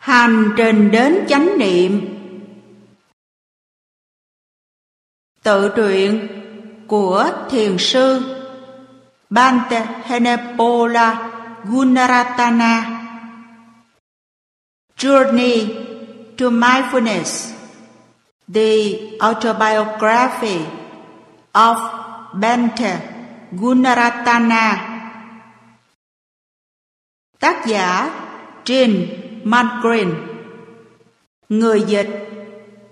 Hành trình đến chánh niệm. Tự truyện của thiền sư Bante Henepola Gunaratana. Journey to Mindfulness. The Autobiography of Bante Gunaratana. Tác giả Jean Malgren Người dịch,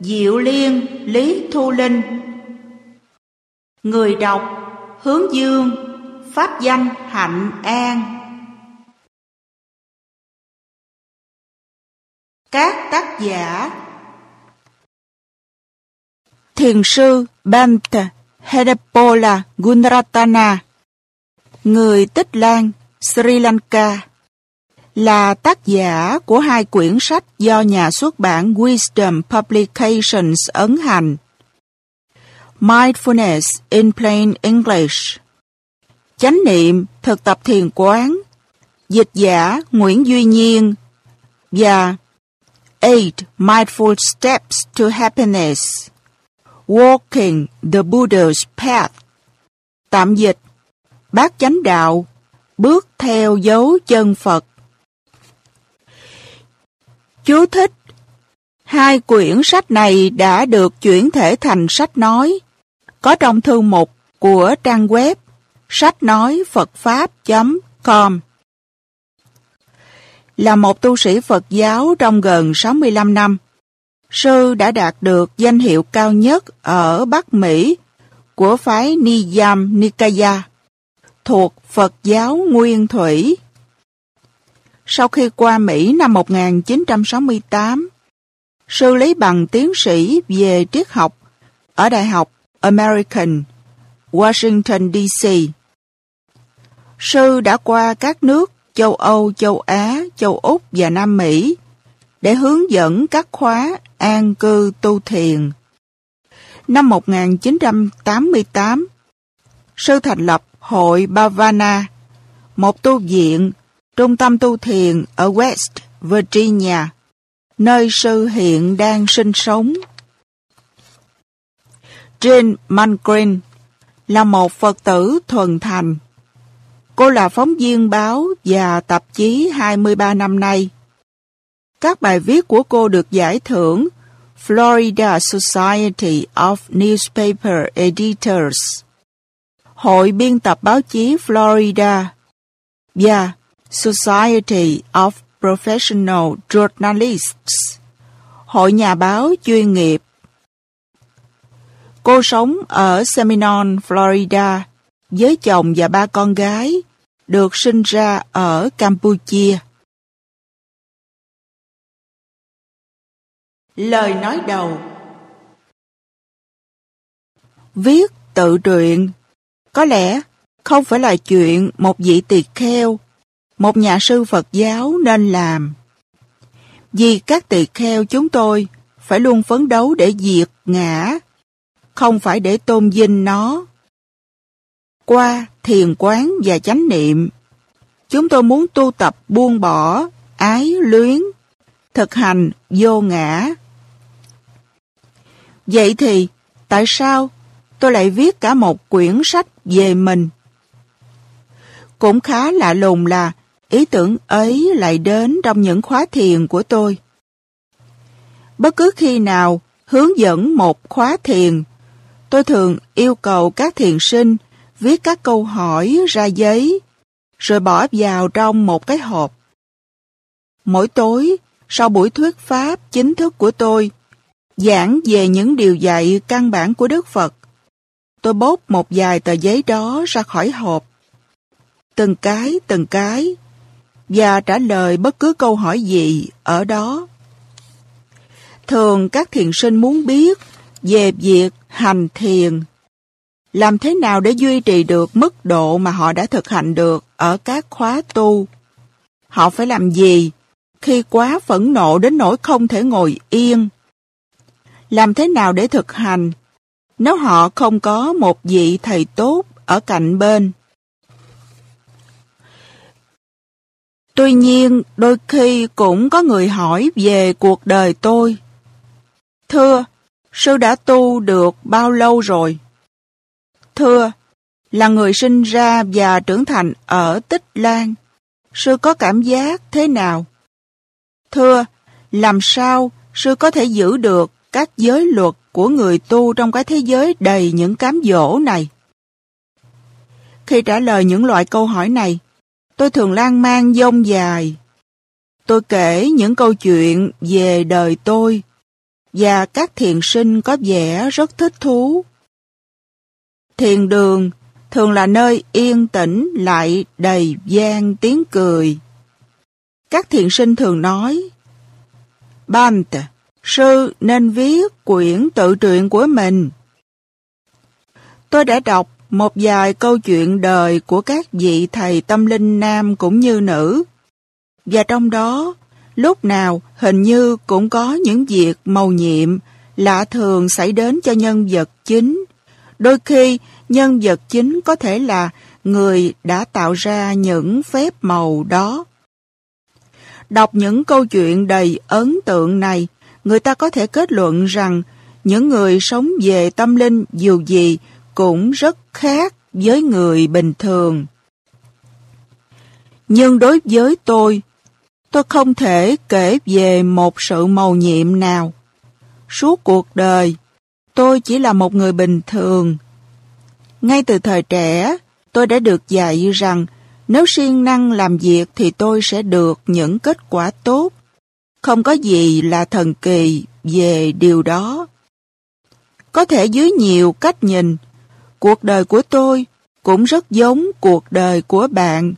Diệu Liên, Lý Thu Linh. Người đọc, Hướng Dương, Pháp danh, Hạnh An. Các tác giả. Thiền sư Bante Hedepola Gunaratana Người Tích Lan, Sri Lanka là tác giả của hai quyển sách do nhà xuất bản Wisdom Publications ấn hành. Mindfulness in Plain English. Chánh niệm, thực tập thiền quán. Dịch giả Nguyễn Duy Nhiên. Và Eight Mindful Steps to Happiness. Walking the Buddha's Path. Tạm dịch. Bát chánh đạo. Bước theo dấu chân Phật. Chú thích. Hai quyển sách này đã được chuyển thể thành sách nói, có trong thư mục của trang web sách nói Phật Pháp.com. Là một tu sĩ Phật giáo trong gần 65 năm, Sư đã đạt được danh hiệu cao nhất ở Bắc Mỹ của phái Niyam Nikaya thuộc Phật giáo Nguyên Thủy sau khi qua Mỹ năm 1968, sư lấy bằng tiến sĩ về triết học ở Đại học American, Washington DC. Sư đã qua các nước châu Âu, châu Á, châu Úc và Nam Mỹ để hướng dẫn các khóa an cư tu thiền. Năm 1988, sư thành lập Hội Bhavana, một tu viện Trung tâm tu thiền ở West Virginia, nơi sư hiện đang sinh sống. Jane Mangren là một Phật tử thuần thành. Cô là phóng viên báo và tạp chí 23 năm nay. Các bài viết của cô được giải thưởng Florida Society of Newspaper Editors, Hội biên tập báo chí Florida và Society of Professional Journalists, Hội Nhà báo chuyên nghiệp. Cô sống ở Seminole, Florida, với chồng và ba con gái, được sinh ra ở Campuchia. Lời nói đầu Viết tự truyện Có lẽ không phải là chuyện một vị tỳ kheo một nhà sư Phật giáo nên làm. Vì các tỳ kheo chúng tôi phải luôn phấn đấu để diệt ngã, không phải để tôn vinh nó. Qua thiền quán và chánh niệm, chúng tôi muốn tu tập buông bỏ, ái luyến, thực hành vô ngã. Vậy thì, tại sao tôi lại viết cả một quyển sách về mình? Cũng khá lạ lùng là Ý tưởng ấy lại đến trong những khóa thiền của tôi. Bất cứ khi nào hướng dẫn một khóa thiền, tôi thường yêu cầu các thiền sinh viết các câu hỏi ra giấy, rồi bỏ vào trong một cái hộp. Mỗi tối, sau buổi thuyết pháp chính thức của tôi, giảng về những điều dạy căn bản của Đức Phật, tôi bốc một vài tờ giấy đó ra khỏi hộp. Từng cái, từng cái, và trả lời bất cứ câu hỏi gì ở đó. Thường các thiền sinh muốn biết về việc hành thiền. Làm thế nào để duy trì được mức độ mà họ đã thực hành được ở các khóa tu? Họ phải làm gì khi quá phẫn nộ đến nỗi không thể ngồi yên? Làm thế nào để thực hành nếu họ không có một vị thầy tốt ở cạnh bên? Tuy nhiên, đôi khi cũng có người hỏi về cuộc đời tôi. Thưa, sư đã tu được bao lâu rồi? Thưa, là người sinh ra và trưởng thành ở Tích Lan. Sư có cảm giác thế nào? Thưa, làm sao sư có thể giữ được các giới luật của người tu trong cái thế giới đầy những cám dỗ này? Khi trả lời những loại câu hỏi này, tôi thường lang mang dông dài. Tôi kể những câu chuyện về đời tôi và các thiền sinh có vẻ rất thích thú. Thiền đường thường là nơi yên tĩnh lại đầy gian tiếng cười. Các thiền sinh thường nói, Bant, sư nên viết quyển tự truyện của mình. Tôi đã đọc một vài câu chuyện đời của các vị thầy tâm linh nam cũng như nữ. Và trong đó, lúc nào hình như cũng có những việc màu nhiệm lạ thường xảy đến cho nhân vật chính. Đôi khi, nhân vật chính có thể là người đã tạo ra những phép màu đó. Đọc những câu chuyện đầy ấn tượng này, người ta có thể kết luận rằng những người sống về tâm linh dù gì cũng rất khác với người bình thường. Nhưng đối với tôi, tôi không thể kể về một sự màu nhiệm nào. Suốt cuộc đời, tôi chỉ là một người bình thường. Ngay từ thời trẻ, tôi đã được dạy rằng nếu siêng năng làm việc thì tôi sẽ được những kết quả tốt. Không có gì là thần kỳ về điều đó. Có thể dưới nhiều cách nhìn, cuộc đời của tôi cũng rất giống cuộc đời của bạn.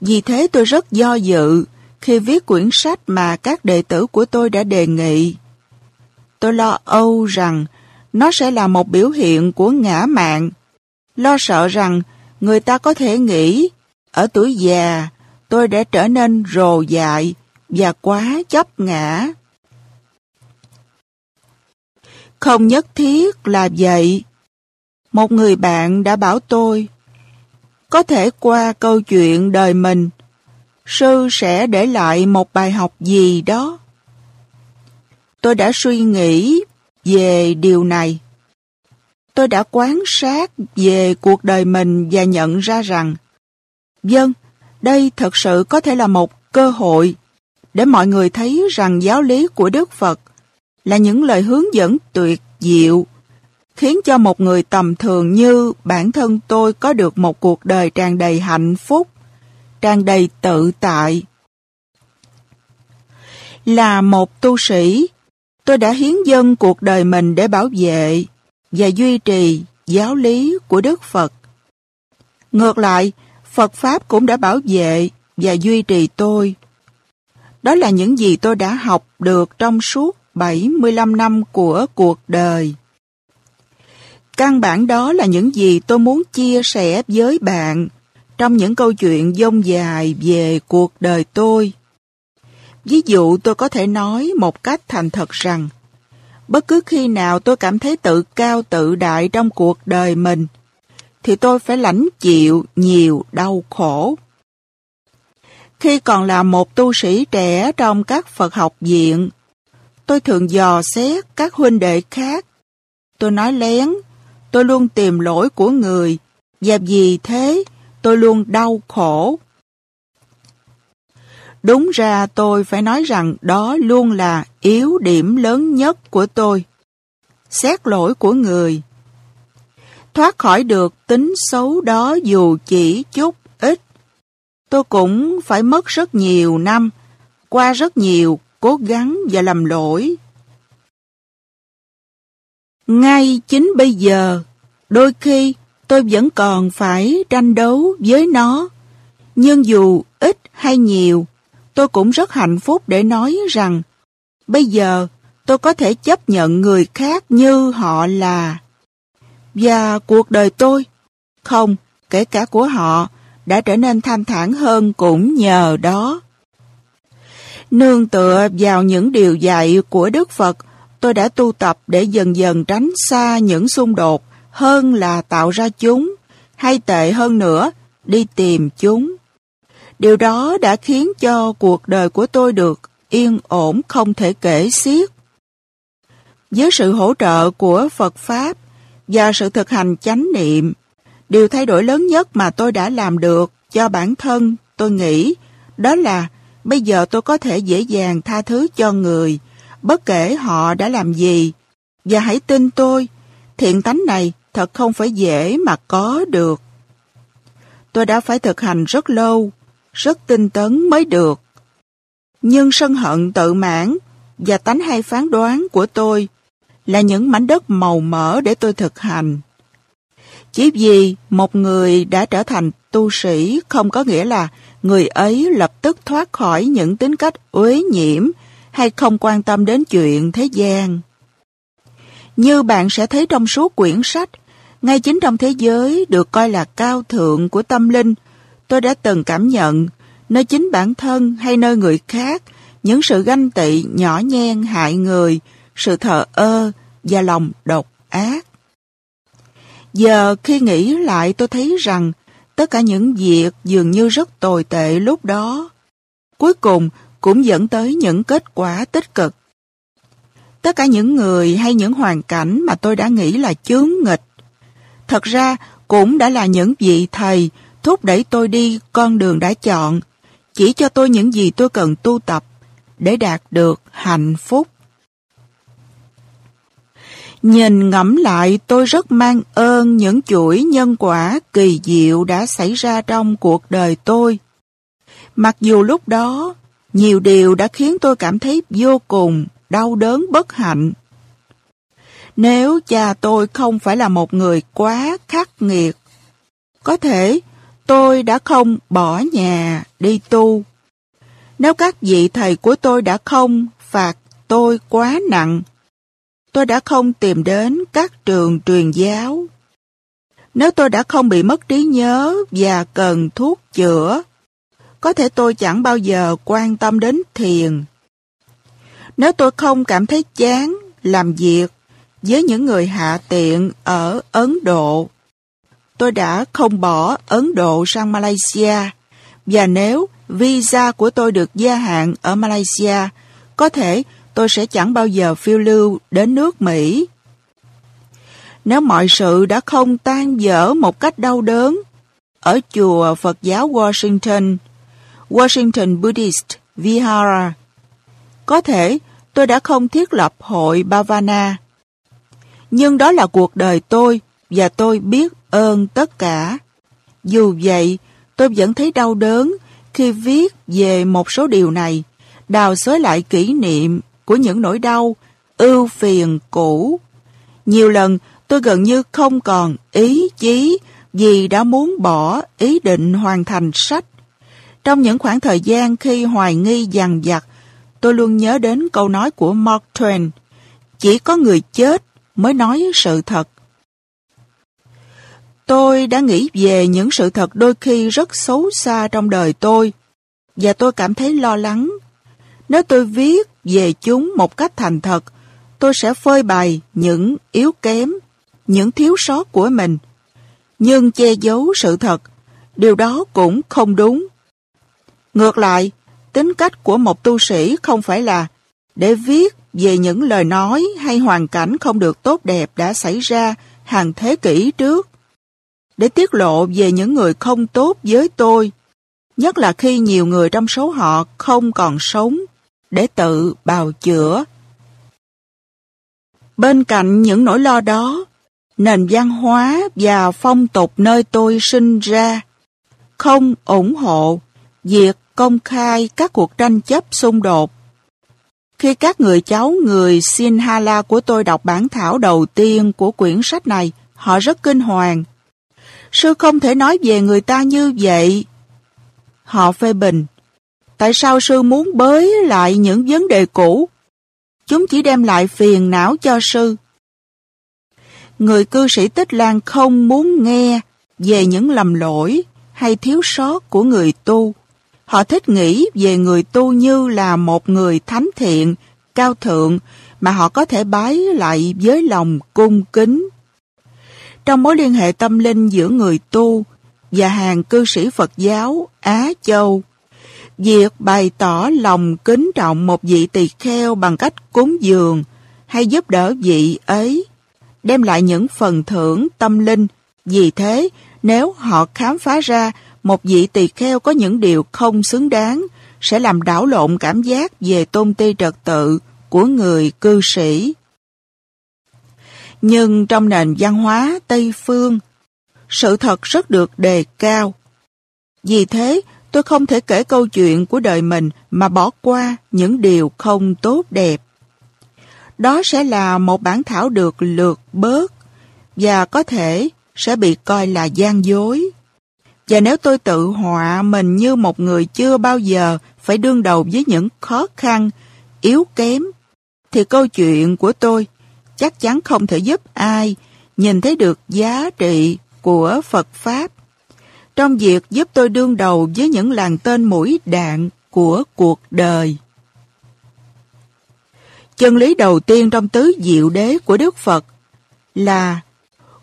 Vì thế tôi rất do dự khi viết quyển sách mà các đệ tử của tôi đã đề nghị. Tôi lo âu rằng nó sẽ là một biểu hiện của ngã mạng, lo sợ rằng người ta có thể nghĩ ở tuổi già tôi đã trở nên rồ dại và quá chấp ngã. Không nhất thiết là vậy. Một người bạn đã bảo tôi, có thể qua câu chuyện đời mình, sư sẽ để lại một bài học gì đó. Tôi đã suy nghĩ về điều này. Tôi đã quan sát về cuộc đời mình và nhận ra rằng, dân, đây thật sự có thể là một cơ hội để mọi người thấy rằng giáo lý của Đức Phật là những lời hướng dẫn tuyệt diệu khiến cho một người tầm thường như bản thân tôi có được một cuộc đời tràn đầy hạnh phúc, tràn đầy tự tại. Là một tu sĩ, tôi đã hiến dâng cuộc đời mình để bảo vệ và duy trì giáo lý của Đức Phật. Ngược lại, Phật Pháp cũng đã bảo vệ và duy trì tôi. Đó là những gì tôi đã học được trong suốt 75 năm của cuộc đời. Căn bản đó là những gì tôi muốn chia sẻ với bạn trong những câu chuyện dông dài về cuộc đời tôi. Ví dụ tôi có thể nói một cách thành thật rằng bất cứ khi nào tôi cảm thấy tự cao tự đại trong cuộc đời mình thì tôi phải lãnh chịu nhiều đau khổ. Khi còn là một tu sĩ trẻ trong các Phật học viện, tôi thường dò xét các huynh đệ khác. Tôi nói lén tôi luôn tìm lỗi của người, và vì thế tôi luôn đau khổ. Đúng ra tôi phải nói rằng đó luôn là yếu điểm lớn nhất của tôi. Xét lỗi của người. Thoát khỏi được tính xấu đó dù chỉ chút ít. Tôi cũng phải mất rất nhiều năm, qua rất nhiều cố gắng và lầm lỗi ngay chính bây giờ, đôi khi tôi vẫn còn phải tranh đấu với nó. Nhưng dù ít hay nhiều, tôi cũng rất hạnh phúc để nói rằng bây giờ tôi có thể chấp nhận người khác như họ là. Và cuộc đời tôi, không, kể cả của họ, đã trở nên thanh thản hơn cũng nhờ đó. Nương tựa vào những điều dạy của Đức Phật, tôi đã tu tập để dần dần tránh xa những xung đột hơn là tạo ra chúng, hay tệ hơn nữa, đi tìm chúng. Điều đó đã khiến cho cuộc đời của tôi được yên ổn không thể kể xiết. Với sự hỗ trợ của Phật Pháp và sự thực hành chánh niệm, điều thay đổi lớn nhất mà tôi đã làm được cho bản thân, tôi nghĩ, đó là bây giờ tôi có thể dễ dàng tha thứ cho người, bất kể họ đã làm gì. Và hãy tin tôi, thiện tánh này thật không phải dễ mà có được. Tôi đã phải thực hành rất lâu, rất tinh tấn mới được. Nhưng sân hận tự mãn và tánh hay phán đoán của tôi là những mảnh đất màu mỡ để tôi thực hành. Chỉ vì một người đã trở thành tu sĩ không có nghĩa là người ấy lập tức thoát khỏi những tính cách uế nhiễm hay không quan tâm đến chuyện thế gian. Như bạn sẽ thấy trong số quyển sách, ngay chính trong thế giới được coi là cao thượng của tâm linh, tôi đã từng cảm nhận nơi chính bản thân hay nơi người khác những sự ganh tị nhỏ nhen hại người, sự thờ ơ và lòng độc ác. Giờ khi nghĩ lại tôi thấy rằng tất cả những việc dường như rất tồi tệ lúc đó. Cuối cùng cũng dẫn tới những kết quả tích cực. Tất cả những người hay những hoàn cảnh mà tôi đã nghĩ là chướng nghịch, thật ra cũng đã là những vị thầy thúc đẩy tôi đi con đường đã chọn, chỉ cho tôi những gì tôi cần tu tập để đạt được hạnh phúc. Nhìn ngẫm lại tôi rất mang ơn những chuỗi nhân quả kỳ diệu đã xảy ra trong cuộc đời tôi. Mặc dù lúc đó, nhiều điều đã khiến tôi cảm thấy vô cùng đau đớn bất hạnh. Nếu cha tôi không phải là một người quá khắc nghiệt, có thể tôi đã không bỏ nhà đi tu. Nếu các vị thầy của tôi đã không phạt tôi quá nặng, tôi đã không tìm đến các trường truyền giáo. Nếu tôi đã không bị mất trí nhớ và cần thuốc chữa, có thể tôi chẳng bao giờ quan tâm đến thiền. Nếu tôi không cảm thấy chán làm việc với những người hạ tiện ở Ấn Độ, tôi đã không bỏ Ấn Độ sang Malaysia. Và nếu visa của tôi được gia hạn ở Malaysia, có thể tôi sẽ chẳng bao giờ phiêu lưu đến nước Mỹ. Nếu mọi sự đã không tan dở một cách đau đớn, ở chùa Phật giáo Washington, Washington Buddhist Vihara, có thể tôi đã không thiết lập hội Bhavana. Nhưng đó là cuộc đời tôi và tôi biết ơn tất cả. Dù vậy, tôi vẫn thấy đau đớn khi viết về một số điều này, đào xới lại kỷ niệm của những nỗi đau, ưu phiền cũ. Nhiều lần tôi gần như không còn ý chí vì đã muốn bỏ ý định hoàn thành sách. Trong những khoảng thời gian khi hoài nghi dằn vặt, tôi luôn nhớ đến câu nói của Mark Twain, chỉ có người chết mới nói sự thật. Tôi đã nghĩ về những sự thật đôi khi rất xấu xa trong đời tôi, và tôi cảm thấy lo lắng. Nếu tôi viết về chúng một cách thành thật, tôi sẽ phơi bày những yếu kém, những thiếu sót của mình. Nhưng che giấu sự thật, điều đó cũng không đúng. Ngược lại, tính cách của một tu sĩ không phải là để viết về những lời nói hay hoàn cảnh không được tốt đẹp đã xảy ra hàng thế kỷ trước. Để tiết lộ về những người không tốt với tôi, nhất là khi nhiều người trong số họ không còn sống để tự bào chữa. Bên cạnh những nỗi lo đó, nền văn hóa và phong tục nơi tôi sinh ra không ủng hộ việc công khai các cuộc tranh chấp xung đột. Khi các người cháu người Sinhala của tôi đọc bản thảo đầu tiên của quyển sách này, họ rất kinh hoàng. Sư không thể nói về người ta như vậy. Họ phê bình. Tại sao sư muốn bới lại những vấn đề cũ? Chúng chỉ đem lại phiền não cho sư. Người cư sĩ Tích Lan không muốn nghe về những lầm lỗi hay thiếu sót của người tu. Họ thích nghĩ về người tu như là một người thánh thiện, cao thượng mà họ có thể bái lại với lòng cung kính. Trong mối liên hệ tâm linh giữa người tu và hàng cư sĩ Phật giáo Á Châu, Việc bày tỏ lòng kính trọng một vị tỳ kheo bằng cách cúng dường hay giúp đỡ vị ấy, đem lại những phần thưởng tâm linh. Vì thế, nếu họ khám phá ra một vị tỳ kheo có những điều không xứng đáng, sẽ làm đảo lộn cảm giác về tôn ti trật tự của người cư sĩ. Nhưng trong nền văn hóa Tây Phương, sự thật rất được đề cao. Vì thế, tôi không thể kể câu chuyện của đời mình mà bỏ qua những điều không tốt đẹp. Đó sẽ là một bản thảo được lược bớt và có thể sẽ bị coi là gian dối. Và nếu tôi tự họa mình như một người chưa bao giờ phải đương đầu với những khó khăn, yếu kém, thì câu chuyện của tôi chắc chắn không thể giúp ai nhìn thấy được giá trị của Phật Pháp trong việc giúp tôi đương đầu với những làng tên mũi đạn của cuộc đời. Chân lý đầu tiên trong tứ diệu đế của Đức Phật là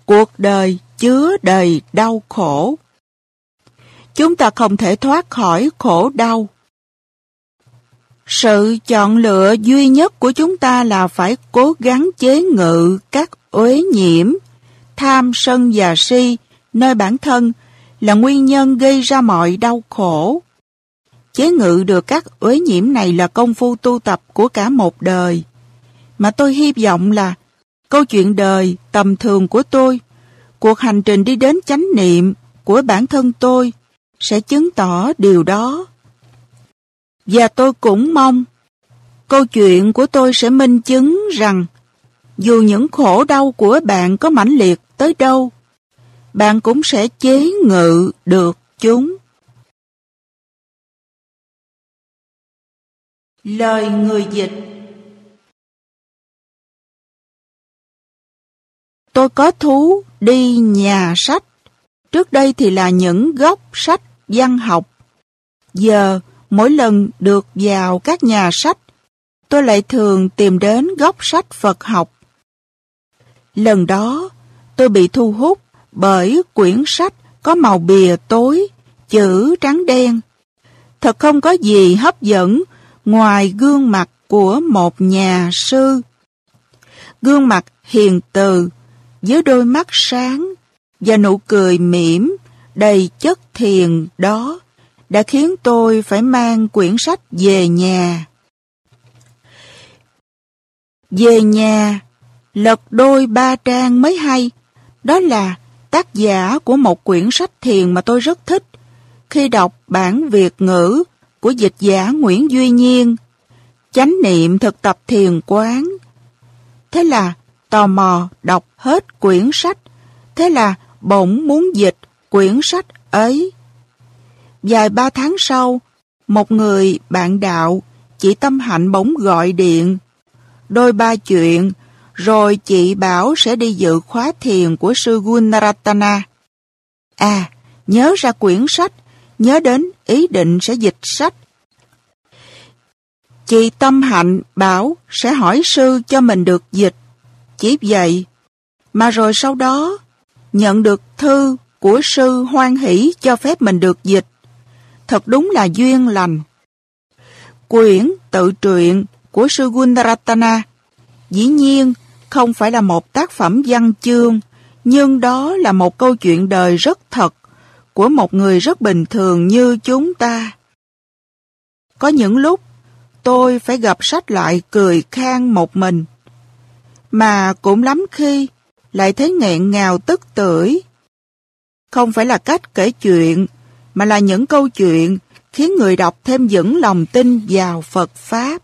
cuộc đời chứa đầy đau khổ. Chúng ta không thể thoát khỏi khổ đau. Sự chọn lựa duy nhất của chúng ta là phải cố gắng chế ngự các uế nhiễm, tham sân và si nơi bản thân là nguyên nhân gây ra mọi đau khổ. Chế ngự được các uế nhiễm này là công phu tu tập của cả một đời. Mà tôi hy vọng là câu chuyện đời tầm thường của tôi, cuộc hành trình đi đến chánh niệm của bản thân tôi sẽ chứng tỏ điều đó. Và tôi cũng mong câu chuyện của tôi sẽ minh chứng rằng dù những khổ đau của bạn có mãnh liệt tới đâu, bạn cũng sẽ chế ngự được chúng. Lời người dịch Tôi có thú đi nhà sách. Trước đây thì là những góc sách văn học. Giờ, mỗi lần được vào các nhà sách, tôi lại thường tìm đến góc sách Phật học. Lần đó, tôi bị thu hút bởi quyển sách có màu bìa tối, chữ trắng đen. Thật không có gì hấp dẫn ngoài gương mặt của một nhà sư. Gương mặt hiền từ, với đôi mắt sáng và nụ cười mỉm đầy chất thiền đó đã khiến tôi phải mang quyển sách về nhà. Về nhà, lật đôi ba trang mới hay, đó là tác giả của một quyển sách thiền mà tôi rất thích khi đọc bản Việt ngữ của dịch giả Nguyễn Duy Nhiên, chánh niệm thực tập thiền quán. Thế là tò mò đọc hết quyển sách, thế là bỗng muốn dịch quyển sách ấy. Vài ba tháng sau, một người bạn đạo, chị Tâm Hạnh bỗng gọi điện. Đôi ba chuyện rồi chị bảo sẽ đi dự khóa thiền của sư Gunaratana. À, nhớ ra quyển sách, nhớ đến ý định sẽ dịch sách. Chị Tâm Hạnh bảo sẽ hỏi sư cho mình được dịch. Chỉ vậy, mà rồi sau đó nhận được thư của sư hoan hỷ cho phép mình được dịch. Thật đúng là duyên lành. Quyển tự truyện của sư Gunaratana dĩ nhiên không phải là một tác phẩm văn chương, nhưng đó là một câu chuyện đời rất thật của một người rất bình thường như chúng ta. Có những lúc tôi phải gặp sách lại cười khang một mình, mà cũng lắm khi lại thấy nghẹn ngào tức tưởi. Không phải là cách kể chuyện, mà là những câu chuyện khiến người đọc thêm vững lòng tin vào Phật Pháp.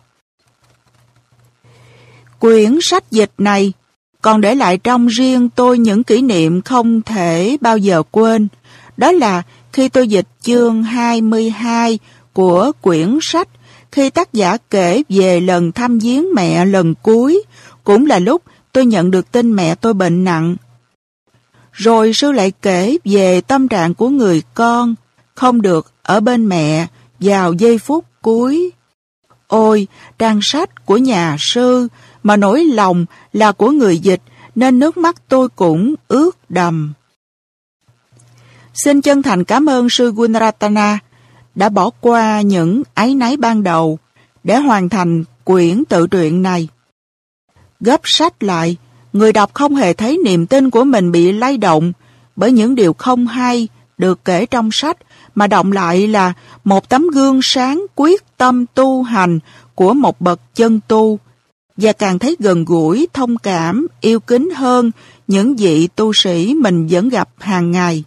Quyển sách dịch này còn để lại trong riêng tôi những kỷ niệm không thể bao giờ quên. Đó là khi tôi dịch chương 22 của quyển sách, khi tác giả kể về lần thăm viếng mẹ lần cuối, cũng là lúc tôi nhận được tin mẹ tôi bệnh nặng. Rồi sư lại kể về tâm trạng của người con, không được ở bên mẹ vào giây phút cuối. Ôi, trang sách của nhà sư mà nỗi lòng là của người dịch nên nước mắt tôi cũng ướt đầm. Xin chân thành cảm ơn sư Gunaratana đã bỏ qua những áy náy ban đầu để hoàn thành quyển tự truyện này. Gấp sách lại, người đọc không hề thấy niềm tin của mình bị lay động bởi những điều không hay được kể trong sách mà động lại là một tấm gương sáng quyết tâm tu hành của một bậc chân tu và càng thấy gần gũi, thông cảm, yêu kính hơn những vị tu sĩ mình vẫn gặp hàng ngày.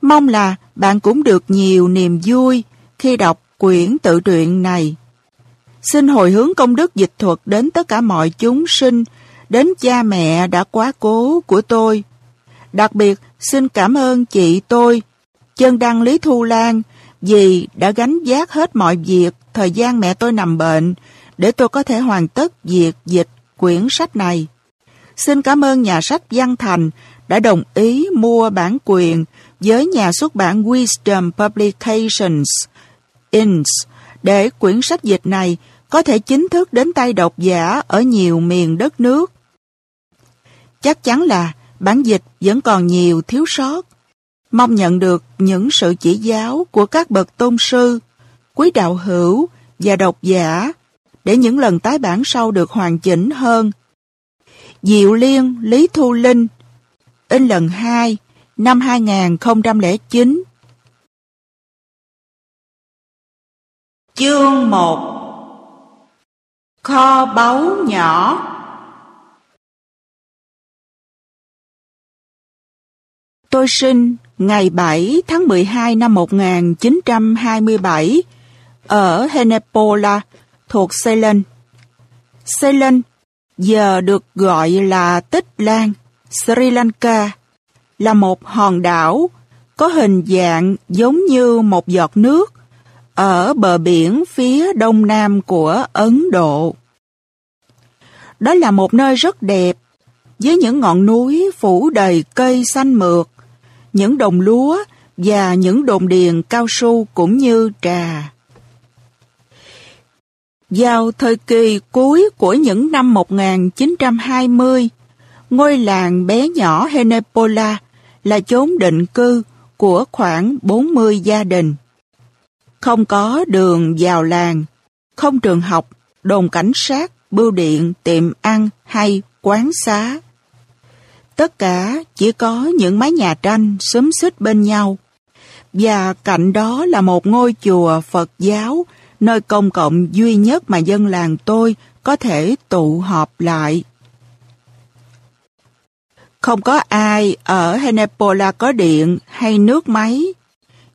Mong là bạn cũng được nhiều niềm vui khi đọc quyển tự truyện này. Xin hồi hướng công đức dịch thuật đến tất cả mọi chúng sinh, đến cha mẹ đã quá cố của tôi. Đặc biệt, xin cảm ơn chị tôi, chân đăng Lý Thu Lan, vì đã gánh vác hết mọi việc thời gian mẹ tôi nằm bệnh, để tôi có thể hoàn tất việc dịch quyển sách này. Xin cảm ơn nhà sách Văn Thành đã đồng ý mua bản quyền với nhà xuất bản Wisdom Publications Inc. để quyển sách dịch này có thể chính thức đến tay độc giả ở nhiều miền đất nước. Chắc chắn là bản dịch vẫn còn nhiều thiếu sót. Mong nhận được những sự chỉ giáo của các bậc tôn sư, quý đạo hữu và độc giả để những lần tái bản sau được hoàn chỉnh hơn. Diệu Liên Lý Thu Linh In lần 2 năm 2009 Chương 1 Kho báu nhỏ Tôi sinh ngày 7 tháng 12 năm 1927 ở hennepola thuộc Ceylon. Ceylon giờ được gọi là Tích Lan, Sri Lanka, là một hòn đảo có hình dạng giống như một giọt nước ở bờ biển phía đông nam của Ấn Độ. Đó là một nơi rất đẹp, với những ngọn núi phủ đầy cây xanh mượt, những đồng lúa và những đồn điền cao su cũng như trà. Vào thời kỳ cuối của những năm 1920, ngôi làng bé nhỏ Henepola là chốn định cư của khoảng 40 gia đình. Không có đường vào làng, không trường học, đồn cảnh sát, bưu điện, tiệm ăn hay quán xá. Tất cả chỉ có những mái nhà tranh xúm xích bên nhau. Và cạnh đó là một ngôi chùa Phật giáo nơi công cộng duy nhất mà dân làng tôi có thể tụ họp lại. Không có ai ở Henepola có điện hay nước máy,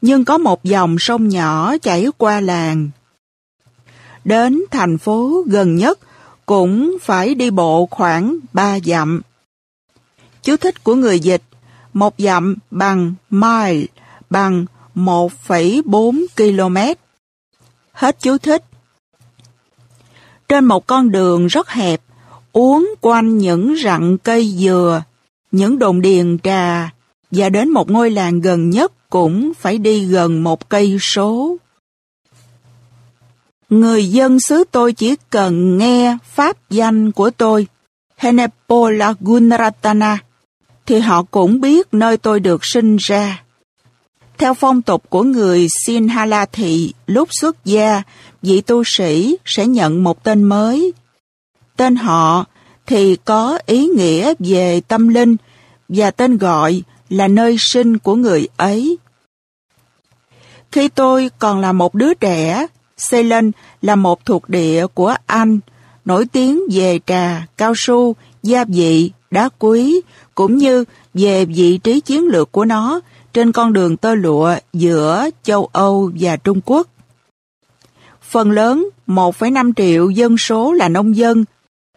nhưng có một dòng sông nhỏ chảy qua làng. Đến thành phố gần nhất cũng phải đi bộ khoảng 3 dặm. Chú thích của người dịch, một dặm bằng mile bằng 1,4 km. Hết chú thích. Trên một con đường rất hẹp, uốn quanh những rặng cây dừa, những đồn điền trà, và đến một ngôi làng gần nhất cũng phải đi gần một cây số. Người dân xứ tôi chỉ cần nghe pháp danh của tôi, Henepola Gunaratana, thì họ cũng biết nơi tôi được sinh ra. Theo phong tục của người Sinhala thị, lúc xuất gia, vị tu sĩ sẽ nhận một tên mới. Tên họ thì có ý nghĩa về tâm linh và tên gọi là nơi sinh của người ấy. Khi tôi còn là một đứa trẻ, Ceylon là một thuộc địa của Anh, nổi tiếng về trà, cao su, gia vị, đá quý, cũng như về vị trí chiến lược của nó trên con đường tơ lụa giữa châu Âu và Trung Quốc. Phần lớn 1,5 triệu dân số là nông dân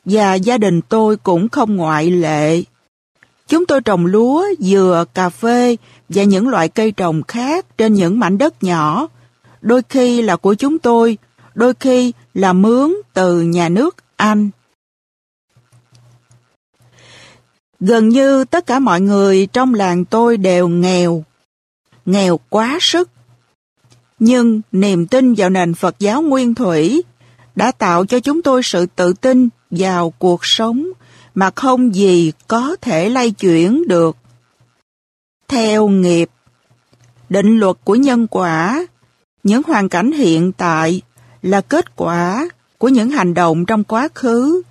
và gia đình tôi cũng không ngoại lệ. Chúng tôi trồng lúa, dừa, cà phê và những loại cây trồng khác trên những mảnh đất nhỏ. Đôi khi là của chúng tôi, đôi khi là mướn từ nhà nước Anh. Gần như tất cả mọi người trong làng tôi đều nghèo, nghèo quá sức. Nhưng niềm tin vào nền Phật giáo nguyên thủy đã tạo cho chúng tôi sự tự tin vào cuộc sống mà không gì có thể lay chuyển được. Theo nghiệp, định luật của nhân quả những hoàn cảnh hiện tại là kết quả của những hành động trong quá khứ.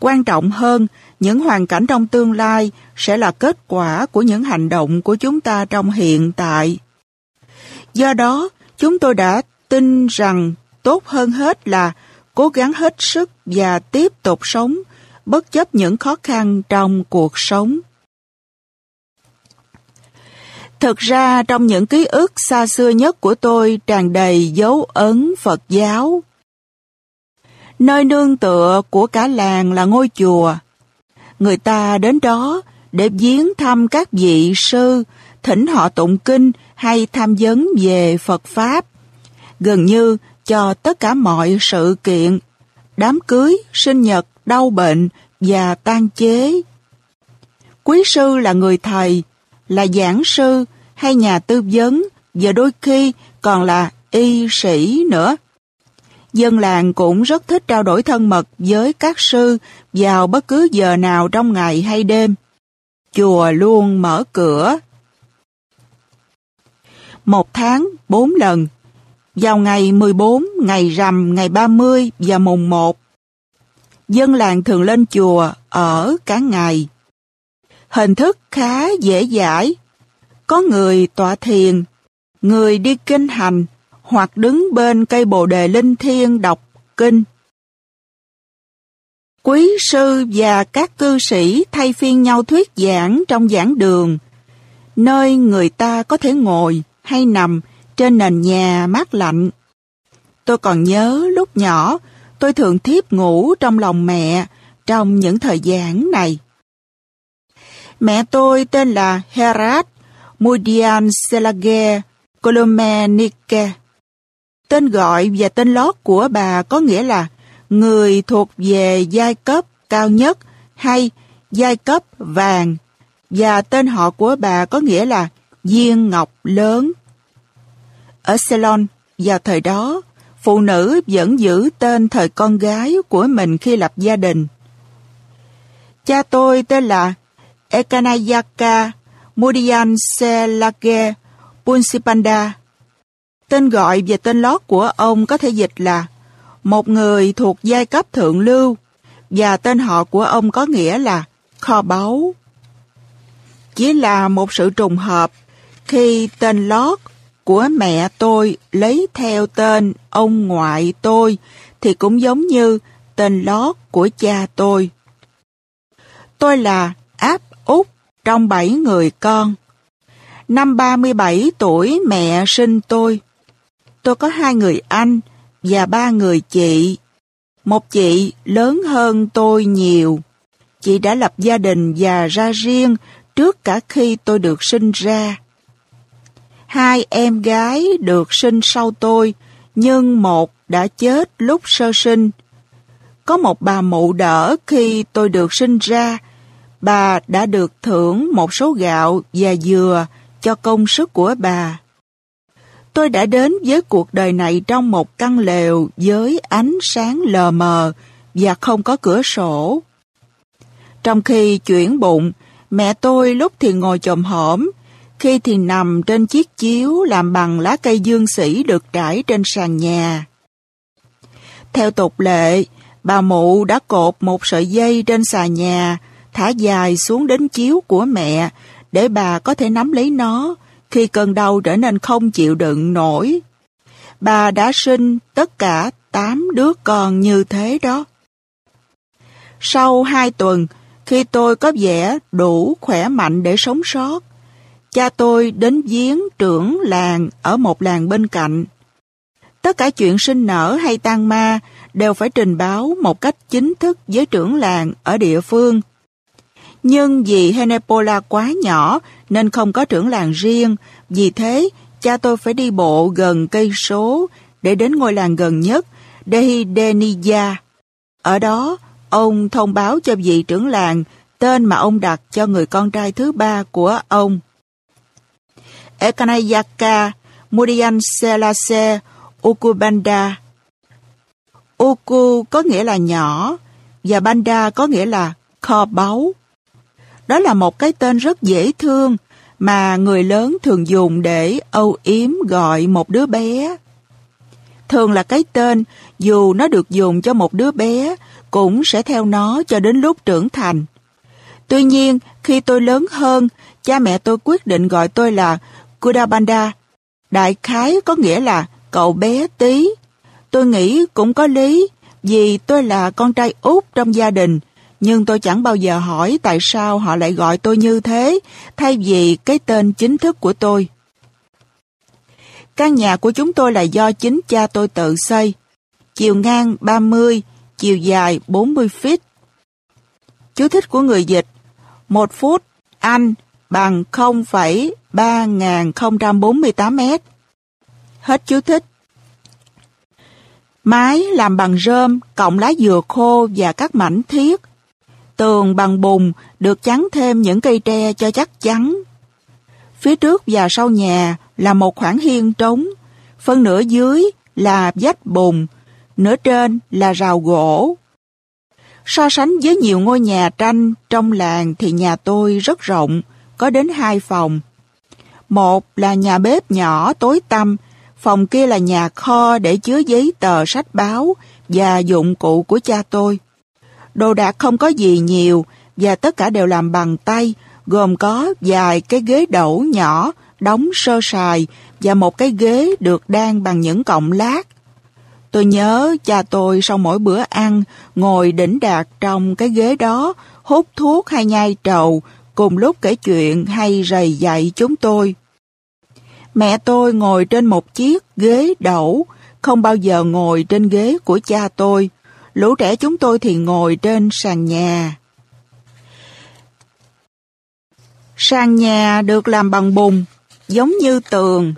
Quan trọng hơn, những hoàn cảnh trong tương lai sẽ là kết quả của những hành động của chúng ta trong hiện tại. Do đó, chúng tôi đã tin rằng tốt hơn hết là cố gắng hết sức và tiếp tục sống bất chấp những khó khăn trong cuộc sống. Thực ra trong những ký ức xa xưa nhất của tôi tràn đầy dấu ấn Phật giáo. Nơi nương tựa của cả làng là ngôi chùa. Người ta đến đó để viếng thăm các vị sư, thỉnh họ tụng kinh hay tham vấn về Phật Pháp. Gần như cho tất cả mọi sự kiện, đám cưới, sinh nhật, đau bệnh và tan chế. Quý sư là người thầy, là giảng sư hay nhà tư vấn và đôi khi còn là y sĩ nữa. Dân làng cũng rất thích trao đổi thân mật với các sư vào bất cứ giờ nào trong ngày hay đêm. Chùa luôn mở cửa. Một tháng, bốn lần. Vào ngày 14, ngày rằm, ngày 30 và mùng 1. Dân làng thường lên chùa ở cả ngày. Hình thức khá dễ dãi. Có người tọa thiền, người đi kinh hành, hoặc đứng bên cây bồ đề linh thiêng đọc kinh. Quý sư và các cư sĩ thay phiên nhau thuyết giảng trong giảng đường, nơi người ta có thể ngồi hay nằm trên nền nhà mát lạnh. Tôi còn nhớ lúc nhỏ, tôi thường thiếp ngủ trong lòng mẹ trong những thời giảng này. Mẹ tôi tên là Herat Mudian Selage Kolomenike. Tên gọi và tên lót của bà có nghĩa là người thuộc về giai cấp cao nhất hay giai cấp vàng và tên họ của bà có nghĩa là viên Ngọc Lớn. Ở Ceylon, vào thời đó, phụ nữ vẫn giữ tên thời con gái của mình khi lập gia đình. Cha tôi tên là Ekanayaka Mudian Selage Punsipanda Tên gọi và tên lót của ông có thể dịch là một người thuộc giai cấp thượng lưu, và tên họ của ông có nghĩa là kho báu. Chỉ là một sự trùng hợp khi tên lót của mẹ tôi lấy theo tên ông ngoại tôi thì cũng giống như tên lót của cha tôi. Tôi là áp út trong bảy người con. Năm 37 tuổi mẹ sinh tôi. Tôi có hai người anh và ba người chị. Một chị lớn hơn tôi nhiều. Chị đã lập gia đình và ra riêng trước cả khi tôi được sinh ra. Hai em gái được sinh sau tôi, nhưng một đã chết lúc sơ sinh. Có một bà mụ đỡ khi tôi được sinh ra, bà đã được thưởng một số gạo và dừa cho công sức của bà. Tôi đã đến với cuộc đời này trong một căn lều với ánh sáng lờ mờ và không có cửa sổ. Trong khi chuyển bụng, mẹ tôi lúc thì ngồi chồm hổm, khi thì nằm trên chiếc chiếu làm bằng lá cây dương sĩ được trải trên sàn nhà. Theo tục lệ, bà mụ đã cột một sợi dây trên xà nhà, thả dài xuống đến chiếu của mẹ để bà có thể nắm lấy nó khi cơn đau trở nên không chịu đựng nổi. Bà đã sinh tất cả tám đứa con như thế đó. Sau hai tuần, khi tôi có vẻ đủ khỏe mạnh để sống sót, cha tôi đến viếng trưởng làng ở một làng bên cạnh. Tất cả chuyện sinh nở hay tan ma đều phải trình báo một cách chính thức với trưởng làng ở địa phương. Nhưng vì Henepola quá nhỏ nên không có trưởng làng riêng, vì thế cha tôi phải đi bộ gần cây số để đến ngôi làng gần nhất, Dehidenia. Ở đó, ông thông báo cho vị trưởng làng tên mà ông đặt cho người con trai thứ ba của ông. Ekanayaka Murian Selase Ukubanda. Uku có nghĩa là nhỏ và Banda có nghĩa là kho báu. Đó là một cái tên rất dễ thương mà người lớn thường dùng để âu yếm gọi một đứa bé. Thường là cái tên, dù nó được dùng cho một đứa bé, cũng sẽ theo nó cho đến lúc trưởng thành. Tuy nhiên, khi tôi lớn hơn, cha mẹ tôi quyết định gọi tôi là Kudabanda. Đại khái có nghĩa là cậu bé tí. Tôi nghĩ cũng có lý, vì tôi là con trai út trong gia đình, nhưng tôi chẳng bao giờ hỏi tại sao họ lại gọi tôi như thế, thay vì cái tên chính thức của tôi. Căn nhà của chúng tôi là do chính cha tôi tự xây. Chiều ngang 30, chiều dài 40 feet. Chú thích của người dịch. Một phút Anh bằng 0,3048 mét. Hết chú thích. Mái làm bằng rơm, cộng lá dừa khô và các mảnh thiết. Tường bằng bùn được chắn thêm những cây tre cho chắc chắn. Phía trước và sau nhà là một khoảng hiên trống, phân nửa dưới là vách bùn, nửa trên là rào gỗ. So sánh với nhiều ngôi nhà tranh trong làng thì nhà tôi rất rộng, có đến hai phòng. Một là nhà bếp nhỏ tối tăm, phòng kia là nhà kho để chứa giấy tờ sách báo và dụng cụ của cha tôi. Đồ đạc không có gì nhiều và tất cả đều làm bằng tay, gồm có vài cái ghế đẩu nhỏ, đóng sơ sài và một cái ghế được đan bằng những cọng lát. Tôi nhớ cha tôi sau mỗi bữa ăn ngồi đỉnh đạt trong cái ghế đó, hút thuốc hay nhai trầu, cùng lúc kể chuyện hay rầy dạy chúng tôi. Mẹ tôi ngồi trên một chiếc ghế đẩu, không bao giờ ngồi trên ghế của cha tôi. Lũ trẻ chúng tôi thì ngồi trên sàn nhà. Sàn nhà được làm bằng bùn, giống như tường,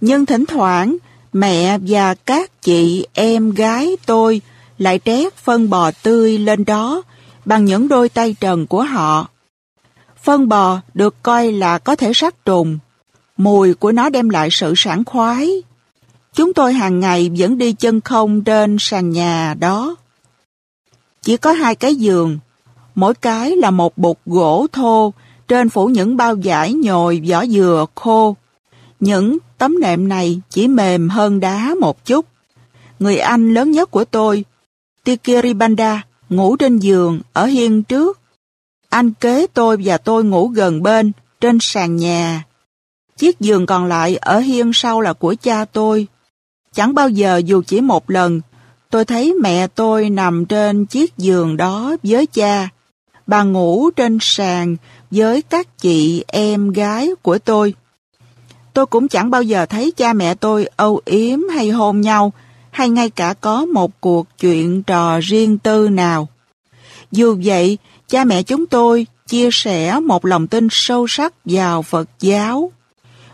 nhưng thỉnh thoảng mẹ và các chị em gái tôi lại trét phân bò tươi lên đó bằng những đôi tay trần của họ. Phân bò được coi là có thể sát trùng. Mùi của nó đem lại sự sảng khoái. Chúng tôi hàng ngày vẫn đi chân không trên sàn nhà đó. Chỉ có hai cái giường, mỗi cái là một bục gỗ thô, trên phủ những bao vải nhồi vỏ dừa khô. Những tấm nệm này chỉ mềm hơn đá một chút. Người anh lớn nhất của tôi, Tikiribanda, ngủ trên giường ở hiên trước. Anh kế tôi và tôi ngủ gần bên, trên sàn nhà. Chiếc giường còn lại ở hiên sau là của cha tôi. Chẳng bao giờ dù chỉ một lần, tôi thấy mẹ tôi nằm trên chiếc giường đó với cha. Bà ngủ trên sàn với các chị em gái của tôi. Tôi cũng chẳng bao giờ thấy cha mẹ tôi âu yếm hay hôn nhau, hay ngay cả có một cuộc chuyện trò riêng tư nào. Dù vậy, cha mẹ chúng tôi chia sẻ một lòng tin sâu sắc vào Phật giáo.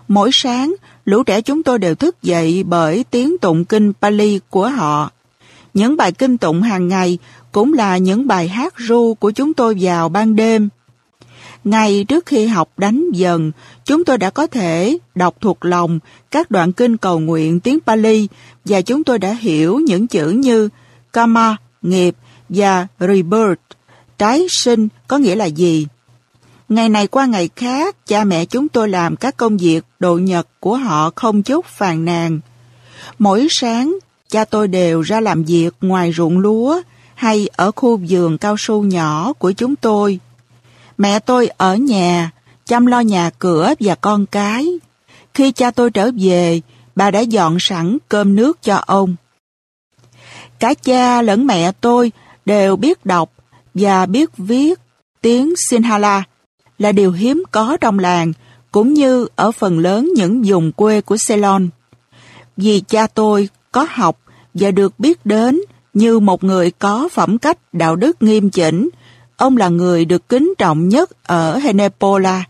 Mỗi sáng, lũ trẻ chúng tôi đều thức dậy bởi tiếng tụng kinh Pali của họ. Những bài kinh tụng hàng ngày cũng là những bài hát ru của chúng tôi vào ban đêm. Ngay trước khi học đánh dần, chúng tôi đã có thể đọc thuộc lòng các đoạn kinh cầu nguyện tiếng Pali và chúng tôi đã hiểu những chữ như Kama, nghiệp và Rebirth, tái sinh có nghĩa là gì. Ngày này qua ngày khác, cha mẹ chúng tôi làm các công việc độ nhật của họ không chút phàn nàn. Mỗi sáng, cha tôi đều ra làm việc ngoài ruộng lúa hay ở khu vườn cao su nhỏ của chúng tôi. Mẹ tôi ở nhà, chăm lo nhà cửa và con cái. Khi cha tôi trở về, bà đã dọn sẵn cơm nước cho ông. Cả cha lẫn mẹ tôi đều biết đọc và biết viết tiếng Sinhala là điều hiếm có trong làng, cũng như ở phần lớn những vùng quê của Ceylon. Vì cha tôi có học và được biết đến như một người có phẩm cách đạo đức nghiêm chỉnh, ông là người được kính trọng nhất ở Henepola.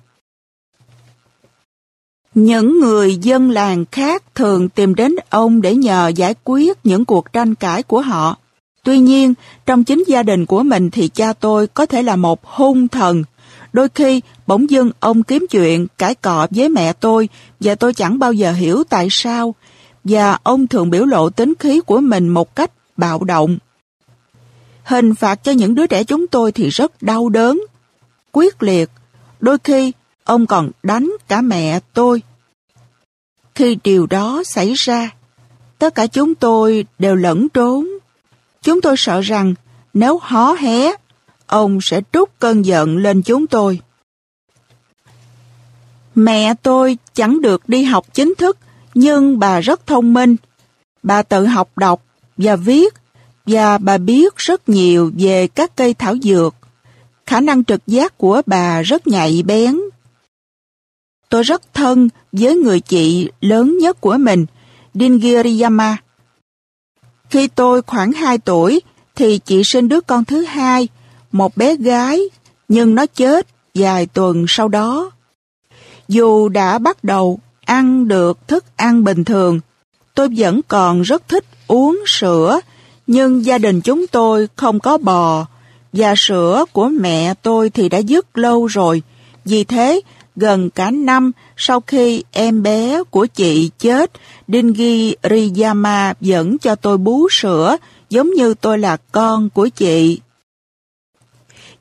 Những người dân làng khác thường tìm đến ông để nhờ giải quyết những cuộc tranh cãi của họ. Tuy nhiên, trong chính gia đình của mình thì cha tôi có thể là một hung thần. Đôi khi, bỗng dưng ông kiếm chuyện cãi cọ với mẹ tôi và tôi chẳng bao giờ hiểu tại sao. Và ông thường biểu lộ tính khí của mình một cách bạo động. Hình phạt cho những đứa trẻ chúng tôi thì rất đau đớn, quyết liệt. Đôi khi, ông còn đánh cả mẹ tôi. Khi điều đó xảy ra, Tất cả chúng tôi đều lẫn trốn. Chúng tôi sợ rằng nếu hó hé, ông sẽ trút cơn giận lên chúng tôi. Mẹ tôi chẳng được đi học chính thức, nhưng bà rất thông minh. Bà tự học đọc và viết, và bà biết rất nhiều về các cây thảo dược. Khả năng trực giác của bà rất nhạy bén. Tôi rất thân với người chị lớn nhất của mình, Dingiriyama. Khi tôi khoảng 2 tuổi, thì chị sinh đứa con thứ hai, một bé gái, nhưng nó chết vài tuần sau đó. Dù đã bắt đầu ăn được thức ăn bình thường, tôi vẫn còn rất thích uống sữa, nhưng gia đình chúng tôi không có bò, và sữa của mẹ tôi thì đã dứt lâu rồi. Vì thế, gần cả năm sau khi em bé của chị chết, Dingi Riyama vẫn cho tôi bú sữa, giống như tôi là con của chị.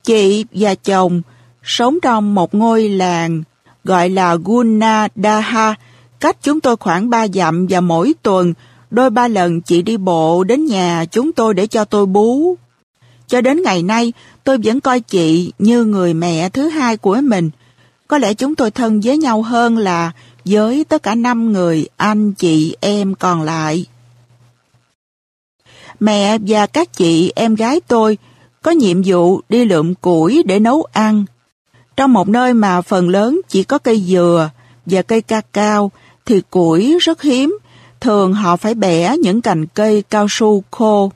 Chị và chồng sống trong một ngôi làng gọi là Gunadaha, cách chúng tôi khoảng ba dặm và mỗi tuần, đôi ba lần chị đi bộ đến nhà chúng tôi để cho tôi bú. Cho đến ngày nay, tôi vẫn coi chị như người mẹ thứ hai của mình. Có lẽ chúng tôi thân với nhau hơn là với tất cả năm người anh chị em còn lại. Mẹ và các chị em gái tôi có nhiệm vụ đi lượm củi để nấu ăn. Trong một nơi mà phần lớn chỉ có cây dừa và cây ca cao thì củi rất hiếm, thường họ phải bẻ những cành cây cao su khô.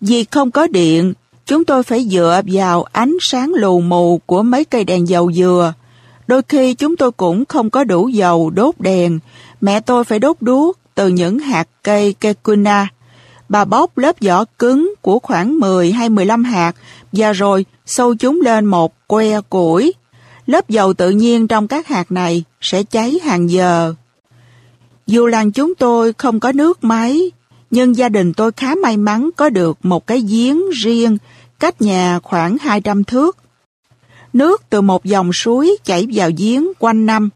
Vì không có điện, chúng tôi phải dựa vào ánh sáng lù mù của mấy cây đèn dầu dừa. Đôi khi chúng tôi cũng không có đủ dầu đốt đèn, mẹ tôi phải đốt đuốc từ những hạt cây kekuna. Bà bóc lớp vỏ cứng của khoảng 10 hay 15 hạt và rồi sâu chúng lên một que củi. Lớp dầu tự nhiên trong các hạt này sẽ cháy hàng giờ. Dù làng chúng tôi không có nước máy, nhưng gia đình tôi khá may mắn có được một cái giếng riêng cách nhà khoảng 200 thước. Nước từ một dòng suối chảy vào giếng quanh năm.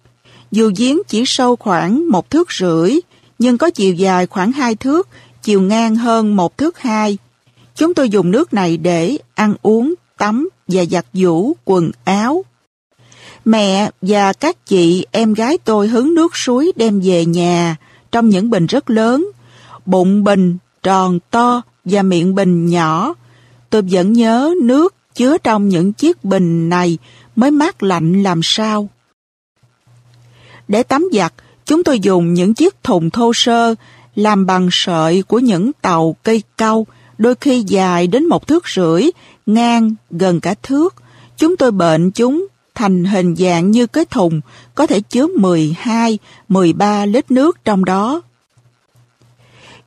Dù giếng chỉ sâu khoảng một thước rưỡi, nhưng có chiều dài khoảng hai thước, chiều ngang hơn một thước hai. Chúng tôi dùng nước này để ăn uống, tắm và giặt giũ quần áo. Mẹ và các chị em gái tôi hứng nước suối đem về nhà trong những bình rất lớn, bụng bình tròn to và miệng bình nhỏ. Tôi vẫn nhớ nước chứa trong những chiếc bình này mới mát lạnh làm sao. Để tắm giặt, chúng tôi dùng những chiếc thùng thô sơ làm bằng sợi của những tàu cây cau, đôi khi dài đến một thước rưỡi, ngang gần cả thước. Chúng tôi bệnh chúng thành hình dạng như cái thùng, có thể chứa 12, 13 lít nước trong đó.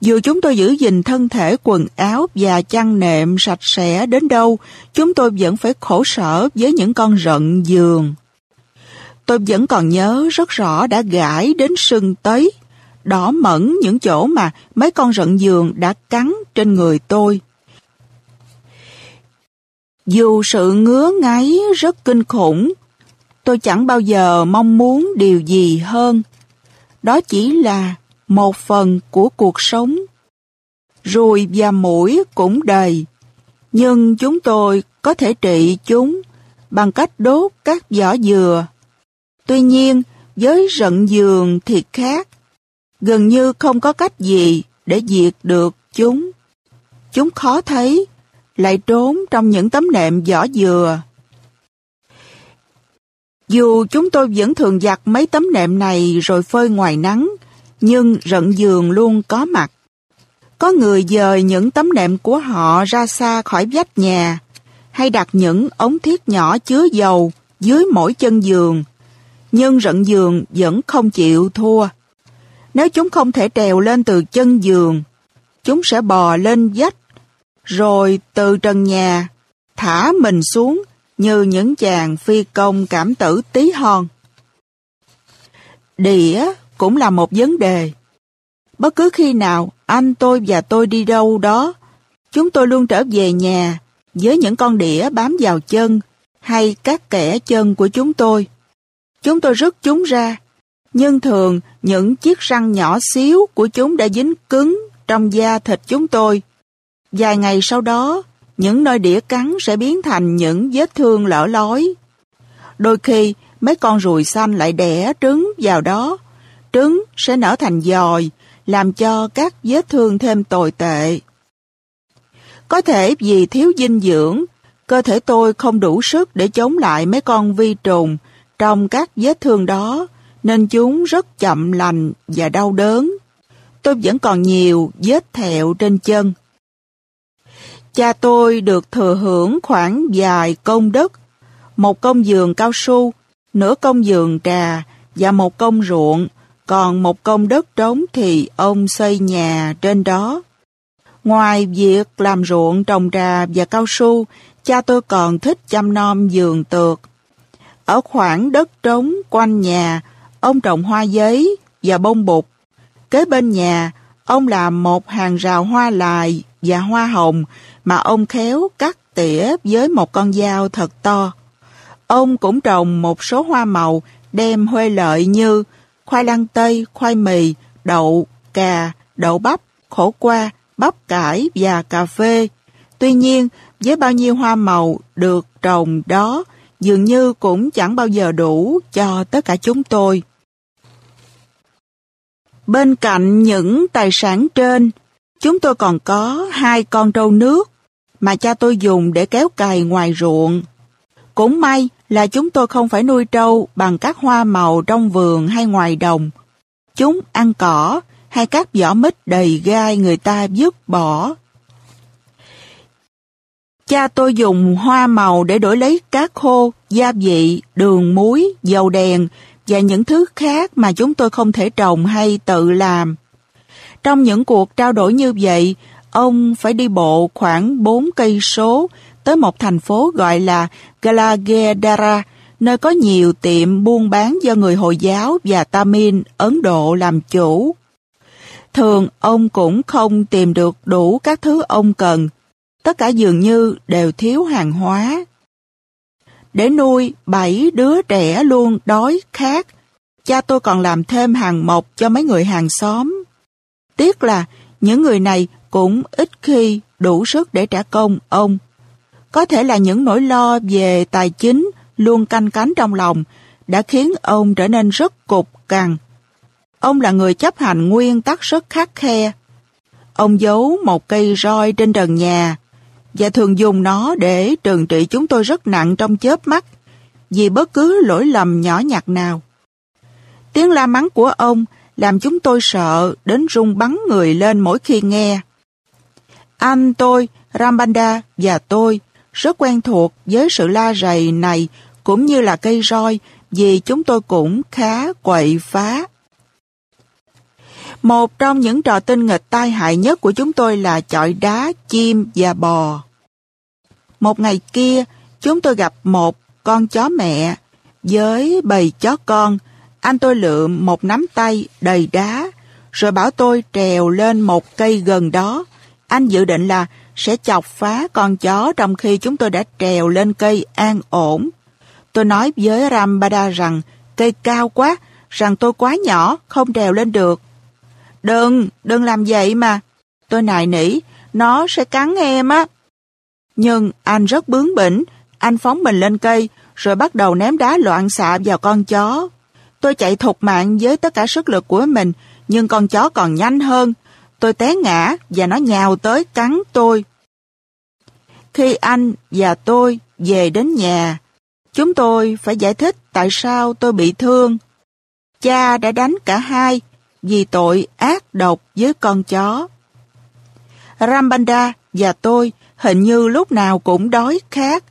Dù chúng tôi giữ gìn thân thể quần áo và chăn nệm sạch sẽ đến đâu, chúng tôi vẫn phải khổ sở với những con rận giường. Tôi vẫn còn nhớ rất rõ đã gãi đến sưng tấy, đỏ mẫn những chỗ mà mấy con rận giường đã cắn trên người tôi. Dù sự ngứa ngáy rất kinh khủng, tôi chẳng bao giờ mong muốn điều gì hơn. Đó chỉ là một phần của cuộc sống. Ruồi và mũi cũng đầy, nhưng chúng tôi có thể trị chúng bằng cách đốt các vỏ dừa. Tuy nhiên, với rận giường thì khác. Gần như không có cách gì để diệt được chúng. Chúng khó thấy, lại trốn trong những tấm nệm vỏ dừa. Dù chúng tôi vẫn thường giặt mấy tấm nệm này rồi phơi ngoài nắng, nhưng rận giường luôn có mặt. Có người dời những tấm nệm của họ ra xa khỏi vách nhà, hay đặt những ống thiết nhỏ chứa dầu dưới mỗi chân giường, nhưng rận giường vẫn không chịu thua. Nếu chúng không thể trèo lên từ chân giường, chúng sẽ bò lên vách, rồi từ trần nhà, thả mình xuống như những chàng phi công cảm tử tí hon. Đĩa cũng là một vấn đề. Bất cứ khi nào anh tôi và tôi đi đâu đó, chúng tôi luôn trở về nhà với những con đĩa bám vào chân hay các kẻ chân của chúng tôi. Chúng tôi rứt chúng ra nhưng thường những chiếc răng nhỏ xíu của chúng đã dính cứng trong da thịt chúng tôi. Vài ngày sau đó, những nơi đĩa cắn sẽ biến thành những vết thương lở lói. Đôi khi, mấy con ruồi xanh lại đẻ trứng vào đó. Trứng sẽ nở thành dòi, làm cho các vết thương thêm tồi tệ. Có thể vì thiếu dinh dưỡng, cơ thể tôi không đủ sức để chống lại mấy con vi trùng trong các vết thương đó, nên chúng rất chậm lành và đau đớn. Tôi vẫn còn nhiều vết thẹo trên chân. Cha tôi được thừa hưởng khoảng vài công đất, một công giường cao su, nửa công giường trà và một công ruộng, còn một công đất trống thì ông xây nhà trên đó. Ngoài việc làm ruộng trồng trà và cao su, cha tôi còn thích chăm nom giường tược. Ở khoảng đất trống quanh nhà, ông trồng hoa giấy và bông bụt. Kế bên nhà, ông làm một hàng rào hoa lài và hoa hồng mà ông khéo cắt tỉa với một con dao thật to. Ông cũng trồng một số hoa màu đem huê lợi như khoai lang tây, khoai mì, đậu, cà, đậu bắp, khổ qua, bắp cải và cà phê. Tuy nhiên, với bao nhiêu hoa màu được trồng đó, dường như cũng chẳng bao giờ đủ cho tất cả chúng tôi. Bên cạnh những tài sản trên, chúng tôi còn có hai con trâu nước mà cha tôi dùng để kéo cày ngoài ruộng. Cũng may là chúng tôi không phải nuôi trâu bằng các hoa màu trong vườn hay ngoài đồng. Chúng ăn cỏ hay các vỏ mít đầy gai người ta vứt bỏ. Cha tôi dùng hoa màu để đổi lấy cá khô, gia vị, đường muối, dầu đèn và những thứ khác mà chúng tôi không thể trồng hay tự làm. Trong những cuộc trao đổi như vậy, ông phải đi bộ khoảng 4 cây số tới một thành phố gọi là Galagedara, nơi có nhiều tiệm buôn bán do người Hồi giáo và Tamil Ấn Độ làm chủ. Thường ông cũng không tìm được đủ các thứ ông cần, tất cả dường như đều thiếu hàng hóa. Để nuôi bảy đứa trẻ luôn đói khát, cha tôi còn làm thêm hàng mộc cho mấy người hàng xóm. Tiếc là những người này cũng ít khi đủ sức để trả công ông. Có thể là những nỗi lo về tài chính luôn canh cánh trong lòng đã khiến ông trở nên rất cục cằn. Ông là người chấp hành nguyên tắc rất khắc khe. Ông giấu một cây roi trên trần nhà và thường dùng nó để trừng trị chúng tôi rất nặng trong chớp mắt vì bất cứ lỗi lầm nhỏ nhặt nào. Tiếng la mắng của ông làm chúng tôi sợ đến run bắn người lên mỗi khi nghe. Anh tôi, Rambanda và tôi rất quen thuộc với sự la rầy này cũng như là cây roi vì chúng tôi cũng khá quậy phá. Một trong những trò tinh nghịch tai hại nhất của chúng tôi là chọi đá, chim và bò. Một ngày kia, chúng tôi gặp một con chó mẹ với bầy chó con. Anh tôi lượm một nắm tay đầy đá, rồi bảo tôi trèo lên một cây gần đó. Anh dự định là sẽ chọc phá con chó trong khi chúng tôi đã trèo lên cây an ổn. Tôi nói với Rambada rằng cây cao quá, rằng tôi quá nhỏ, không trèo lên được. Đừng, đừng làm vậy mà. Tôi nài nỉ, nó sẽ cắn em á. Nhưng anh rất bướng bỉnh, anh phóng mình lên cây, rồi bắt đầu ném đá loạn xạ vào con chó. Tôi chạy thục mạng với tất cả sức lực của mình, nhưng con chó còn nhanh hơn. Tôi té ngã và nó nhào tới cắn tôi. Khi anh và tôi về đến nhà, chúng tôi phải giải thích tại sao tôi bị thương. Cha đã đánh cả hai vì tội ác độc với con chó. Rambanda và tôi hình như lúc nào cũng đói khát.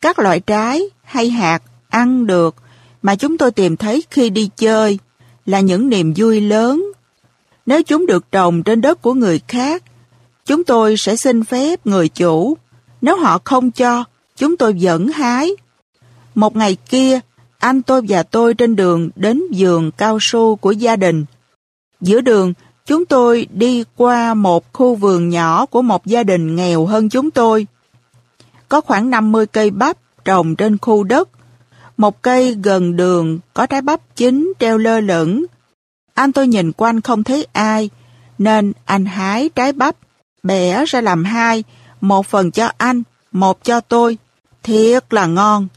Các loại trái hay hạt ăn được mà chúng tôi tìm thấy khi đi chơi là những niềm vui lớn. Nếu chúng được trồng trên đất của người khác, chúng tôi sẽ xin phép người chủ. Nếu họ không cho, chúng tôi vẫn hái. Một ngày kia, anh tôi và tôi trên đường đến vườn cao su của gia đình. Giữa đường, chúng tôi đi qua một khu vườn nhỏ của một gia đình nghèo hơn chúng tôi. Có khoảng 50 cây bắp trồng trên khu đất. Một cây gần đường có trái bắp chín treo lơ lửng. Anh tôi nhìn quanh không thấy ai, nên anh hái trái bắp, bẻ ra làm hai, một phần cho anh, một cho tôi. Thiệt là ngon.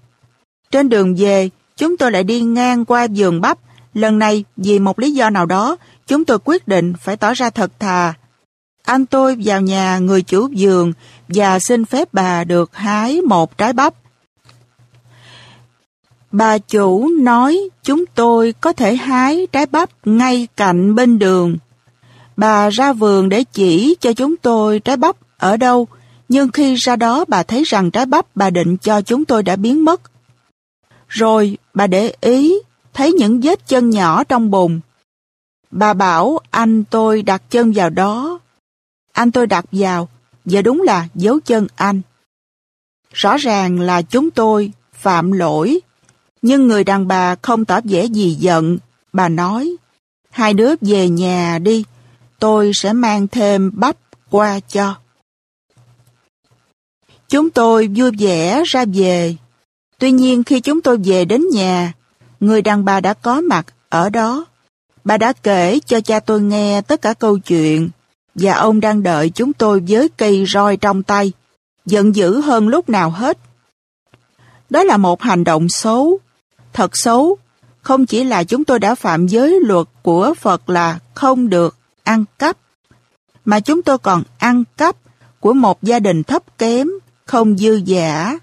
Trên đường về, chúng tôi lại đi ngang qua vườn bắp. Lần này, vì một lý do nào đó, chúng tôi quyết định phải tỏ ra thật thà. Anh tôi vào nhà người chủ vườn và xin phép bà được hái một trái bắp. Bà chủ nói chúng tôi có thể hái trái bắp ngay cạnh bên đường. Bà ra vườn để chỉ cho chúng tôi trái bắp ở đâu, nhưng khi ra đó bà thấy rằng trái bắp bà định cho chúng tôi đã biến mất. Rồi bà để ý, thấy những vết chân nhỏ trong bùn. Bà bảo anh tôi đặt chân vào đó. Anh tôi đặt vào, và đúng là dấu chân anh. Rõ ràng là chúng tôi phạm lỗi, nhưng người đàn bà không tỏ vẻ gì giận. Bà nói, hai đứa về nhà đi, tôi sẽ mang thêm bắp qua cho. Chúng tôi vui vẻ ra về. Tuy nhiên khi chúng tôi về đến nhà, người đàn bà đã có mặt ở đó. Bà đã kể cho cha tôi nghe tất cả câu chuyện và ông đang đợi chúng tôi với cây roi trong tay, giận dữ hơn lúc nào hết. Đó là một hành động xấu, thật xấu. Không chỉ là chúng tôi đã phạm giới luật của Phật là không được ăn cắp, mà chúng tôi còn ăn cắp của một gia đình thấp kém, không dư giả.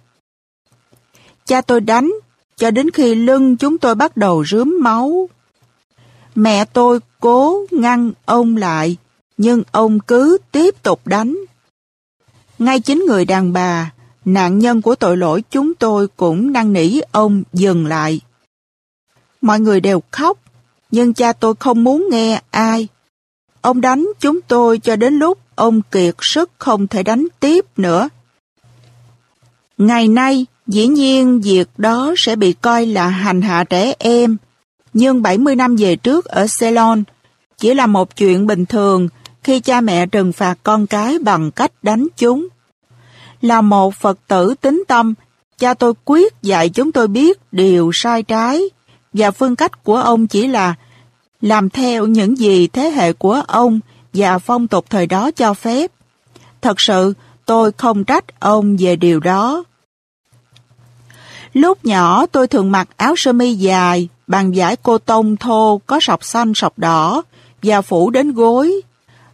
Cha tôi đánh cho đến khi lưng chúng tôi bắt đầu rướm máu. Mẹ tôi cố ngăn ông lại, nhưng ông cứ tiếp tục đánh. Ngay chính người đàn bà, nạn nhân của tội lỗi chúng tôi cũng năn nỉ ông dừng lại. Mọi người đều khóc, nhưng cha tôi không muốn nghe ai. Ông đánh chúng tôi cho đến lúc ông kiệt sức không thể đánh tiếp nữa. Ngày nay, dĩ nhiên việc đó sẽ bị coi là hành hạ trẻ em, nhưng 70 năm về trước ở Ceylon chỉ là một chuyện bình thường khi cha mẹ trừng phạt con cái bằng cách đánh chúng. Là một Phật tử tính tâm, cha tôi quyết dạy chúng tôi biết điều sai trái, và phương cách của ông chỉ là làm theo những gì thế hệ của ông và phong tục thời đó cho phép. Thật sự, tôi không trách ông về điều đó. Lúc nhỏ tôi thường mặc áo sơ mi dài, bằng vải cô tông thô có sọc xanh sọc đỏ và phủ đến gối.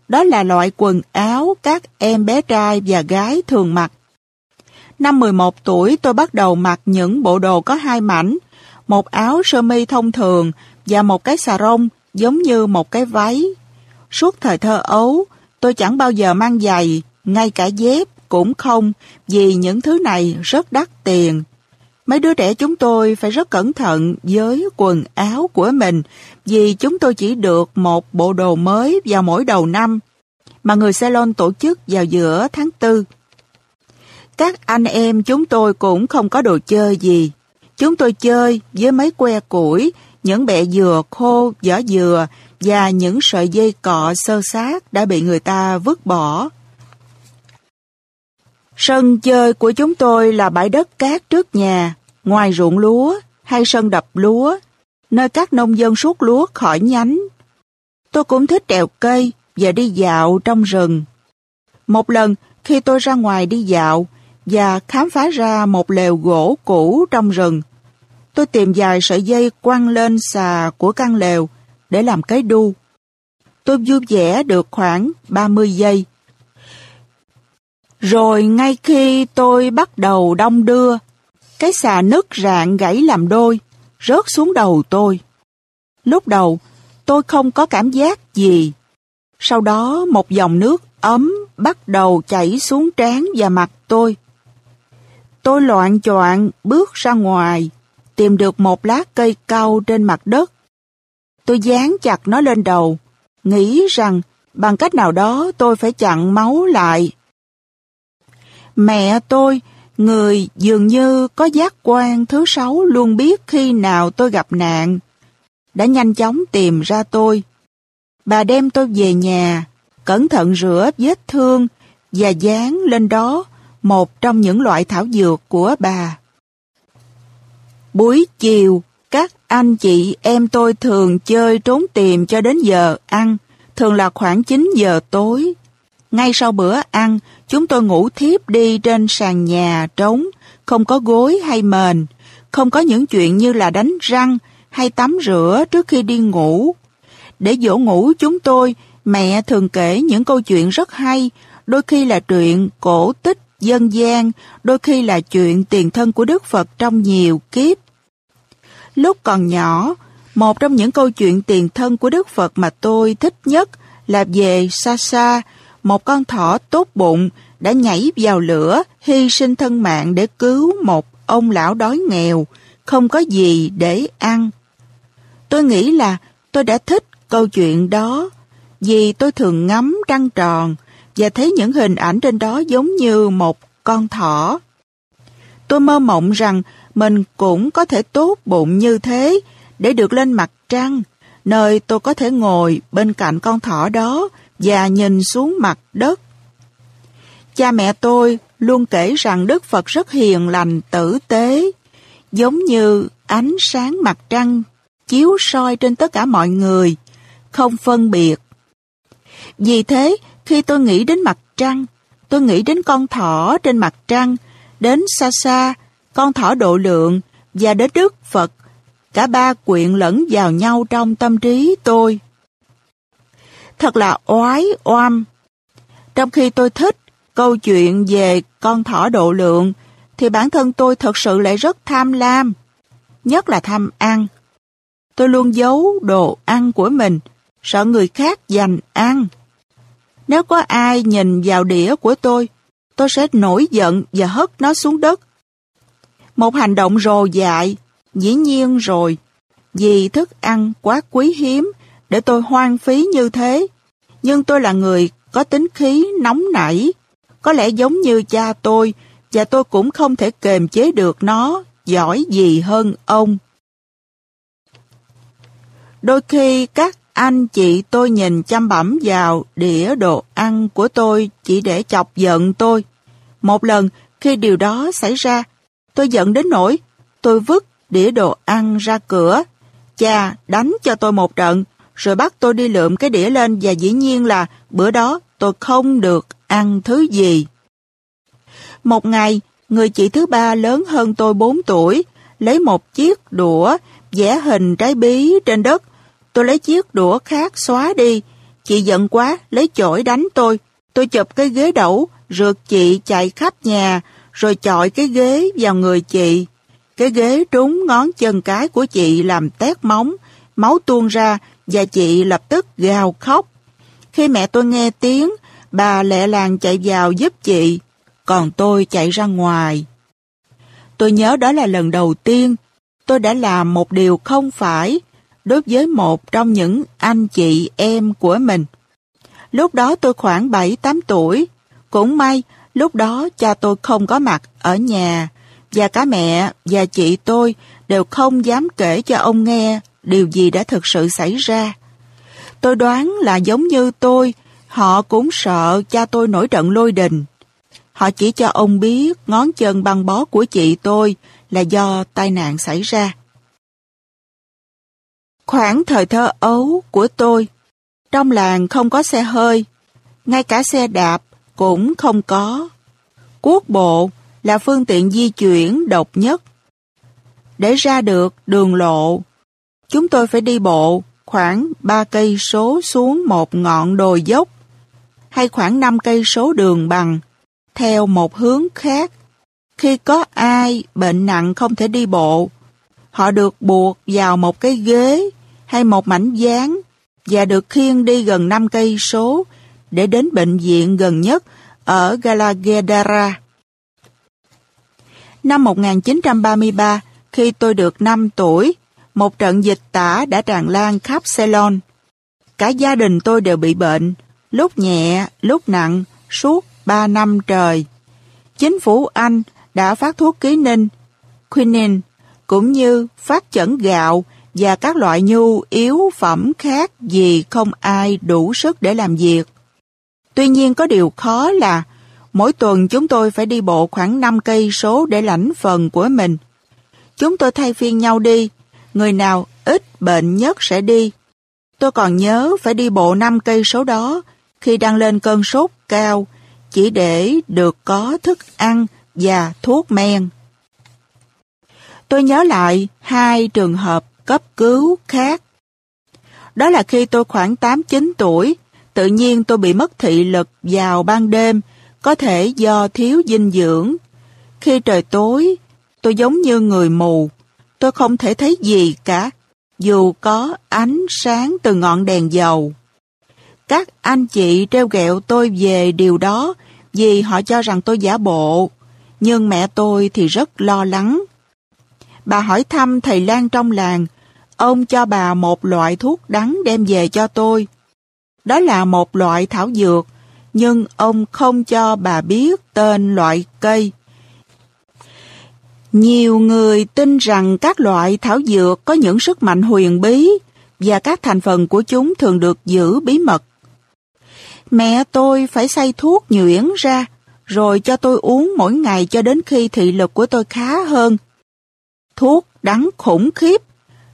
Đó là loại quần áo các em bé trai và gái thường mặc. Năm 11 tuổi tôi bắt đầu mặc những bộ đồ có hai mảnh, một áo sơ mi thông thường và một cái xà rông giống như một cái váy. Suốt thời thơ ấu, tôi chẳng bao giờ mang giày, ngay cả dép cũng không, vì những thứ này rất đắt tiền. Mấy đứa trẻ chúng tôi phải rất cẩn thận với quần áo của mình vì chúng tôi chỉ được một bộ đồ mới vào mỗi đầu năm mà người salon tổ chức vào giữa tháng tư. Các anh em chúng tôi cũng không có đồ chơi gì. Chúng tôi chơi với mấy que củi, những bẹ dừa khô, vỏ dừa và những sợi dây cọ sơ sát đã bị người ta vứt bỏ. Sân chơi của chúng tôi là bãi đất cát trước nhà, ngoài ruộng lúa hay sân đập lúa, nơi các nông dân suốt lúa khỏi nhánh. Tôi cũng thích trèo cây và đi dạo trong rừng. Một lần khi tôi ra ngoài đi dạo và khám phá ra một lều gỗ cũ trong rừng, tôi tìm vài sợi dây quăng lên xà của căn lều để làm cái đu. Tôi vui vẻ được khoảng 30 giây. Rồi ngay khi tôi bắt đầu đông đưa, cái xà nứt rạn gãy làm đôi, rớt xuống đầu tôi. Lúc đầu, tôi không có cảm giác gì. Sau đó một dòng nước ấm bắt đầu chảy xuống trán và mặt tôi. Tôi loạn choạng bước ra ngoài, tìm được một lá cây cau trên mặt đất. Tôi dán chặt nó lên đầu, nghĩ rằng bằng cách nào đó tôi phải chặn máu lại. Mẹ tôi, người dường như có giác quan thứ sáu luôn biết khi nào tôi gặp nạn, đã nhanh chóng tìm ra tôi. Bà đem tôi về nhà, cẩn thận rửa vết thương và dán lên đó một trong những loại thảo dược của bà. Buổi chiều, các anh chị em tôi thường chơi trốn tìm cho đến giờ ăn, thường là khoảng 9 giờ tối. Ngay sau bữa ăn, chúng tôi ngủ thiếp đi trên sàn nhà trống, không có gối hay mền, không có những chuyện như là đánh răng hay tắm rửa trước khi đi ngủ. Để dỗ ngủ chúng tôi, mẹ thường kể những câu chuyện rất hay, đôi khi là truyện cổ tích dân gian, đôi khi là chuyện tiền thân của Đức Phật trong nhiều kiếp. Lúc còn nhỏ, một trong những câu chuyện tiền thân của Đức Phật mà tôi thích nhất là về Sasa, một con thỏ tốt bụng đã nhảy vào lửa, hy sinh thân mạng để cứu một ông lão đói nghèo, không có gì để ăn. Tôi nghĩ là tôi đã thích câu chuyện đó, vì tôi thường ngắm trăng tròn và thấy những hình ảnh trên đó giống như một con thỏ. Tôi mơ mộng rằng mình cũng có thể tốt bụng như thế để được lên mặt trăng, nơi tôi có thể ngồi bên cạnh con thỏ đó và nhìn xuống mặt đất. Cha mẹ tôi luôn kể rằng Đức Phật rất hiền lành tử tế, giống như ánh sáng mặt trăng chiếu soi trên tất cả mọi người, không phân biệt. Vì thế, khi tôi nghĩ đến mặt trăng, tôi nghĩ đến con thỏ trên mặt trăng, đến xa xa, con thỏ độ lượng và đến Đức Phật. Cả ba quyện lẫn vào nhau trong tâm trí tôi. Thật là oái oăm. Trong khi tôi thích câu chuyện về con thỏ độ lượng, thì bản thân tôi thật sự lại rất tham lam, nhất là tham ăn. Tôi luôn giấu đồ ăn của mình, sợ người khác giành ăn. Nếu có ai nhìn vào đĩa của tôi, tôi sẽ nổi giận và hất nó xuống đất. Một hành động rồ dại, dĩ nhiên rồi, vì thức ăn quá quý hiếm để tôi hoang phí như thế. Nhưng tôi là người có tính khí nóng nảy, có lẽ giống như cha tôi, và tôi cũng không thể kềm chế được nó, giỏi gì hơn ông. Đôi khi các anh chị tôi nhìn chăm bẩm vào đĩa đồ ăn của tôi chỉ để chọc giận tôi. Một lần khi điều đó xảy ra, tôi giận đến nỗi tôi vứt đĩa đồ ăn ra cửa. Cha đánh cho tôi một trận, rồi bắt tôi đi lượm cái đĩa lên và dĩ nhiên là bữa đó tôi không được ăn thứ gì. Một ngày, người chị thứ ba lớn hơn tôi 4 tuổi, lấy một chiếc đũa vẽ hình trái bí trên đất Tôi lấy chiếc đũa khác xóa đi. Chị giận quá, lấy chổi đánh tôi. Tôi chụp cái ghế đẩu, rượt chị chạy khắp nhà, rồi chọi cái ghế vào người chị. Cái ghế trúng ngón chân cái của chị làm tét móng, máu tuôn ra và chị lập tức gào khóc. Khi mẹ tôi nghe tiếng, bà lẹ làng chạy vào giúp chị, còn tôi chạy ra ngoài. Tôi nhớ đó là lần đầu tiên tôi đã làm một điều không phải, đối với một trong những anh chị em của mình. Lúc đó tôi khoảng 7-8 tuổi. Cũng may, lúc đó cha tôi không có mặt ở nhà và cả mẹ và chị tôi đều không dám kể cho ông nghe điều gì đã thực sự xảy ra. Tôi đoán là giống như tôi, họ cũng sợ cha tôi nổi trận lôi đình. Họ chỉ cho ông biết ngón chân băng bó của chị tôi là do tai nạn xảy ra. Khoảng thời thơ ấu của tôi, trong làng không có xe hơi, ngay cả xe đạp cũng không có. Quốc bộ là phương tiện di chuyển độc nhất. Để ra được đường lộ, chúng tôi phải đi bộ khoảng 3 cây số xuống một ngọn đồi dốc hay khoảng 5 cây số đường bằng theo một hướng khác. Khi có ai bệnh nặng không thể đi bộ, họ được buộc vào một cái ghế hay một mảnh dán và được khiêng đi gần 5 cây số để đến bệnh viện gần nhất ở Galagedara. Năm 1933, khi tôi được 5 tuổi, một trận dịch tả đã tràn lan khắp Ceylon. Cả gia đình tôi đều bị bệnh, lúc nhẹ, lúc nặng, suốt 3 năm trời. Chính phủ Anh đã phát thuốc ký ninh, quinine, cũng như phát chẩn gạo và các loại nhu yếu phẩm khác vì không ai đủ sức để làm việc. Tuy nhiên có điều khó là mỗi tuần chúng tôi phải đi bộ khoảng 5 cây số để lãnh phần của mình. Chúng tôi thay phiên nhau đi, người nào ít bệnh nhất sẽ đi. Tôi còn nhớ phải đi bộ 5 cây số đó khi đang lên cơn sốt cao, chỉ để được có thức ăn và thuốc men. Tôi nhớ lại hai trường hợp cấp cứu khác. Đó là khi tôi khoảng 8-9 tuổi, tự nhiên tôi bị mất thị lực vào ban đêm, có thể do thiếu dinh dưỡng. Khi trời tối, tôi giống như người mù, tôi không thể thấy gì cả, dù có ánh sáng từ ngọn đèn dầu. Các anh chị treo gẹo tôi về điều đó vì họ cho rằng tôi giả bộ, nhưng mẹ tôi thì rất lo lắng. Bà hỏi thăm thầy Lan trong làng, ông cho bà một loại thuốc đắng đem về cho tôi. Đó là một loại thảo dược, nhưng ông không cho bà biết tên loại cây. Nhiều người tin rằng các loại thảo dược có những sức mạnh huyền bí và các thành phần của chúng thường được giữ bí mật. Mẹ tôi phải xay thuốc nhuyễn ra, rồi cho tôi uống mỗi ngày cho đến khi thị lực của tôi khá hơn. Thuốc đắng khủng khiếp,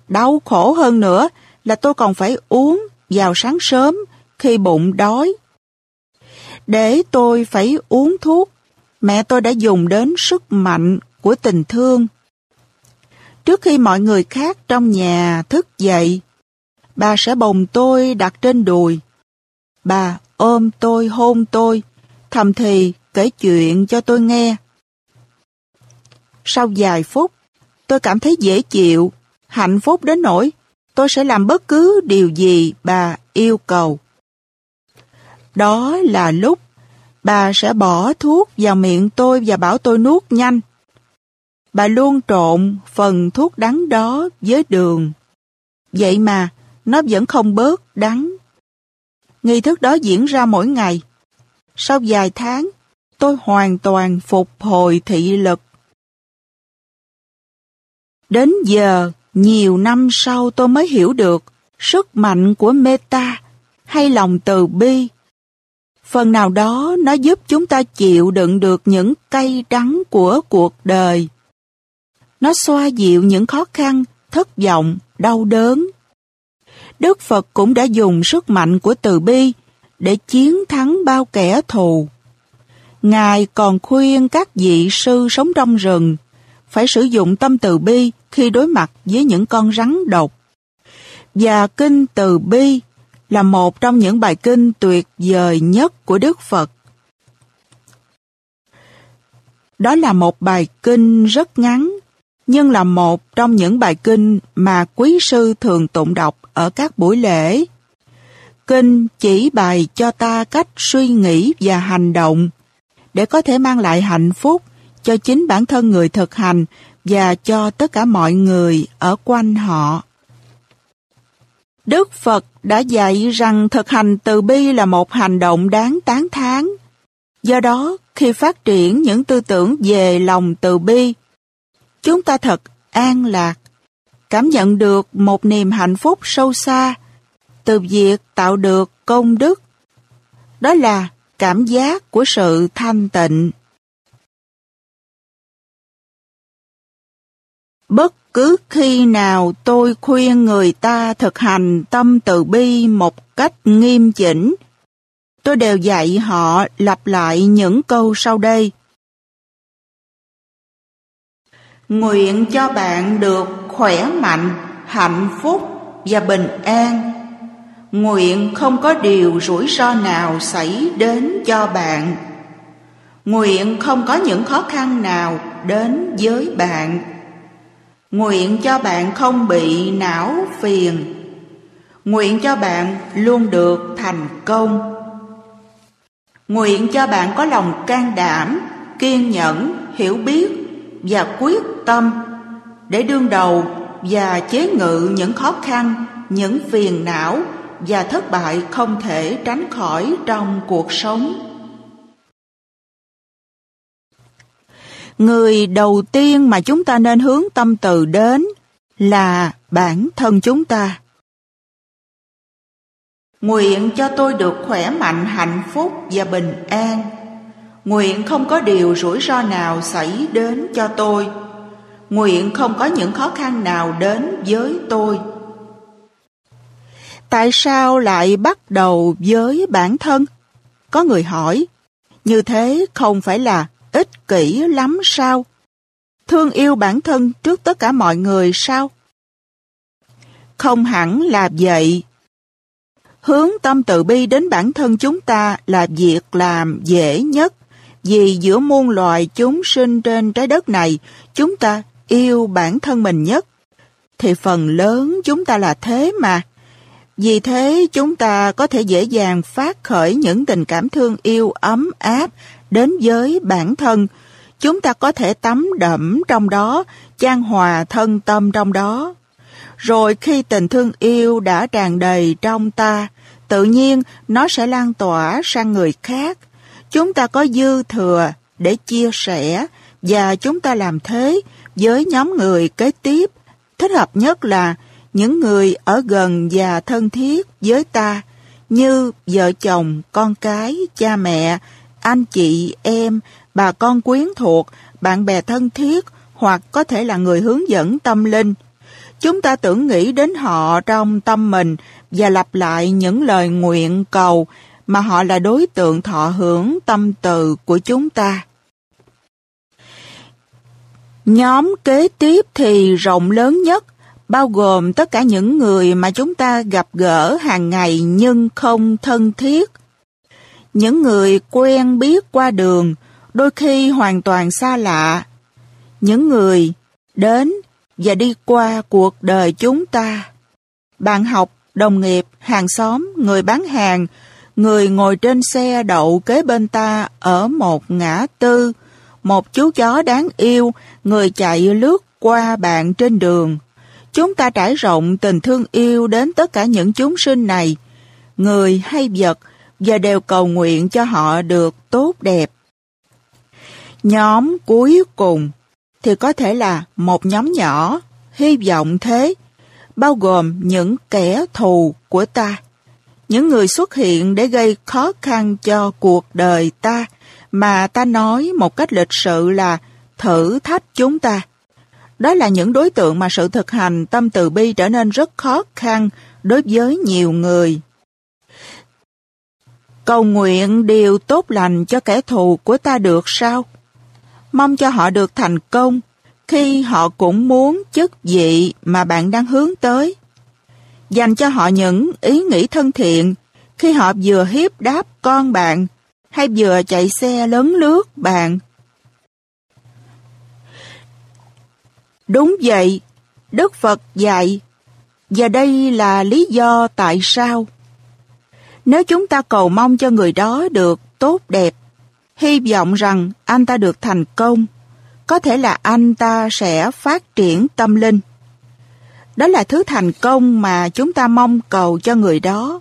đau khổ hơn nữa là tôi còn phải uống vào sáng sớm khi bụng đói. Để tôi phải uống thuốc, mẹ tôi đã dùng đến sức mạnh của tình thương. Trước khi mọi người khác trong nhà thức dậy, bà sẽ bồng tôi đặt trên đùi. Bà ôm tôi hôn tôi, thầm thì kể chuyện cho tôi nghe. Sau vài phút, tôi cảm thấy dễ chịu, hạnh phúc đến nỗi tôi sẽ làm bất cứ điều gì bà yêu cầu. Đó là lúc bà sẽ bỏ thuốc vào miệng tôi và bảo tôi nuốt nhanh. Bà luôn trộn phần thuốc đắng đó với đường. Vậy mà, nó vẫn không bớt đắng. Nghi thức đó diễn ra mỗi ngày. Sau vài tháng, tôi hoàn toàn phục hồi thị lực. Đến giờ, nhiều năm sau tôi mới hiểu được sức mạnh của meta hay lòng từ bi. Phần nào đó nó giúp chúng ta chịu đựng được những cay đắng của cuộc đời. Nó xoa dịu những khó khăn, thất vọng, đau đớn. Đức Phật cũng đã dùng sức mạnh của từ bi để chiến thắng bao kẻ thù. Ngài còn khuyên các vị sư sống trong rừng phải sử dụng tâm từ bi khi đối mặt với những con rắn độc. Và kinh từ bi là một trong những bài kinh tuyệt vời nhất của Đức Phật. Đó là một bài kinh rất ngắn, nhưng là một trong những bài kinh mà quý sư thường tụng đọc ở các buổi lễ. Kinh chỉ bày cho ta cách suy nghĩ và hành động để có thể mang lại hạnh phúc cho chính bản thân người thực hành và cho tất cả mọi người ở quanh họ. Đức Phật đã dạy rằng thực hành từ bi là một hành động đáng tán thán. Do đó, khi phát triển những tư tưởng về lòng từ bi, chúng ta thật an lạc, cảm nhận được một niềm hạnh phúc sâu xa từ việc tạo được công đức. Đó là cảm giác của sự thanh tịnh. Bất cứ khi nào tôi khuyên người ta thực hành tâm từ bi một cách nghiêm chỉnh, tôi đều dạy họ lặp lại những câu sau đây. Nguyện cho bạn được khỏe mạnh, hạnh phúc và bình an. Nguyện không có điều rủi ro nào xảy đến cho bạn. Nguyện không có những khó khăn nào đến với bạn Nguyện cho bạn không bị não phiền Nguyện cho bạn luôn được thành công Nguyện cho bạn có lòng can đảm, kiên nhẫn, hiểu biết và quyết tâm để đương đầu và chế ngự những khó khăn, những phiền não và thất bại không thể tránh khỏi trong cuộc sống. Người đầu tiên mà chúng ta nên hướng tâm từ đến là bản thân chúng ta. Nguyện cho tôi được khỏe mạnh, hạnh phúc và bình an. Nguyện không có điều rủi ro nào xảy đến cho tôi. nguyện không có những khó khăn nào đến với tôi. Tại sao lại bắt đầu với bản thân? Có người hỏi, như thế không phải là ích kỷ lắm sao? Thương yêu bản thân trước tất cả mọi người sao? Không hẳn là vậy. Hướng tâm từ bi đến bản thân chúng ta là việc làm dễ nhất, vì giữa muôn loài chúng sinh trên trái đất này, chúng ta yêu bản thân mình nhất. Thì phần lớn chúng ta là thế mà. Vì thế chúng ta có thể dễ dàng phát khởi những tình cảm thương yêu ấm áp đến với bản thân. Chúng ta có thể tắm đẫm trong đó, chan hòa thân tâm trong đó. Rồi khi tình thương yêu đã tràn đầy trong ta, tự nhiên nó sẽ lan tỏa sang người khác. Chúng ta có dư thừa để chia sẻ và chúng ta làm thế với nhóm người kế tiếp. Thích hợp nhất là những người ở gần và thân thiết với ta như vợ chồng, con cái, cha mẹ, anh chị, em, bà con quyến thuộc, bạn bè thân thiết hoặc có thể là người hướng dẫn tâm linh. Chúng ta tưởng nghĩ đến họ trong tâm mình và lặp lại những lời nguyện cầu mà họ là đối tượng thọ hưởng tâm từ của chúng ta. Nhóm kế tiếp thì rộng lớn nhất, bao gồm tất cả những người mà chúng ta gặp gỡ hàng ngày nhưng không thân thiết. Những người quen biết qua đường, đôi khi hoàn toàn xa lạ. Những người đến và đi qua cuộc đời chúng ta. Bạn học, đồng nghiệp, hàng xóm, người bán hàng, người ngồi trên xe đậu kế bên ta ở một ngã tư, một chú chó đáng yêu, người chạy lướt qua bạn trên đường. Chúng ta trải rộng tình thương yêu đến tất cả những chúng sinh này, người hay vật, và đều cầu nguyện cho họ được tốt đẹp. Nhóm cuối cùng thì có thể là một nhóm nhỏ, hy vọng thế, bao gồm những kẻ thù của ta, những người xuất hiện để gây khó khăn cho cuộc đời ta, mà ta nói một cách lịch sự là thử thách chúng ta. Đó là những đối tượng mà sự thực hành tâm từ bi trở nên rất khó khăn đối với nhiều người. Cầu nguyện điều tốt lành cho kẻ thù của ta được sao? Mong cho họ được thành công khi họ cũng muốn chức vị mà bạn đang hướng tới. Dành cho họ những ý nghĩ thân thiện khi họ vừa hiếp đáp con bạn hay vừa chạy xe lớn lướt bạn. Đúng vậy, Đức Phật dạy, và đây là lý do tại sao. Nếu chúng ta cầu mong cho người đó được tốt đẹp, hy vọng rằng anh ta được thành công, có thể là anh ta sẽ phát triển tâm linh. Đó là thứ thành công mà chúng ta mong cầu cho người đó,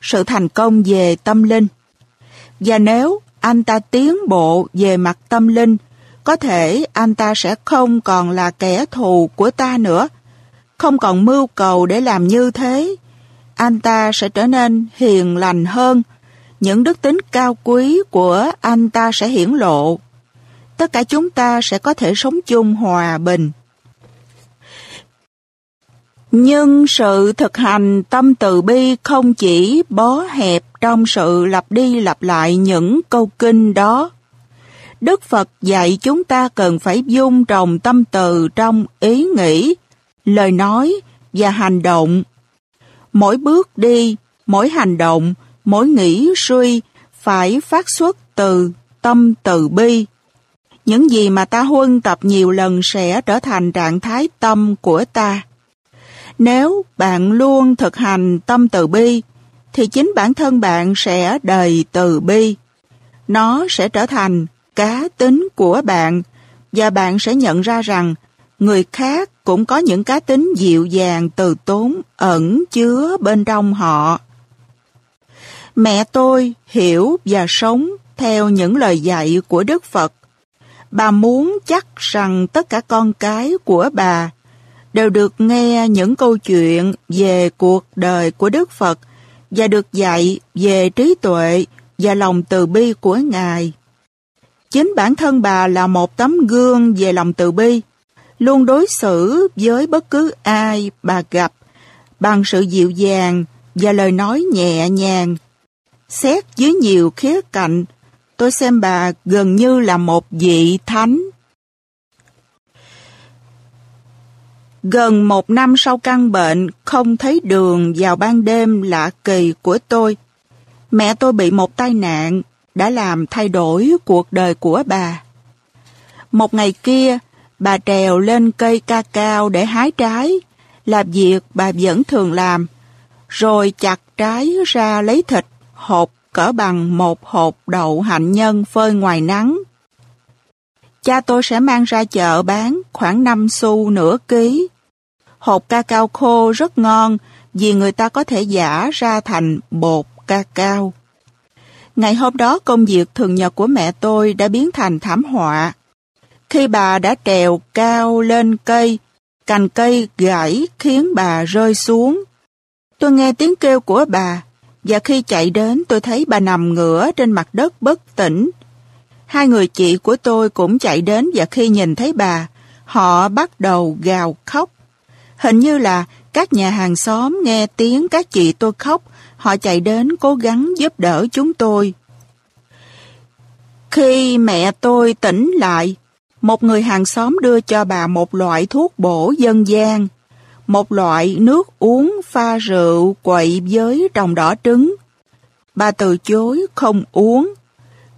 sự thành công về tâm linh. Và nếu anh ta tiến bộ về mặt tâm linh, có thể anh ta sẽ không còn là kẻ thù của ta nữa, không còn mưu cầu để làm như thế. Anh ta sẽ trở nên hiền lành hơn, những đức tính cao quý của anh ta sẽ hiển lộ. Tất cả chúng ta sẽ có thể sống chung hòa bình. Nhưng sự thực hành tâm từ bi không chỉ bó hẹp trong sự lặp đi lặp lại những câu kinh đó. Đức Phật dạy chúng ta cần phải dung trồng tâm từ trong ý nghĩ, lời nói và hành động. Mỗi bước đi, mỗi hành động, mỗi nghĩ suy phải phát xuất từ tâm từ bi. Những gì mà ta huân tập nhiều lần sẽ trở thành trạng thái tâm của ta. Nếu bạn luôn thực hành tâm từ bi, thì chính bản thân bạn sẽ đầy từ bi. Nó sẽ trở thành cá tính của bạn và bạn sẽ nhận ra rằng người khác cũng có những cá tính dịu dàng từ tốn ẩn chứa bên trong họ. Mẹ tôi hiểu và sống theo những lời dạy của Đức Phật. Bà muốn chắc rằng tất cả con cái của bà đều được nghe những câu chuyện về cuộc đời của Đức Phật và được dạy về trí tuệ và lòng từ bi của Ngài. Chính bản thân bà là một tấm gương về lòng từ bi. luôn đối xử với bất cứ ai bà gặp bằng sự dịu dàng và lời nói nhẹ nhàng. Xét dưới nhiều khía cạnh, tôi xem bà gần như là một vị thánh. Gần một năm sau căn bệnh, không thấy đường vào ban đêm lạ kỳ của tôi. Mẹ tôi bị một tai nạn, đã làm thay đổi cuộc đời của bà. Một ngày kia, bà trèo lên cây ca cao để hái trái, là việc bà vẫn thường làm, rồi chặt trái ra lấy thịt, hộp cỡ bằng một hộp đậu hạnh nhân phơi ngoài nắng. Cha tôi sẽ mang ra chợ bán khoảng 5 xu nửa ký. Hộp ca cao khô rất ngon vì người ta có thể giả ra thành bột ca cao. Ngày hôm đó công việc thường nhật của mẹ tôi đã biến thành thảm họa. Khi bà đã trèo cao lên cây, cành cây gãy khiến bà rơi xuống. Tôi nghe tiếng kêu của bà, và khi chạy đến tôi thấy bà nằm ngửa trên mặt đất bất tỉnh. Hai người chị của tôi cũng chạy đến và khi nhìn thấy bà, họ bắt đầu gào khóc. Hình như là các nhà hàng xóm nghe tiếng các chị tôi khóc, họ chạy đến cố gắng giúp đỡ chúng tôi. Khi mẹ tôi tỉnh lại, một người hàng xóm đưa cho bà một loại thuốc bổ dân gian, một loại nước uống pha rượu quậy với trồng đỏ trứng. Bà từ chối không uống.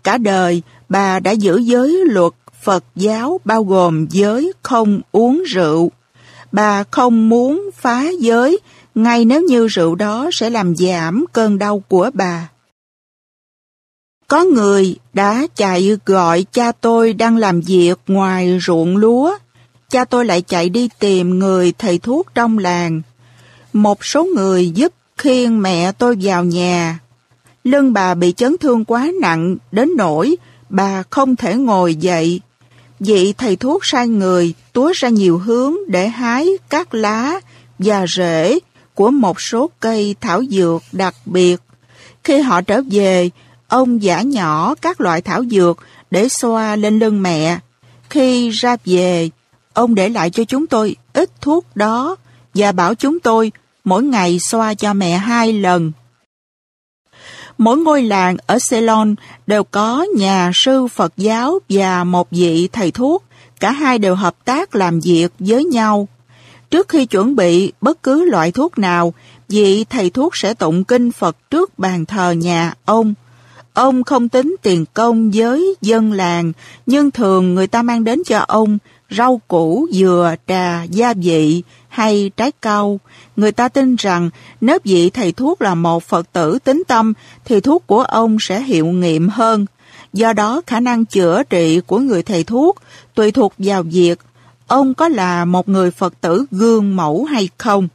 Cả đời, bà đã giữ giới luật Phật giáo bao gồm giới không uống rượu. Bà không muốn phá giới, ngay nếu như rượu đó sẽ làm giảm cơn đau của bà. Có người đã chạy gọi cha tôi đang làm việc ngoài ruộng lúa. Cha tôi lại chạy đi tìm người thầy thuốc trong làng. Một số người giúp khiêng mẹ tôi vào nhà. Lưng bà bị chấn thương quá nặng đến nỗi bà không thể ngồi dậy. Vị thầy thuốc sai người túa ra nhiều hướng để hái các lá và rễ của một số cây thảo dược đặc biệt. Khi họ trở về, Ông giả nhỏ các loại thảo dược để xoa lên lưng mẹ. Khi ra về, ông để lại cho chúng tôi ít thuốc đó và bảo chúng tôi mỗi ngày xoa cho mẹ hai lần. Mỗi ngôi làng ở Ceylon đều có nhà sư Phật giáo và một vị thầy thuốc. Cả hai đều hợp tác làm việc với nhau. Trước khi chuẩn bị bất cứ loại thuốc nào, vị thầy thuốc sẽ tụng kinh Phật trước bàn thờ nhà ông. Ông không tính tiền công với dân làng, nhưng thường người ta mang đến cho ông rau củ, dừa, trà, gia vị hay trái cau. Người ta tin rằng nếu vị thầy thuốc là một Phật tử tính tâm thì thuốc của ông sẽ hiệu nghiệm hơn. Do đó khả năng chữa trị của người thầy thuốc tùy thuộc vào việc ông có là một người Phật tử gương mẫu hay không.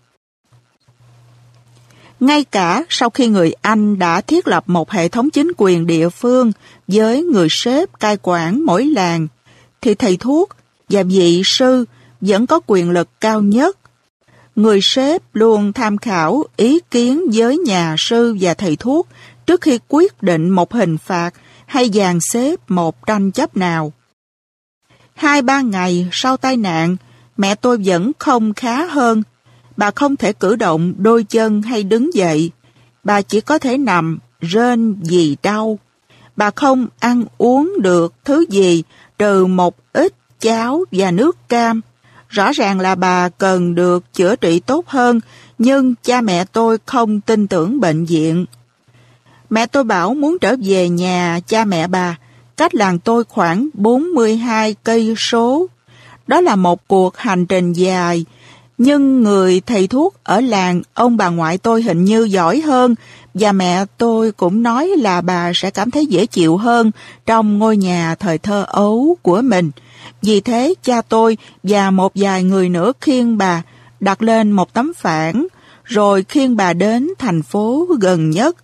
Ngay cả sau khi người Anh đã thiết lập một hệ thống chính quyền địa phương với người sếp cai quản mỗi làng, thì thầy thuốc và vị sư vẫn có quyền lực cao nhất. Người sếp luôn tham khảo ý kiến với nhà sư và thầy thuốc trước khi quyết định một hình phạt hay dàn xếp một tranh chấp nào. Hai ba ngày sau tai nạn, mẹ tôi vẫn không khá hơn Bà không thể cử động đôi chân hay đứng dậy. Bà chỉ có thể nằm, rên vì đau. Bà không ăn uống được thứ gì trừ một ít cháo và nước cam. Rõ ràng là bà cần được chữa trị tốt hơn, nhưng cha mẹ tôi không tin tưởng bệnh viện. Mẹ tôi bảo muốn trở về nhà cha mẹ bà, cách làng tôi khoảng 42 cây số. Đó là một cuộc hành trình dài, nhưng người thầy thuốc ở làng, ông bà ngoại tôi hình như giỏi hơn và mẹ tôi cũng nói là bà sẽ cảm thấy dễ chịu hơn trong ngôi nhà thời thơ ấu của mình. Vì thế cha tôi và một vài người nữa khiêng bà đặt lên một tấm phản rồi khiêng bà đến thành phố gần nhất.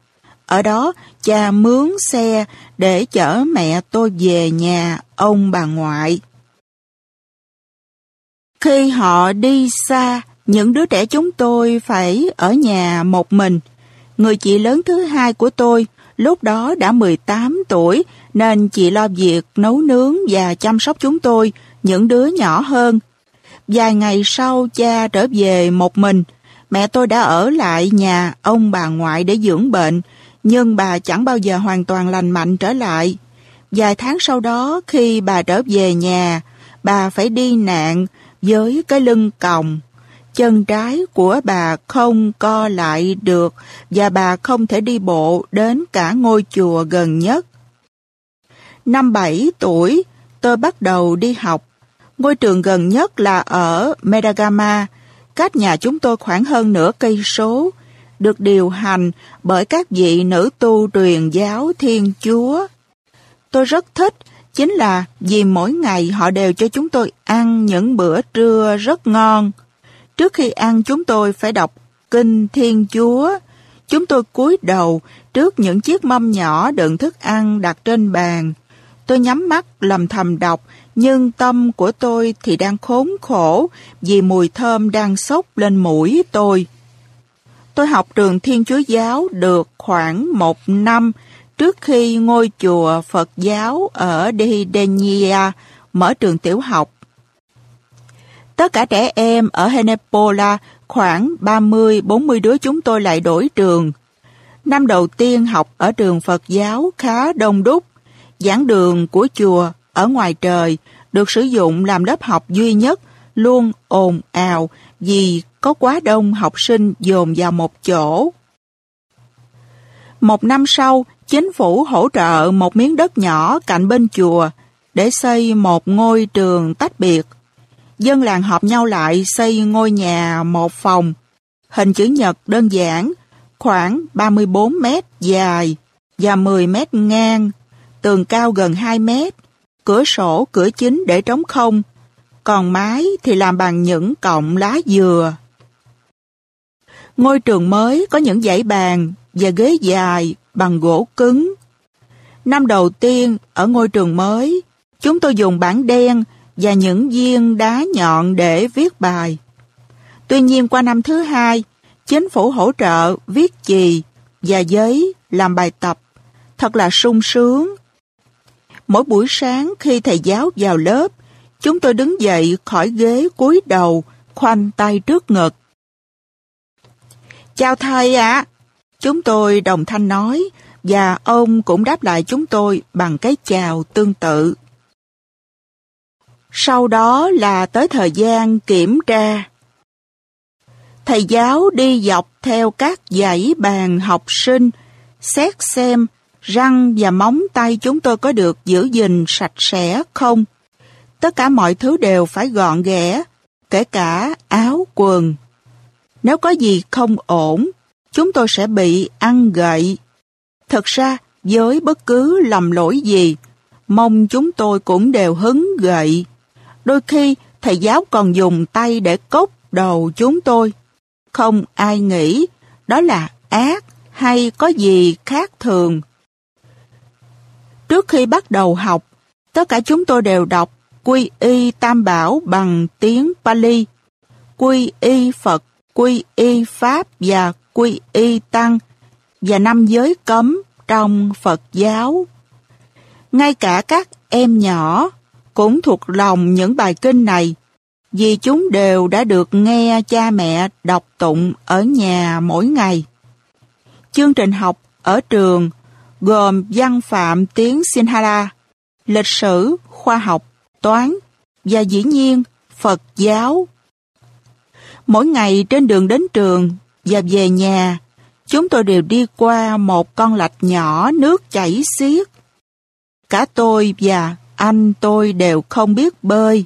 Ở đó cha mướn xe để chở mẹ tôi về nhà ông bà ngoại. Khi họ đi xa, những đứa trẻ chúng tôi phải ở nhà một mình. Người chị lớn thứ hai của tôi lúc đó đã 18 tuổi nên chị lo việc nấu nướng và chăm sóc chúng tôi, những đứa nhỏ hơn. Vài ngày sau cha trở về một mình, mẹ tôi đã ở lại nhà ông bà ngoại để dưỡng bệnh, nhưng bà chẳng bao giờ hoàn toàn lành mạnh trở lại. Vài tháng sau đó khi bà trở về nhà, bà phải đi nạn với cái lưng còng. Chân trái của bà không co lại được và bà không thể đi bộ đến cả ngôi chùa gần nhất. Năm 7 tuổi, tôi bắt đầu đi học. Ngôi trường gần nhất là ở Medagama, cách nhà chúng tôi khoảng hơn nửa cây số, được điều hành bởi các vị nữ tu truyền giáo Thiên Chúa. Tôi rất thích chính là vì mỗi ngày họ đều cho chúng tôi ăn những bữa trưa rất ngon. Trước khi ăn chúng tôi phải đọc Kinh Thiên Chúa. Chúng tôi cúi đầu trước những chiếc mâm nhỏ đựng thức ăn đặt trên bàn. Tôi nhắm mắt lầm thầm đọc, nhưng tâm của tôi thì đang khốn khổ vì mùi thơm đang xốc lên mũi tôi. Tôi học trường Thiên Chúa Giáo được khoảng một năm trước khi ngôi chùa Phật giáo ở Dehidenia mở trường tiểu học. Tất cả trẻ em ở Henepola khoảng 30-40 đứa chúng tôi lại đổi trường. Năm đầu tiên học ở trường Phật giáo khá đông đúc. Giảng đường của chùa ở ngoài trời được sử dụng làm lớp học duy nhất luôn ồn ào vì có quá đông học sinh dồn vào một chỗ. Một năm sau, chính phủ hỗ trợ một miếng đất nhỏ cạnh bên chùa để xây một ngôi trường tách biệt. Dân làng họp nhau lại xây ngôi nhà một phòng, hình chữ nhật đơn giản, khoảng 34 mét dài và 10 mét ngang, tường cao gần 2 mét, cửa sổ cửa chính để trống không, còn mái thì làm bằng những cọng lá dừa. Ngôi trường mới có những dãy bàn và ghế dài bằng gỗ cứng. Năm đầu tiên ở ngôi trường mới, chúng tôi dùng bảng đen và những viên đá nhọn để viết bài. Tuy nhiên qua năm thứ hai, chính phủ hỗ trợ viết chì và giấy làm bài tập. Thật là sung sướng. Mỗi buổi sáng khi thầy giáo vào lớp, chúng tôi đứng dậy khỏi ghế cúi đầu, khoanh tay trước ngực. Chào thầy ạ! Chúng tôi đồng thanh nói và ông cũng đáp lại chúng tôi bằng cái chào tương tự. Sau đó là tới thời gian kiểm tra. Thầy giáo đi dọc theo các dãy bàn học sinh, xét xem răng và móng tay chúng tôi có được giữ gìn sạch sẽ không. Tất cả mọi thứ đều phải gọn ghẽ, kể cả áo quần. Nếu có gì không ổn, chúng tôi sẽ bị ăn gậy. Thật ra, với bất cứ lầm lỗi gì, mong chúng tôi cũng đều hứng gậy. Đôi khi, thầy giáo còn dùng tay để cốc đầu chúng tôi. Không ai nghĩ đó là ác hay có gì khác thường. Trước khi bắt đầu học, tất cả chúng tôi đều đọc quy y tam bảo bằng tiếng Pali, quy y Phật, quy y Pháp và quy y Tăng và năm giới cấm trong Phật giáo. Ngay cả các em nhỏ cũng thuộc lòng những bài kinh này vì chúng đều đã được nghe cha mẹ đọc tụng ở nhà mỗi ngày. Chương trình học ở trường gồm văn phạm tiếng Sinhala, lịch sử, khoa học, toán và dĩ nhiên Phật giáo. Mỗi ngày trên đường đến trường và về nhà, chúng tôi đều đi qua một con lạch nhỏ nước chảy xiết. Cả tôi và anh tôi đều không biết bơi.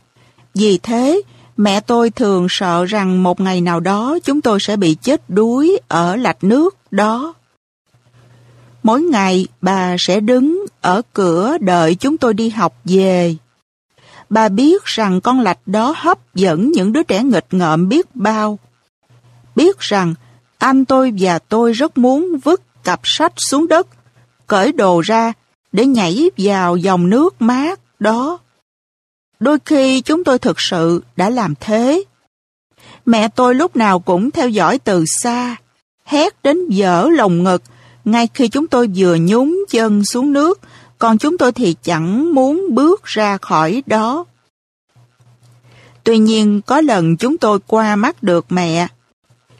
Vì thế, mẹ tôi thường sợ rằng một ngày nào đó chúng tôi sẽ bị chết đuối ở lạch nước đó. Mỗi ngày bà sẽ đứng ở cửa đợi chúng tôi đi học về. Bà biết rằng con lạch đó hấp dẫn những đứa trẻ nghịch ngợm biết bao. Biết rằng anh tôi và tôi rất muốn vứt cặp sách xuống đất, cởi đồ ra để nhảy vào dòng nước mát đó. Đôi khi chúng tôi thực sự đã làm thế. Mẹ tôi lúc nào cũng theo dõi từ xa, hét đến dở lồng ngực ngay khi chúng tôi vừa nhúng chân xuống nước, còn chúng tôi thì chẳng muốn bước ra khỏi đó. Tuy nhiên có lần chúng tôi qua mắt được mẹ.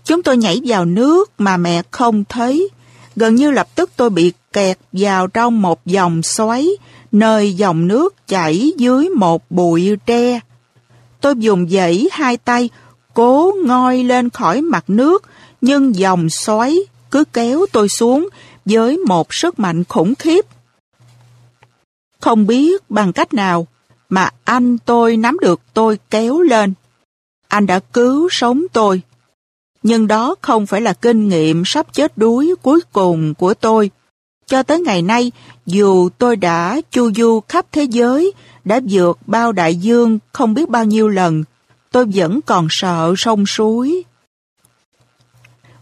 Chúng tôi nhảy vào nước mà mẹ không thấy. Gần như lập tức tôi bị kẹt vào trong một dòng xoáy, nơi dòng nước chảy dưới một bụi tre. Tôi dùng dãy hai tay, cố ngoi lên khỏi mặt nước, nhưng dòng xoáy cứ kéo tôi xuống với một sức mạnh khủng khiếp. Không biết bằng cách nào mà anh tôi nắm được tôi kéo lên. Anh đã cứu sống tôi. Nhưng đó không phải là kinh nghiệm sắp chết đuối cuối cùng của tôi. Cho tới ngày nay, dù tôi đã chu du khắp thế giới, đã vượt bao đại dương không biết bao nhiêu lần, tôi vẫn còn sợ sông suối.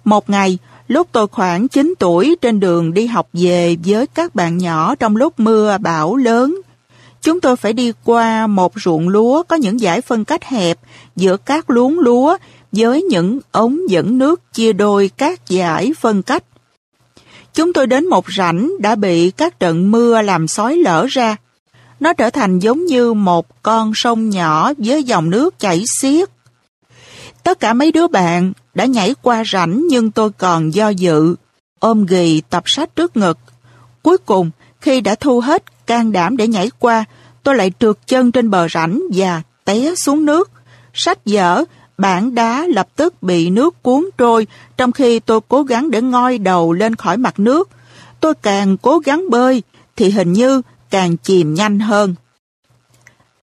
Một ngày, lúc tôi khoảng 9 tuổi trên đường đi học về với các bạn nhỏ trong lúc mưa bão lớn, chúng tôi phải đi qua một ruộng lúa có những dải phân cách hẹp giữa các luống lúa với những ống dẫn nước chia đôi các dải phân cách. Chúng tôi đến một rãnh đã bị các trận mưa làm sói lở ra. Nó trở thành giống như một con sông nhỏ với dòng nước chảy xiết. Tất cả mấy đứa bạn đã nhảy qua rảnh nhưng tôi còn do dự, ôm ghì tập sách trước ngực. Cuối cùng, khi đã thu hết can đảm để nhảy qua, tôi lại trượt chân trên bờ rảnh và té xuống nước. Sách dở, bảng đá lập tức bị nước cuốn trôi, trong khi tôi cố gắng để ngoi đầu lên khỏi mặt nước. Tôi càng cố gắng bơi, thì hình như càng chìm nhanh hơn.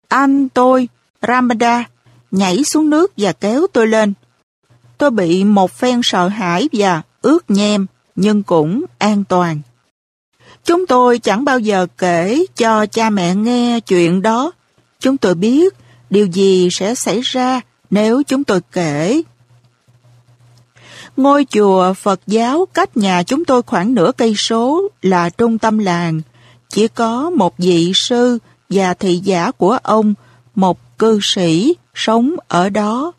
Anh tôi, Ramada, nhảy xuống nước và kéo tôi lên. Tôi bị một phen sợ hãi và ướt nhem, nhưng cũng an toàn. Chúng tôi chẳng bao giờ kể cho cha mẹ nghe chuyện đó. Chúng tôi biết điều gì sẽ xảy ra nếu chúng tôi kể. Ngôi chùa Phật giáo cách nhà chúng tôi khoảng nửa cây số là trung tâm làng. Chỉ có một vị sư và thị giả của ông, một cư sĩ, sống ở đó.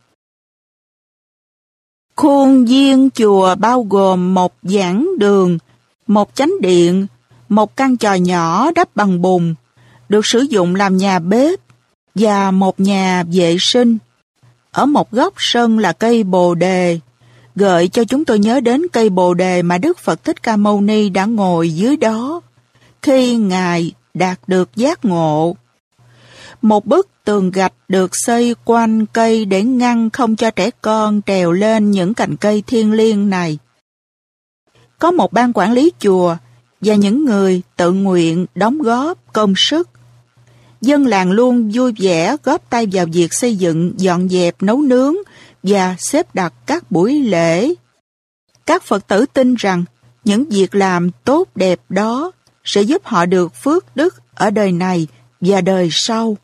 Khuôn viên chùa bao gồm một giảng đường, một chánh điện, một căn tròi nhỏ đắp bằng bùn, được sử dụng làm nhà bếp và một nhà vệ sinh. Ở một góc sân là cây bồ đề, gợi cho chúng tôi nhớ đến cây bồ đề mà Đức Phật Thích Ca Mâu Ni đã ngồi dưới đó khi Ngài đạt được giác ngộ. Một bức tường gạch được xây quanh cây để ngăn không cho trẻ con trèo lên những cành cây thiên liêng này. Có một ban quản lý chùa và những người tự nguyện đóng góp công sức. Dân làng luôn vui vẻ góp tay vào việc xây dựng, dọn dẹp, nấu nướng và xếp đặt các buổi lễ. Các Phật tử tin rằng những việc làm tốt đẹp đó sẽ giúp họ được phước đức ở đời này và đời sau.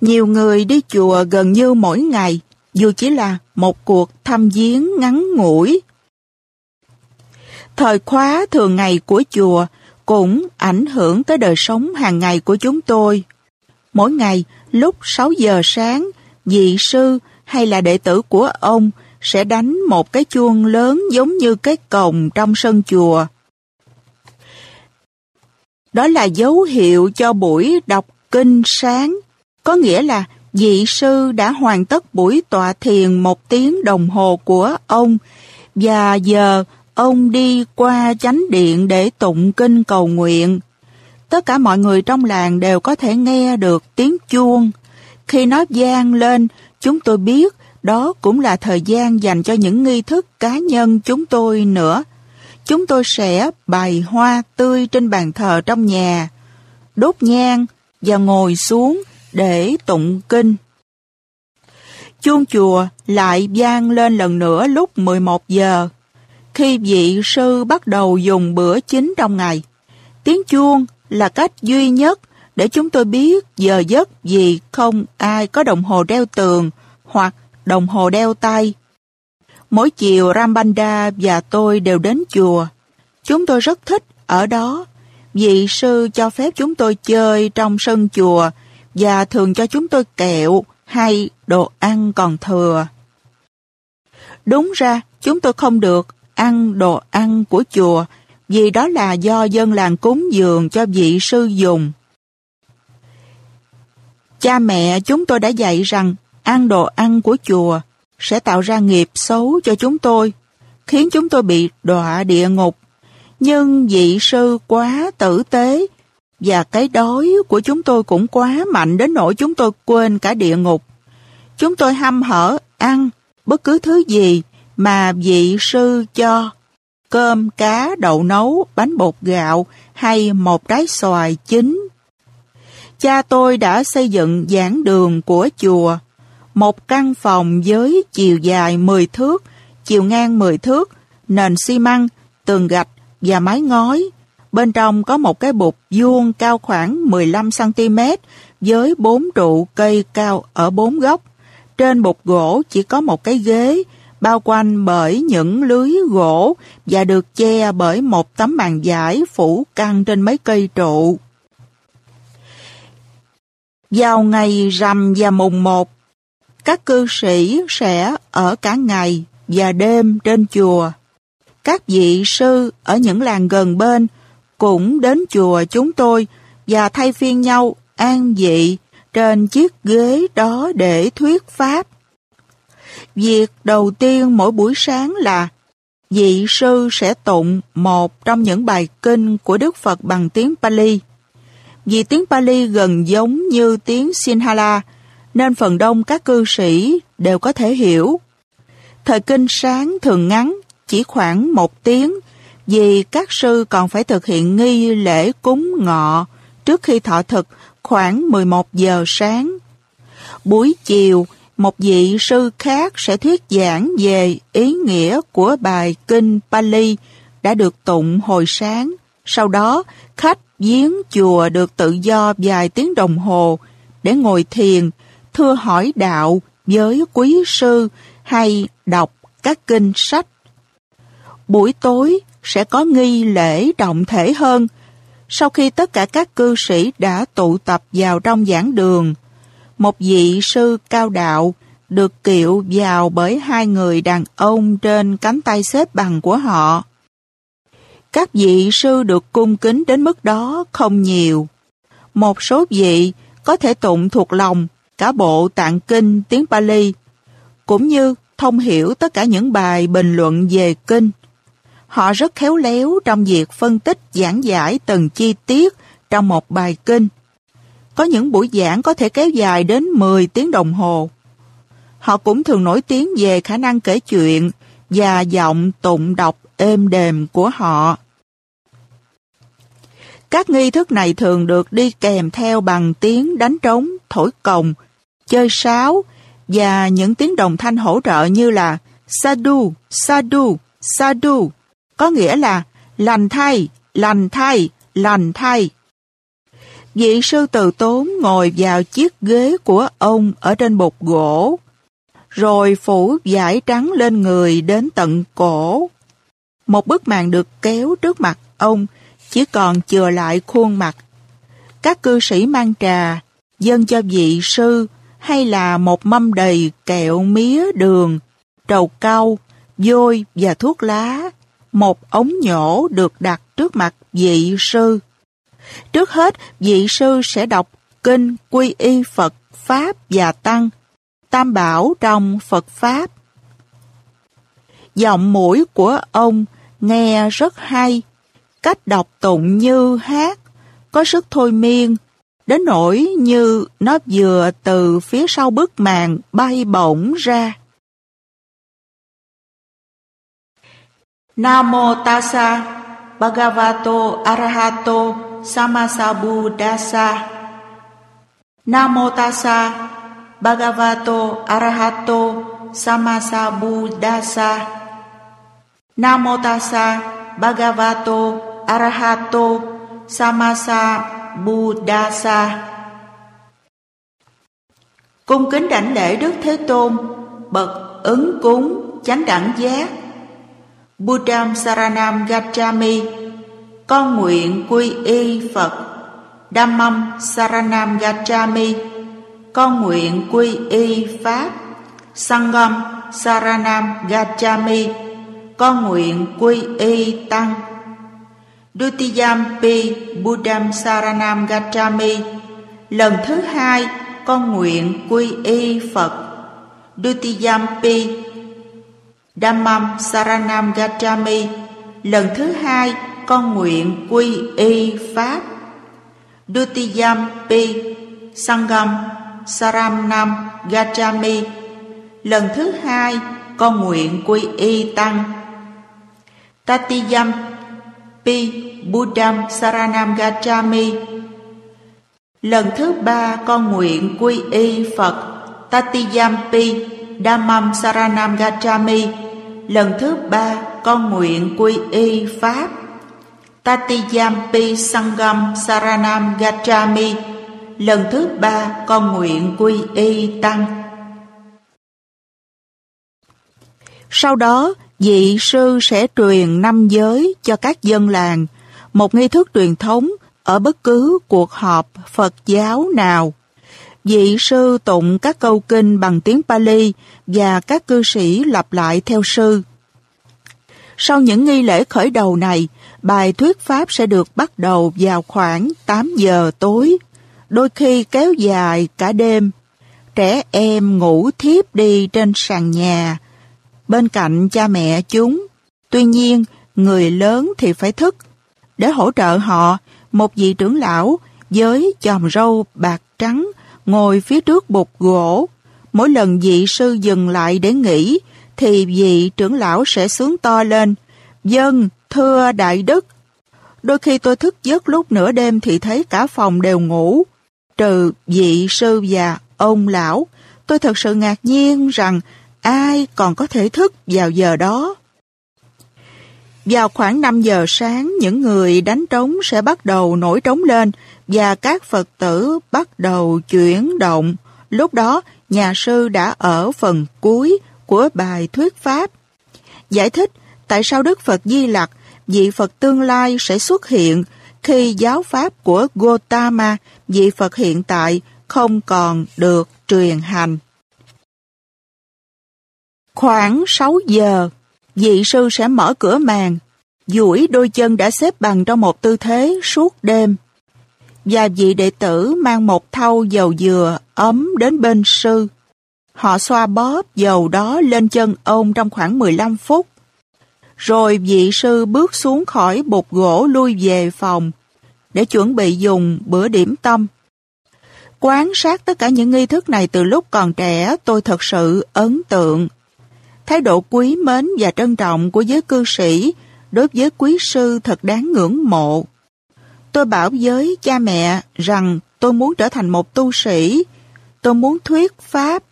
Nhiều người đi chùa gần như mỗi ngày, dù chỉ là một cuộc thăm viếng ngắn ngủi. Thời khóa thường ngày của chùa cũng ảnh hưởng tới đời sống hàng ngày của chúng tôi. Mỗi ngày, lúc 6 giờ sáng, vị sư hay là đệ tử của ông sẽ đánh một cái chuông lớn giống như cái cồng trong sân chùa. Đó là dấu hiệu cho buổi đọc kinh sáng, có nghĩa là vị sư đã hoàn tất buổi tọa thiền một tiếng đồng hồ của ông và giờ ông đi qua chánh điện để tụng kinh cầu nguyện. Tất cả mọi người trong làng đều có thể nghe được tiếng chuông. Khi nó vang lên, chúng tôi biết đó cũng là thời gian dành cho những nghi thức cá nhân chúng tôi nữa. Chúng tôi sẽ bày hoa tươi trên bàn thờ trong nhà, đốt nhang và ngồi xuống để tụng kinh. Chuông chùa lại vang lên lần nữa lúc 11 giờ, khi vị sư bắt đầu dùng bữa chính trong ngày. Tiếng chuông là cách duy nhất để chúng tôi biết giờ giấc vì không ai có đồng hồ đeo tường hoặc đồng hồ đeo tay. Mỗi chiều Rambanda và tôi đều đến chùa. Chúng tôi rất thích ở đó. Vị sư cho phép chúng tôi chơi trong sân chùa và thường cho chúng tôi kẹo hay đồ ăn còn thừa. Đúng ra, chúng tôi không được ăn đồ ăn của chùa vì đó là do dân làng cúng dường cho vị sư dùng. Cha mẹ chúng tôi đã dạy rằng ăn đồ ăn của chùa sẽ tạo ra nghiệp xấu cho chúng tôi, khiến chúng tôi bị đọa địa ngục. Nhưng vị sư quá tử tế và cái đói của chúng tôi cũng quá mạnh đến nỗi chúng tôi quên cả địa ngục. Chúng tôi hăm hở ăn bất cứ thứ gì mà vị sư cho. Cơm, cá, đậu nấu, bánh bột gạo hay một trái xoài chín. Cha tôi đã xây dựng giảng đường của chùa, một căn phòng với chiều dài 10 thước, chiều ngang 10 thước, nền xi măng, tường gạch và mái ngói. Bên trong có một cái bục vuông cao khoảng 15cm với bốn trụ cây cao ở bốn góc. Trên bục gỗ chỉ có một cái ghế, bao quanh bởi những lưới gỗ và được che bởi một tấm màn vải phủ căng trên mấy cây trụ. Vào ngày rằm và mùng một, các cư sĩ sẽ ở cả ngày và đêm trên chùa. Các vị sư ở những làng gần bên cũng đến chùa chúng tôi và thay phiên nhau an vị trên chiếc ghế đó để thuyết pháp. Việc đầu tiên mỗi buổi sáng là vị sư sẽ tụng một trong những bài kinh của Đức Phật bằng tiếng Pali. Vì tiếng Pali gần giống như tiếng Sinhala, nên phần đông các cư sĩ đều có thể hiểu. Thời kinh sáng thường ngắn, chỉ khoảng một tiếng, vì các sư còn phải thực hiện nghi lễ cúng ngọ trước khi thọ thực khoảng 11 giờ sáng. Buổi chiều, một vị sư khác sẽ thuyết giảng về ý nghĩa của bài kinh Pali đã được tụng hồi sáng. Sau đó, khách giếng chùa được tự do vài tiếng đồng hồ để ngồi thiền, thưa hỏi đạo với quý sư hay đọc các kinh sách. Buổi tối sẽ có nghi lễ trọng thể hơn. Sau khi tất cả các cư sĩ đã tụ tập vào trong giảng đường, một vị sư cao đạo được kiệu vào bởi hai người đàn ông trên cánh tay xếp bằng của họ. Các vị sư được cung kính đến mức đó không nhiều. Một số vị có thể tụng thuộc lòng cả bộ tạng kinh tiếng Pali, cũng như thông hiểu tất cả những bài bình luận về kinh. Họ rất khéo léo trong việc phân tích giảng giải từng chi tiết trong một bài kinh. Có những buổi giảng có thể kéo dài đến 10 tiếng đồng hồ. Họ cũng thường nổi tiếng về khả năng kể chuyện và giọng tụng đọc êm đềm của họ. Các nghi thức này thường được đi kèm theo bằng tiếng đánh trống, thổi cồng, chơi sáo và những tiếng đồng thanh hỗ trợ như là Sadu, Sadu, Sadu, có nghĩa là lành thay, lành thay, lành thay. Vị sư từ tốn ngồi vào chiếc ghế của ông ở trên bục gỗ, rồi phủ vải trắng lên người đến tận cổ. Một bức màn được kéo trước mặt ông, chỉ còn chừa lại khuôn mặt. Các cư sĩ mang trà, dâng cho vị sư, hay là một mâm đầy kẹo mía đường, trầu cau, vôi và thuốc lá. Một ống nhổ được đặt trước mặt vị sư. Trước hết, vị sư sẽ đọc kinh quy y Phật, Pháp và Tăng, tam bảo trong Phật Pháp. Giọng mũi của ông nghe rất hay, cách đọc tụng như hát, có sức thôi miên, đến nỗi như nó vừa từ phía sau bức màn bay bổng ra. Namo Tassa Bhagavato Arahato Samasambuddhassa Namo Tassa Bhagavato Arahato Samasambuddhassa Namo Tassa Bhagavato Arahato Sammasambuddhassa Cung kính đảnh lễ Đức Thế Tôn, Bậc ứng cúng chánh đẳng giác. Buddham Saranam Gacchami. Con nguyện quy y Phật. Dhammam Saranam Gacchami. Con nguyện quy y Pháp. Sangam Saranam Gacchami. Con nguyện quy y Tăng. Dutiyampi Buddham Saranam Gacchami. Lần thứ hai, con nguyện quy y Phật. Dutiyampi Dhammam Saranam Gacchami Lần thứ hai con nguyện quy y Pháp. Dutiyam pi Sangam Saranam Gacchami Lần thứ hai con nguyện quy y Tăng. Tatiyam Pi Buddham Saranam Gacchami Lần thứ ba con nguyện quy y Phật. Tatiyampi Dhammam Saranam Gacchami Lần thứ ba con nguyện quy y Pháp. Tatiyampi Sangam Saranam Gacchami. Lần thứ ba con nguyện quy y Tăng. Sau đó, vị sư sẽ truyền năm giới cho các dân làng, một nghi thức truyền thống ở bất cứ cuộc họp Phật giáo nào. Vị sư tụng các câu kinh bằng tiếng Pali và các cư sĩ lặp lại theo sư. Sau những nghi lễ khởi đầu này, bài thuyết pháp sẽ được bắt đầu vào khoảng 8 giờ tối, đôi khi kéo dài cả đêm. Trẻ em ngủ thiếp đi trên sàn nhà, bên cạnh cha mẹ chúng. Tuy nhiên, người lớn thì phải thức. Để hỗ trợ họ, một vị trưởng lão với chòm râu bạc trắng ngồi phía trước bục gỗ. Mỗi lần vị sư dừng lại để nghỉ, thì vị trưởng lão sẽ sướng to lên. Dân, thưa đại đức. Đôi khi tôi thức giấc lúc nửa đêm thì thấy cả phòng đều ngủ. Trừ vị sư và ông lão, tôi thật sự ngạc nhiên rằng ai còn có thể thức vào giờ đó. Vào khoảng 5 giờ sáng, những người đánh trống sẽ bắt đầu nổi trống lên và các Phật tử bắt đầu chuyển động. Lúc đó, nhà sư đã ở phần cuối của bài thuyết pháp. Giải thích tại sao Đức Phật Di Lặc, vị Phật tương lai sẽ xuất hiện khi giáo pháp của Gotama, vị Phật hiện tại, không còn được truyền hành. Khoảng 6 giờ, dị sư sẽ mở cửa màn, duỗi đôi chân đã xếp bằng trong một tư thế suốt đêm. Và vị đệ tử mang một thau dầu dừa ấm đến bên sư. Họ xoa bóp dầu đó lên chân ông trong khoảng 15 phút. Rồi vị sư bước xuống khỏi bột gỗ lui về phòng để chuẩn bị dùng bữa điểm tâm. Quan sát tất cả những nghi thức này từ lúc còn trẻ tôi thật sự ấn tượng Thái độ quý mến và trân trọng của giới cư sĩ đối với quý sư thật đáng ngưỡng mộ. Tôi bảo với cha mẹ rằng tôi muốn trở thành một tu sĩ, tôi muốn thuyết pháp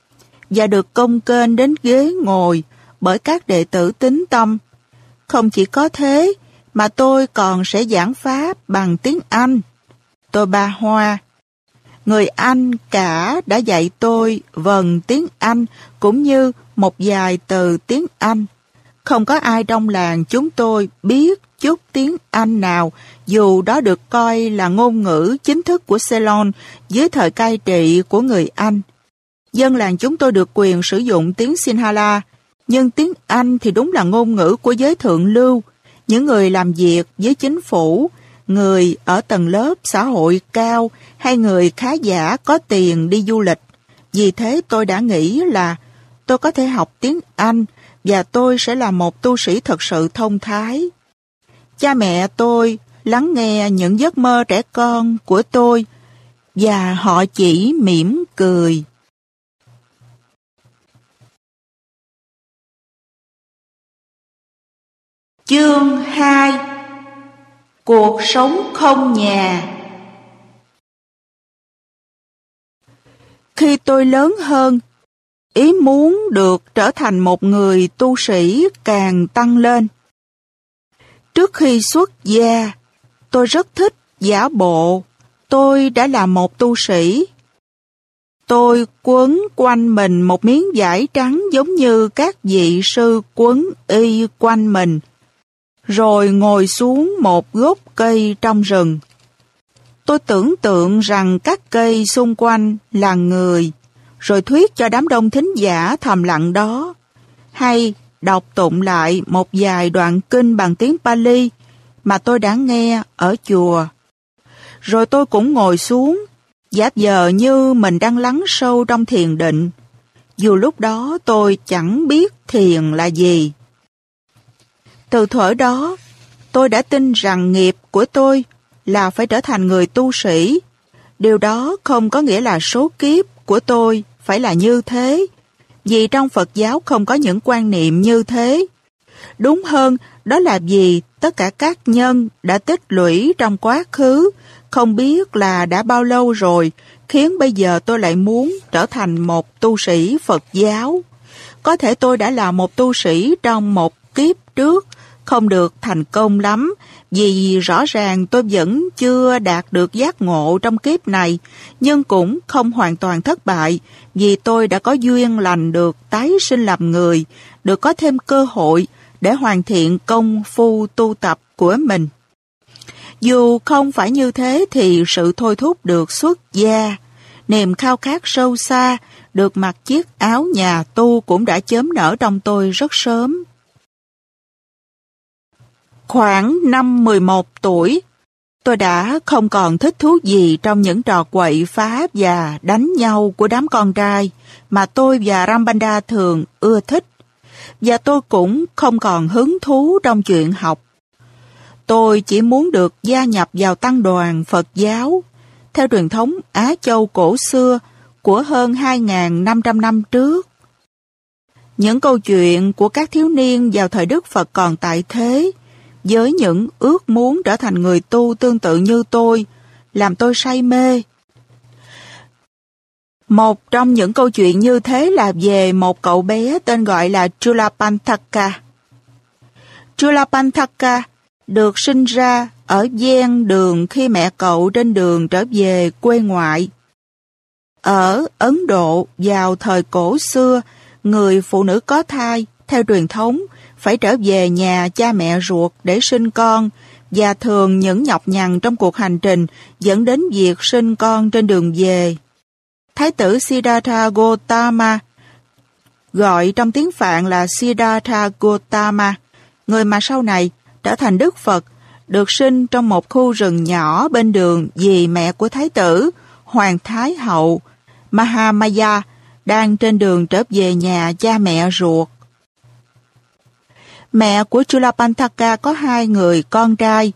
và được công kênh đến ghế ngồi bởi các đệ tử tính tâm. Không chỉ có thế, mà tôi còn sẽ giảng pháp bằng tiếng Anh. Tôi ba hoa. Người Anh cả đã dạy tôi vần tiếng Anh cũng như một vài từ tiếng Anh. Không có ai trong làng chúng tôi biết chút tiếng Anh nào, dù đó được coi là ngôn ngữ chính thức của Ceylon dưới thời cai trị của người Anh. Dân làng chúng tôi được quyền sử dụng tiếng Sinhala, nhưng tiếng Anh thì đúng là ngôn ngữ của giới thượng lưu, những người làm việc với chính phủ, người ở tầng lớp xã hội cao hay người khá giả có tiền đi du lịch. Vì thế tôi đã nghĩ là tôi có thể học tiếng Anh và tôi sẽ là một tu sĩ thật sự thông thái. Cha mẹ tôi lắng nghe những giấc mơ trẻ con của tôi và họ chỉ mỉm cười. Chương 2 Cuộc sống không nhà Khi tôi lớn hơn, ý muốn được trở thành một người tu sĩ càng tăng lên. Trước khi xuất gia, tôi rất thích giả bộ, tôi đã là một tu sĩ. Tôi quấn quanh mình một miếng vải trắng giống như các vị sư quấn y quanh mình, rồi ngồi xuống một gốc cây trong rừng. Tôi tưởng tượng rằng các cây xung quanh là người, rồi thuyết cho đám đông thính giả thầm lặng đó. Hay đọc tụng lại một vài đoạn kinh bằng tiếng Pali mà tôi đã nghe ở chùa. Rồi tôi cũng ngồi xuống, giáp giờ như mình đang lắng sâu trong thiền định. dù lúc đó tôi chẳng biết thiền là gì. Từ thuở đó, tôi đã tin rằng nghiệp của tôi là phải trở thành người tu sĩ. Điều đó không có nghĩa là số kiếp của tôi phải là như thế, vì trong Phật giáo không có những quan niệm như thế. Đúng hơn, đó là vì tất cả các nhân đã tích lũy trong quá khứ, không biết là đã bao lâu rồi, khiến bây giờ tôi lại muốn trở thành một tu sĩ Phật giáo. Có thể tôi đã là một tu sĩ trong một kiếp trước, không được thành công lắm, vì rõ ràng tôi vẫn chưa đạt được giác ngộ trong kiếp này, nhưng cũng không hoàn toàn thất bại, vì tôi đã có duyên lành được tái sinh làm người, được có thêm cơ hội để hoàn thiện công phu tu tập của mình. Dù không phải như thế thì sự thôi thúc được xuất gia, niềm khao khát sâu xa, được mặc chiếc áo nhà tu cũng đã chớm nở trong tôi rất sớm. Khoảng năm 11 tuổi, tôi đã không còn thích thú gì trong những trò quậy phá và đánh nhau của đám con trai mà tôi và Rambanda thường ưa thích. Và tôi cũng không còn hứng thú trong chuyện học. Tôi chỉ muốn được gia nhập vào tăng đoàn Phật giáo theo truyền thống Á Châu cổ xưa của hơn 2.500 năm trước. Những câu chuyện của các thiếu niên vào thời Đức Phật còn tại thế với những ước muốn trở thành người tu tương tự như tôi, làm tôi say mê. Một trong những câu chuyện như thế là về một cậu bé tên gọi là Chulapanthaka. Chulapanthaka được sinh ra ở gian đường khi mẹ cậu trên đường trở về quê ngoại. Ở Ấn Độ vào thời cổ xưa, người phụ nữ có thai, theo truyền thống, phải trở về nhà cha mẹ ruột để sinh con và thường những nhọc nhằn trong cuộc hành trình dẫn đến việc sinh con trên đường về. Thái tử Siddhartha Gautama gọi trong tiếng Phạn là Siddhartha Gautama, người mà sau này trở thành Đức Phật, được sinh trong một khu rừng nhỏ bên đường vì mẹ của Thái tử, Hoàng Thái Hậu, Mahamaya, đang trên đường trở về nhà cha mẹ ruột. Mẹ của Chulapantaka có hai người con trai.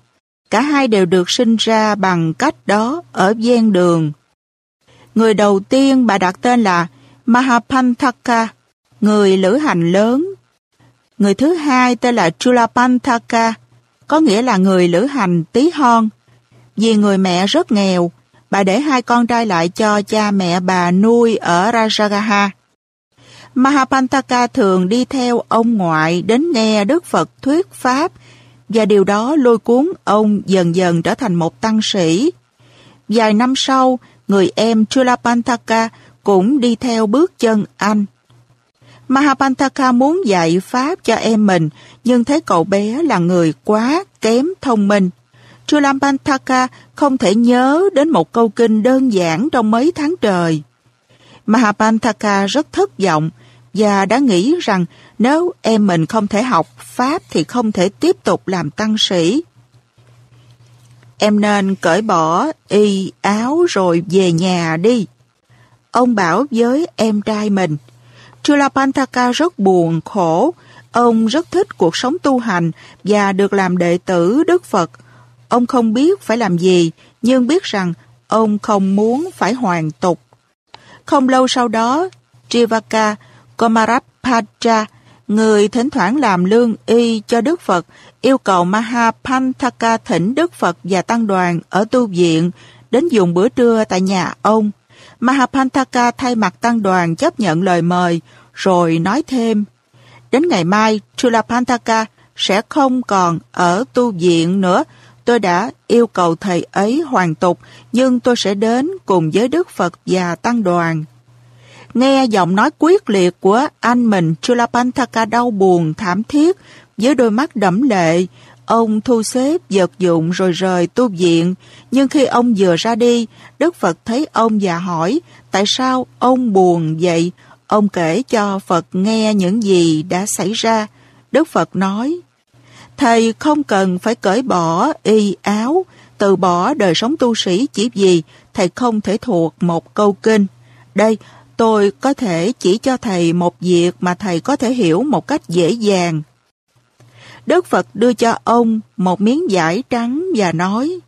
Cả hai đều được sinh ra bằng cách đó ở gian đường. Người đầu tiên bà đặt tên là Mahapantaka, người lữ hành lớn. Người thứ hai tên là Chulapantaka, có nghĩa là người lữ hành tí hon. Vì người mẹ rất nghèo, bà để hai con trai lại cho cha mẹ bà nuôi ở Rajagaha. Mahapantaka thường đi theo ông ngoại đến nghe Đức Phật thuyết Pháp và điều đó lôi cuốn ông dần dần trở thành một tăng sĩ. Vài năm sau, người em Chulapantaka cũng đi theo bước chân anh. Mahapantaka muốn dạy Pháp cho em mình, nhưng thấy cậu bé là người quá kém thông minh. Chulapantaka không thể nhớ đến một câu kinh đơn giản trong mấy tháng trời. Mahapantaka rất thất vọng và đã nghĩ rằng nếu em mình không thể học Pháp thì không thể tiếp tục làm tăng sĩ. Em nên cởi bỏ y áo rồi về nhà đi. Ông bảo với em trai mình. Chulapantaka rất buồn, khổ. Ông rất thích cuộc sống tu hành và được làm đệ tử Đức Phật. Ông không biết phải làm gì, nhưng biết rằng ông không muốn phải hoàn tục. Không lâu sau đó, Trivaka Komarappaja, người thỉnh thoảng làm lương y cho Đức Phật, yêu cầu Mahapanthaka thỉnh Đức Phật và Tăng đoàn ở tu viện đến dùng bữa trưa tại nhà ông. Mahapanthaka thay mặt Tăng đoàn chấp nhận lời mời, rồi nói thêm, đến ngày mai Chulapanthaka sẽ không còn ở tu viện nữa. Tôi đã yêu cầu thầy ấy hoàn tục, nhưng tôi sẽ đến cùng với Đức Phật và Tăng đoàn. Nghe giọng nói quyết liệt của anh mình Chulapantaka đau buồn thảm thiết với đôi mắt đẫm lệ. Ông thu xếp vật dụng rồi rời tu viện. Nhưng khi ông vừa ra đi, Đức Phật thấy ông và hỏi tại sao ông buồn vậy? Ông kể cho Phật nghe những gì đã xảy ra. Đức Phật nói, Thầy không cần phải cởi bỏ y áo, từ bỏ đời sống tu sĩ chỉ vì thầy không thể thuộc một câu kinh. Đây, tôi có thể chỉ cho thầy một việc mà thầy có thể hiểu một cách dễ dàng. Đức Phật đưa cho ông một miếng vải trắng và nói,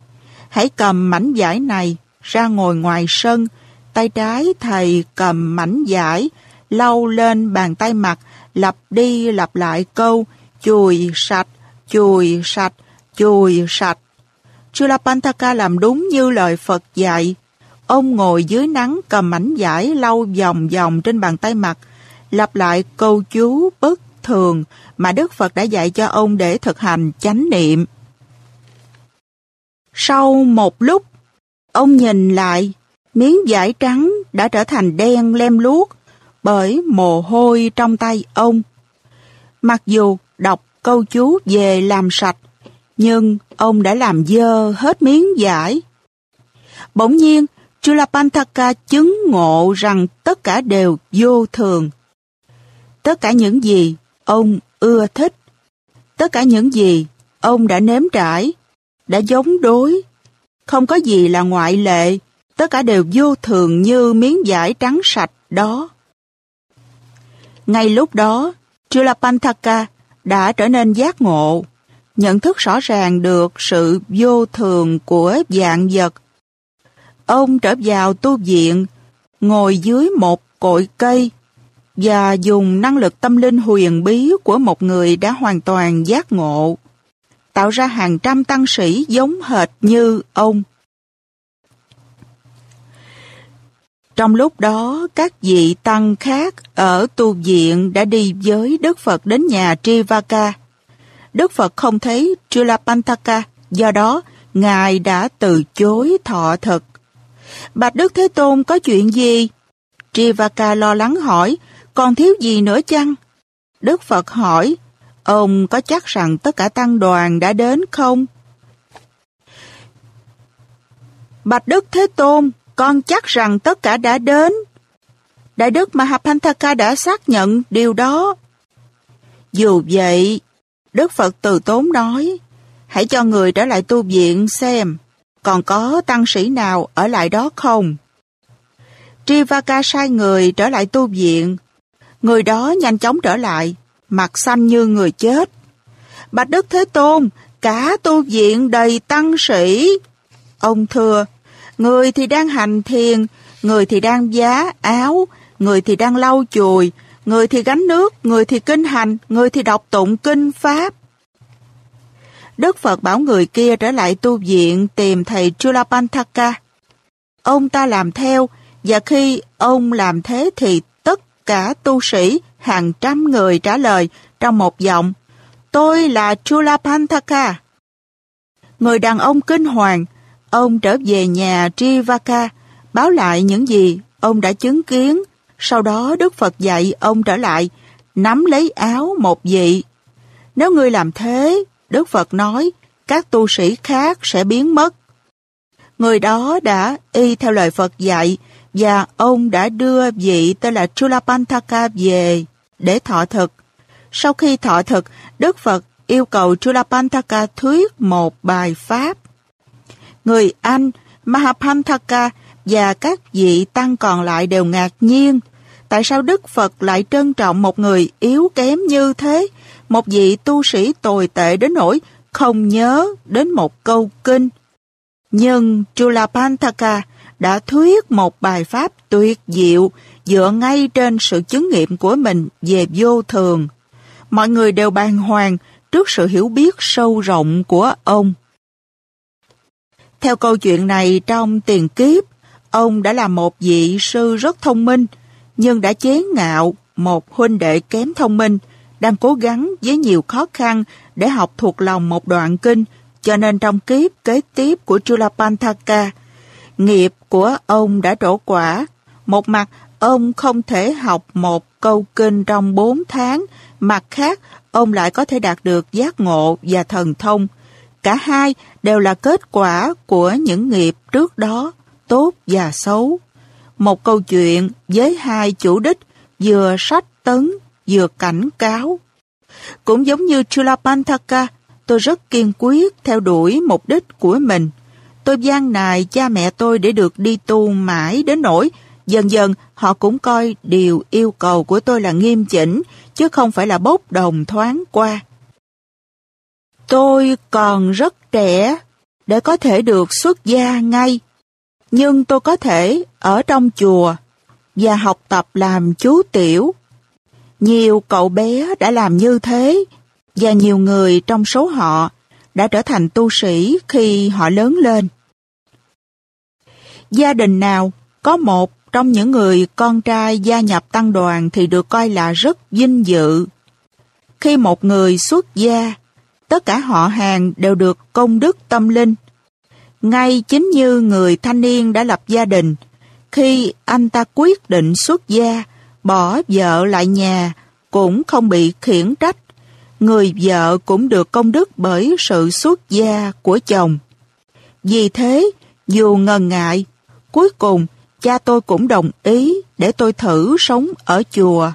hãy cầm mảnh vải này ra ngồi ngoài sân, tay trái thầy cầm mảnh vải, lau lên bàn tay mặt, lặp đi lặp lại câu, chùi sạch, chùi sạch, chùi sạch. Chulapantaka làm đúng như lời Phật dạy. Ông ngồi dưới nắng cầm mảnh giải lau vòng vòng trên bàn tay mặt, lặp lại câu chú bất thường mà Đức Phật đã dạy cho ông để thực hành chánh niệm. Sau một lúc, ông nhìn lại, miếng vải trắng đã trở thành đen lem luốc bởi mồ hôi trong tay ông. Mặc dù đọc câu chú về làm sạch, nhưng ông đã làm dơ hết miếng vải. Bỗng nhiên, Chulapantaka chứng ngộ rằng tất cả đều vô thường. Tất cả những gì ông ưa thích, tất cả những gì ông đã nếm trải, đã giống đối, không có gì là ngoại lệ, tất cả đều vô thường như miếng vải trắng sạch đó. Ngay lúc đó, Chulapantaka đã trở nên giác ngộ, nhận thức rõ ràng được sự vô thường của dạng vật. Ông trở vào tu viện, ngồi dưới một cội cây và dùng năng lực tâm linh huyền bí của một người đã hoàn toàn giác ngộ, tạo ra hàng trăm tăng sĩ giống hệt như ông. Trong lúc đó, các vị tăng khác ở tu viện đã đi với Đức Phật đến nhà Trivaka. Đức Phật không thấy Trilapantaka, do đó Ngài đã từ chối thọ thực. Bạch Đức Thế Tôn có chuyện gì? Trivaka lo lắng hỏi, còn thiếu gì nữa chăng? Đức Phật hỏi, ông có chắc rằng tất cả tăng đoàn đã đến không? Bạch Đức Thế Tôn, con chắc rằng tất cả đã đến. Đại Đức Mahapanthaka đã xác nhận điều đó. Dù vậy, Đức Phật từ tốn nói, hãy cho người trở lại tu viện xem, còn có tăng sĩ nào ở lại đó không? Trivaka sai người trở lại tu viện, người đó nhanh chóng trở lại, mặt xanh như người chết. Bạch Đức Thế Tôn, cả tu viện đầy tăng sĩ. Ông thưa, người thì đang hành thiền, người thì đang giá áo, người thì đang lau chùi, người thì gánh nước, người thì kinh hành, người thì đọc tụng kinh Pháp. Đức Phật bảo người kia trở lại tu viện tìm thầy Chulapantaka. Ông ta làm theo, và khi ông làm thế thì tất cả tu sĩ, hàng trăm người trả lời trong một giọng, Tôi là Chulapantaka. Người đàn ông kinh hoàng, ông trở về nhà Trivaka, báo lại những gì ông đã chứng kiến. Sau đó Đức Phật dạy ông trở lại, nắm lấy áo một vị. Nếu ngươi làm thế, Đức Phật nói, các tu sĩ khác sẽ biến mất. Người đó đã y theo lời Phật dạy và ông đã đưa vị tên là Chulapantaka về để thọ thực. Sau khi thọ thực, Đức Phật yêu cầu Chulapantaka thuyết một bài pháp. Người Anh, Mahapantaka và các vị tăng còn lại đều ngạc nhiên. Tại sao Đức Phật lại trân trọng một người yếu kém như thế? Một vị tu sĩ tồi tệ đến nỗi không nhớ đến một câu kinh. Nhưng Chulapantaka đã thuyết một bài pháp tuyệt diệu dựa ngay trên sự chứng nghiệm của mình về vô thường. Mọi người đều bàng hoàng trước sự hiểu biết sâu rộng của ông. Theo câu chuyện này trong tiền kiếp, ông đã là một vị sư rất thông minh, nhưng đã chế ngạo một huynh đệ kém thông minh, đang cố gắng với nhiều khó khăn để học thuộc lòng một đoạn kinh, cho nên trong kiếp kế tiếp của Chulapantaka, nghiệp của ông đã trổ quả. Một mặt, ông không thể học một câu kinh trong bốn tháng, mặt khác, ông lại có thể đạt được giác ngộ và thần thông. Cả hai đều là kết quả của những nghiệp trước đó, tốt và xấu. Một câu chuyện với hai chủ đích, vừa sách tấn, vừa cảnh cáo. Cũng giống như Chulapantaka, tôi rất kiên quyết theo đuổi mục đích của mình. Tôi gian nài cha mẹ tôi để được đi tu mãi đến nỗi Dần dần họ cũng coi điều yêu cầu của tôi là nghiêm chỉnh, chứ không phải là bốc đồng thoáng qua. Tôi còn rất trẻ để có thể được xuất gia ngay, nhưng tôi có thể ở trong chùa và học tập làm chú tiểu. Nhiều cậu bé đã làm như thế và nhiều người trong số họ đã trở thành tu sĩ khi họ lớn lên. Gia đình nào có một trong những người con trai gia nhập tăng đoàn thì được coi là rất vinh dự. Khi một người xuất gia, tất cả họ hàng đều được công đức tâm linh. Ngay chính như người thanh niên đã lập gia đình, khi anh ta quyết định xuất gia, bỏ vợ lại nhà, cũng không bị khiển trách. Người vợ cũng được công đức bởi sự xuất gia của chồng. Vì thế, dù ngần ngại, cuối cùng cha tôi cũng đồng ý để tôi thử sống ở chùa.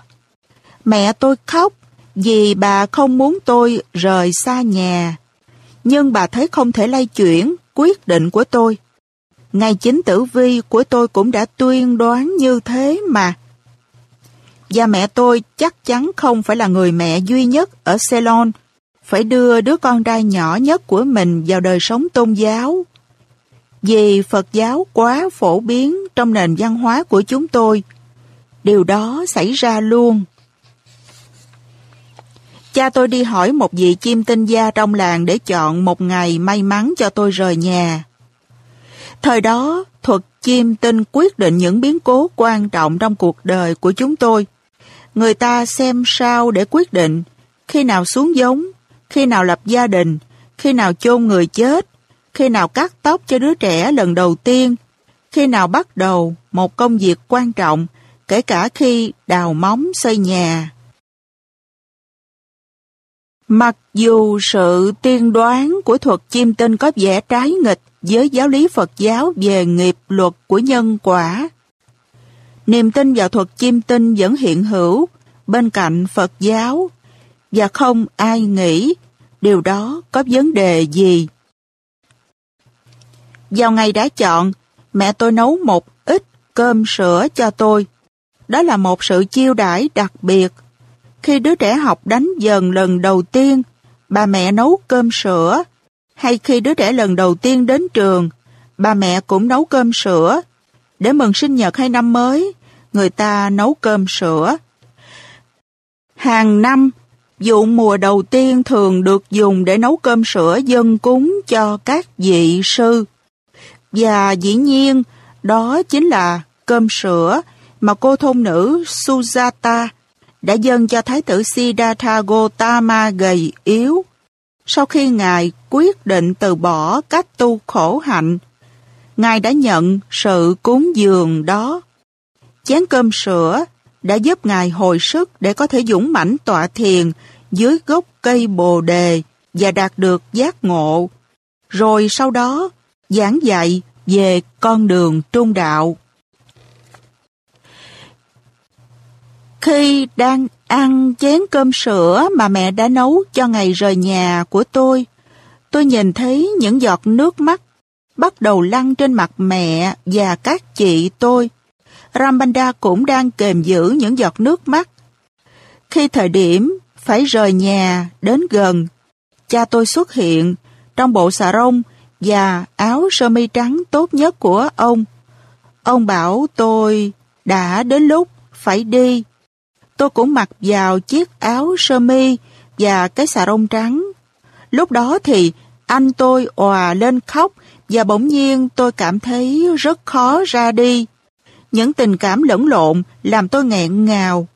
Mẹ tôi khóc vì bà không muốn tôi rời xa nhà. Nhưng bà thấy không thể lay chuyển quyết định của tôi. Ngay chính tử vi của tôi cũng đã tuyên đoán như thế mà. Và mẹ tôi chắc chắn không phải là người mẹ duy nhất ở Ceylon, phải đưa đứa con trai nhỏ nhất của mình vào đời sống tôn giáo. Vì Phật giáo quá phổ biến trong nền văn hóa của chúng tôi, điều đó xảy ra luôn. Cha tôi đi hỏi một vị chim tinh gia trong làng để chọn một ngày may mắn cho tôi rời nhà. Thời đó, thuật chim tinh quyết định những biến cố quan trọng trong cuộc đời của chúng tôi. Người ta xem sao để quyết định khi nào xuống giống, khi nào lập gia đình, khi nào chôn người chết, khi nào cắt tóc cho đứa trẻ lần đầu tiên, khi nào bắt đầu một công việc quan trọng, kể cả khi đào móng xây nhà. Mặc dù sự tiên đoán của thuật chiêm tinh có vẻ trái nghịch với giáo lý Phật giáo về nghiệp luật của nhân quả, niềm tin vào thuật chiêm tinh vẫn hiện hữu bên cạnh Phật giáo và không ai nghĩ điều đó có vấn đề gì. Vào ngày đã chọn, mẹ tôi nấu một ít cơm sữa cho tôi. Đó là một sự chiêu đãi đặc biệt. Khi đứa trẻ học đánh dần lần đầu tiên, bà mẹ nấu cơm sữa. Hay khi đứa trẻ lần đầu tiên đến trường, bà mẹ cũng nấu cơm sữa. Để mừng sinh nhật hay năm mới, người ta nấu cơm sữa. Hàng năm, vụ mùa đầu tiên thường được dùng để nấu cơm sữa dân cúng cho các vị sư. Và dĩ nhiên, đó chính là cơm sữa mà cô thôn nữ Sujata đã dâng cho Thái tử Siddhartha Gautama gầy yếu. Sau khi Ngài quyết định từ bỏ cách tu khổ hạnh, Ngài đã nhận sự cúng dường đó. Chén cơm sữa đã giúp Ngài hồi sức để có thể dũng mãnh tọa thiền dưới gốc cây bồ đề và đạt được giác ngộ. Rồi sau đó, giảng dạy về con đường trung đạo. Khi đang ăn chén cơm sữa mà mẹ đã nấu cho ngày rời nhà của tôi, tôi nhìn thấy những giọt nước mắt bắt đầu lăn trên mặt mẹ và các chị tôi. Ramanda cũng đang kềm giữ những giọt nước mắt. Khi thời điểm phải rời nhà đến gần, cha tôi xuất hiện trong bộ xà rông và áo sơ mi trắng tốt nhất của ông. Ông bảo tôi đã đến lúc phải đi. Tôi cũng mặc vào chiếc áo sơ mi và cái xà rông trắng. Lúc đó thì anh tôi òa lên khóc và bỗng nhiên tôi cảm thấy rất khó ra đi. Những tình cảm lẫn lộn làm tôi nghẹn ngào.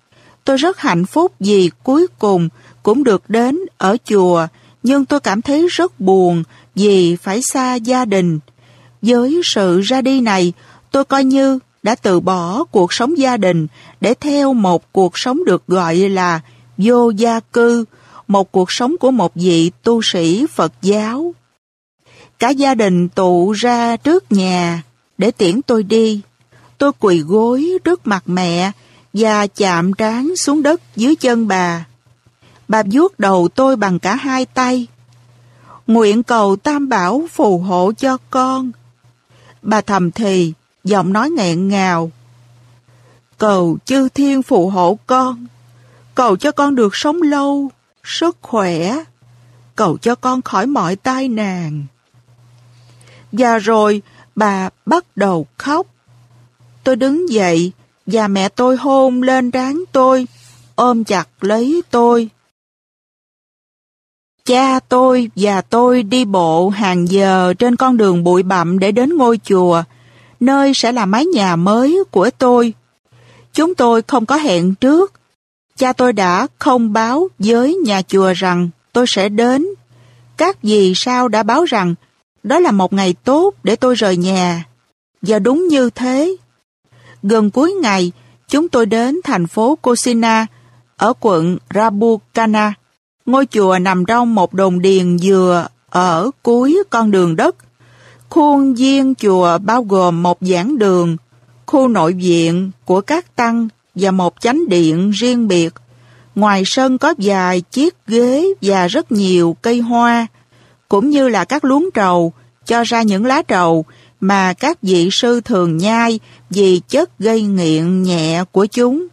Tôi rất hạnh phúc vì cuối cùng cũng được đến ở chùa, nhưng tôi cảm thấy rất buồn vì phải xa gia đình. Với sự ra đi này, tôi coi như đã từ bỏ cuộc sống gia đình để theo một cuộc sống được gọi là vô gia cư, một cuộc sống của một vị tu sĩ Phật giáo. Cả gia đình tụ ra trước nhà để tiễn tôi đi. Tôi quỳ gối trước mặt mẹ và chạm trán xuống đất dưới chân bà. Bà vuốt đầu tôi bằng cả hai tay. Nguyện cầu Tam Bảo phù hộ cho con. Bà thầm thì, giọng nói nghẹn ngào. cầu chư thiên phù hộ con, cầu cho con được sống lâu, sức khỏe, cầu cho con khỏi mọi tai nạn. Và rồi bà bắt đầu khóc. Tôi đứng dậy và mẹ tôi hôn lên trán tôi, ôm chặt lấy tôi. Cha tôi và tôi đi bộ hàng giờ trên con đường bụi bặm để đến ngôi chùa, nơi sẽ là mái nhà mới của tôi. Chúng tôi không có hẹn trước. Cha tôi đã không báo với nhà chùa rằng tôi sẽ đến. Các dì sao đã báo rằng đó là một ngày tốt để tôi rời nhà. Và đúng như thế. Gần cuối ngày, chúng tôi đến thành phố Cosina ở quận Rabucana. Ngôi chùa nằm trong một đồn điền dừa ở cuối con đường đất. Khuôn viên chùa bao gồm một giảng đường, khu nội viện của các tăng và một chánh điện riêng biệt. Ngoài sân có vài chiếc ghế và rất nhiều cây hoa, cũng như là các luống trầu cho ra những lá trầu mà các vị sư thường nhai vì chất gây nghiện nhẹ của chúng.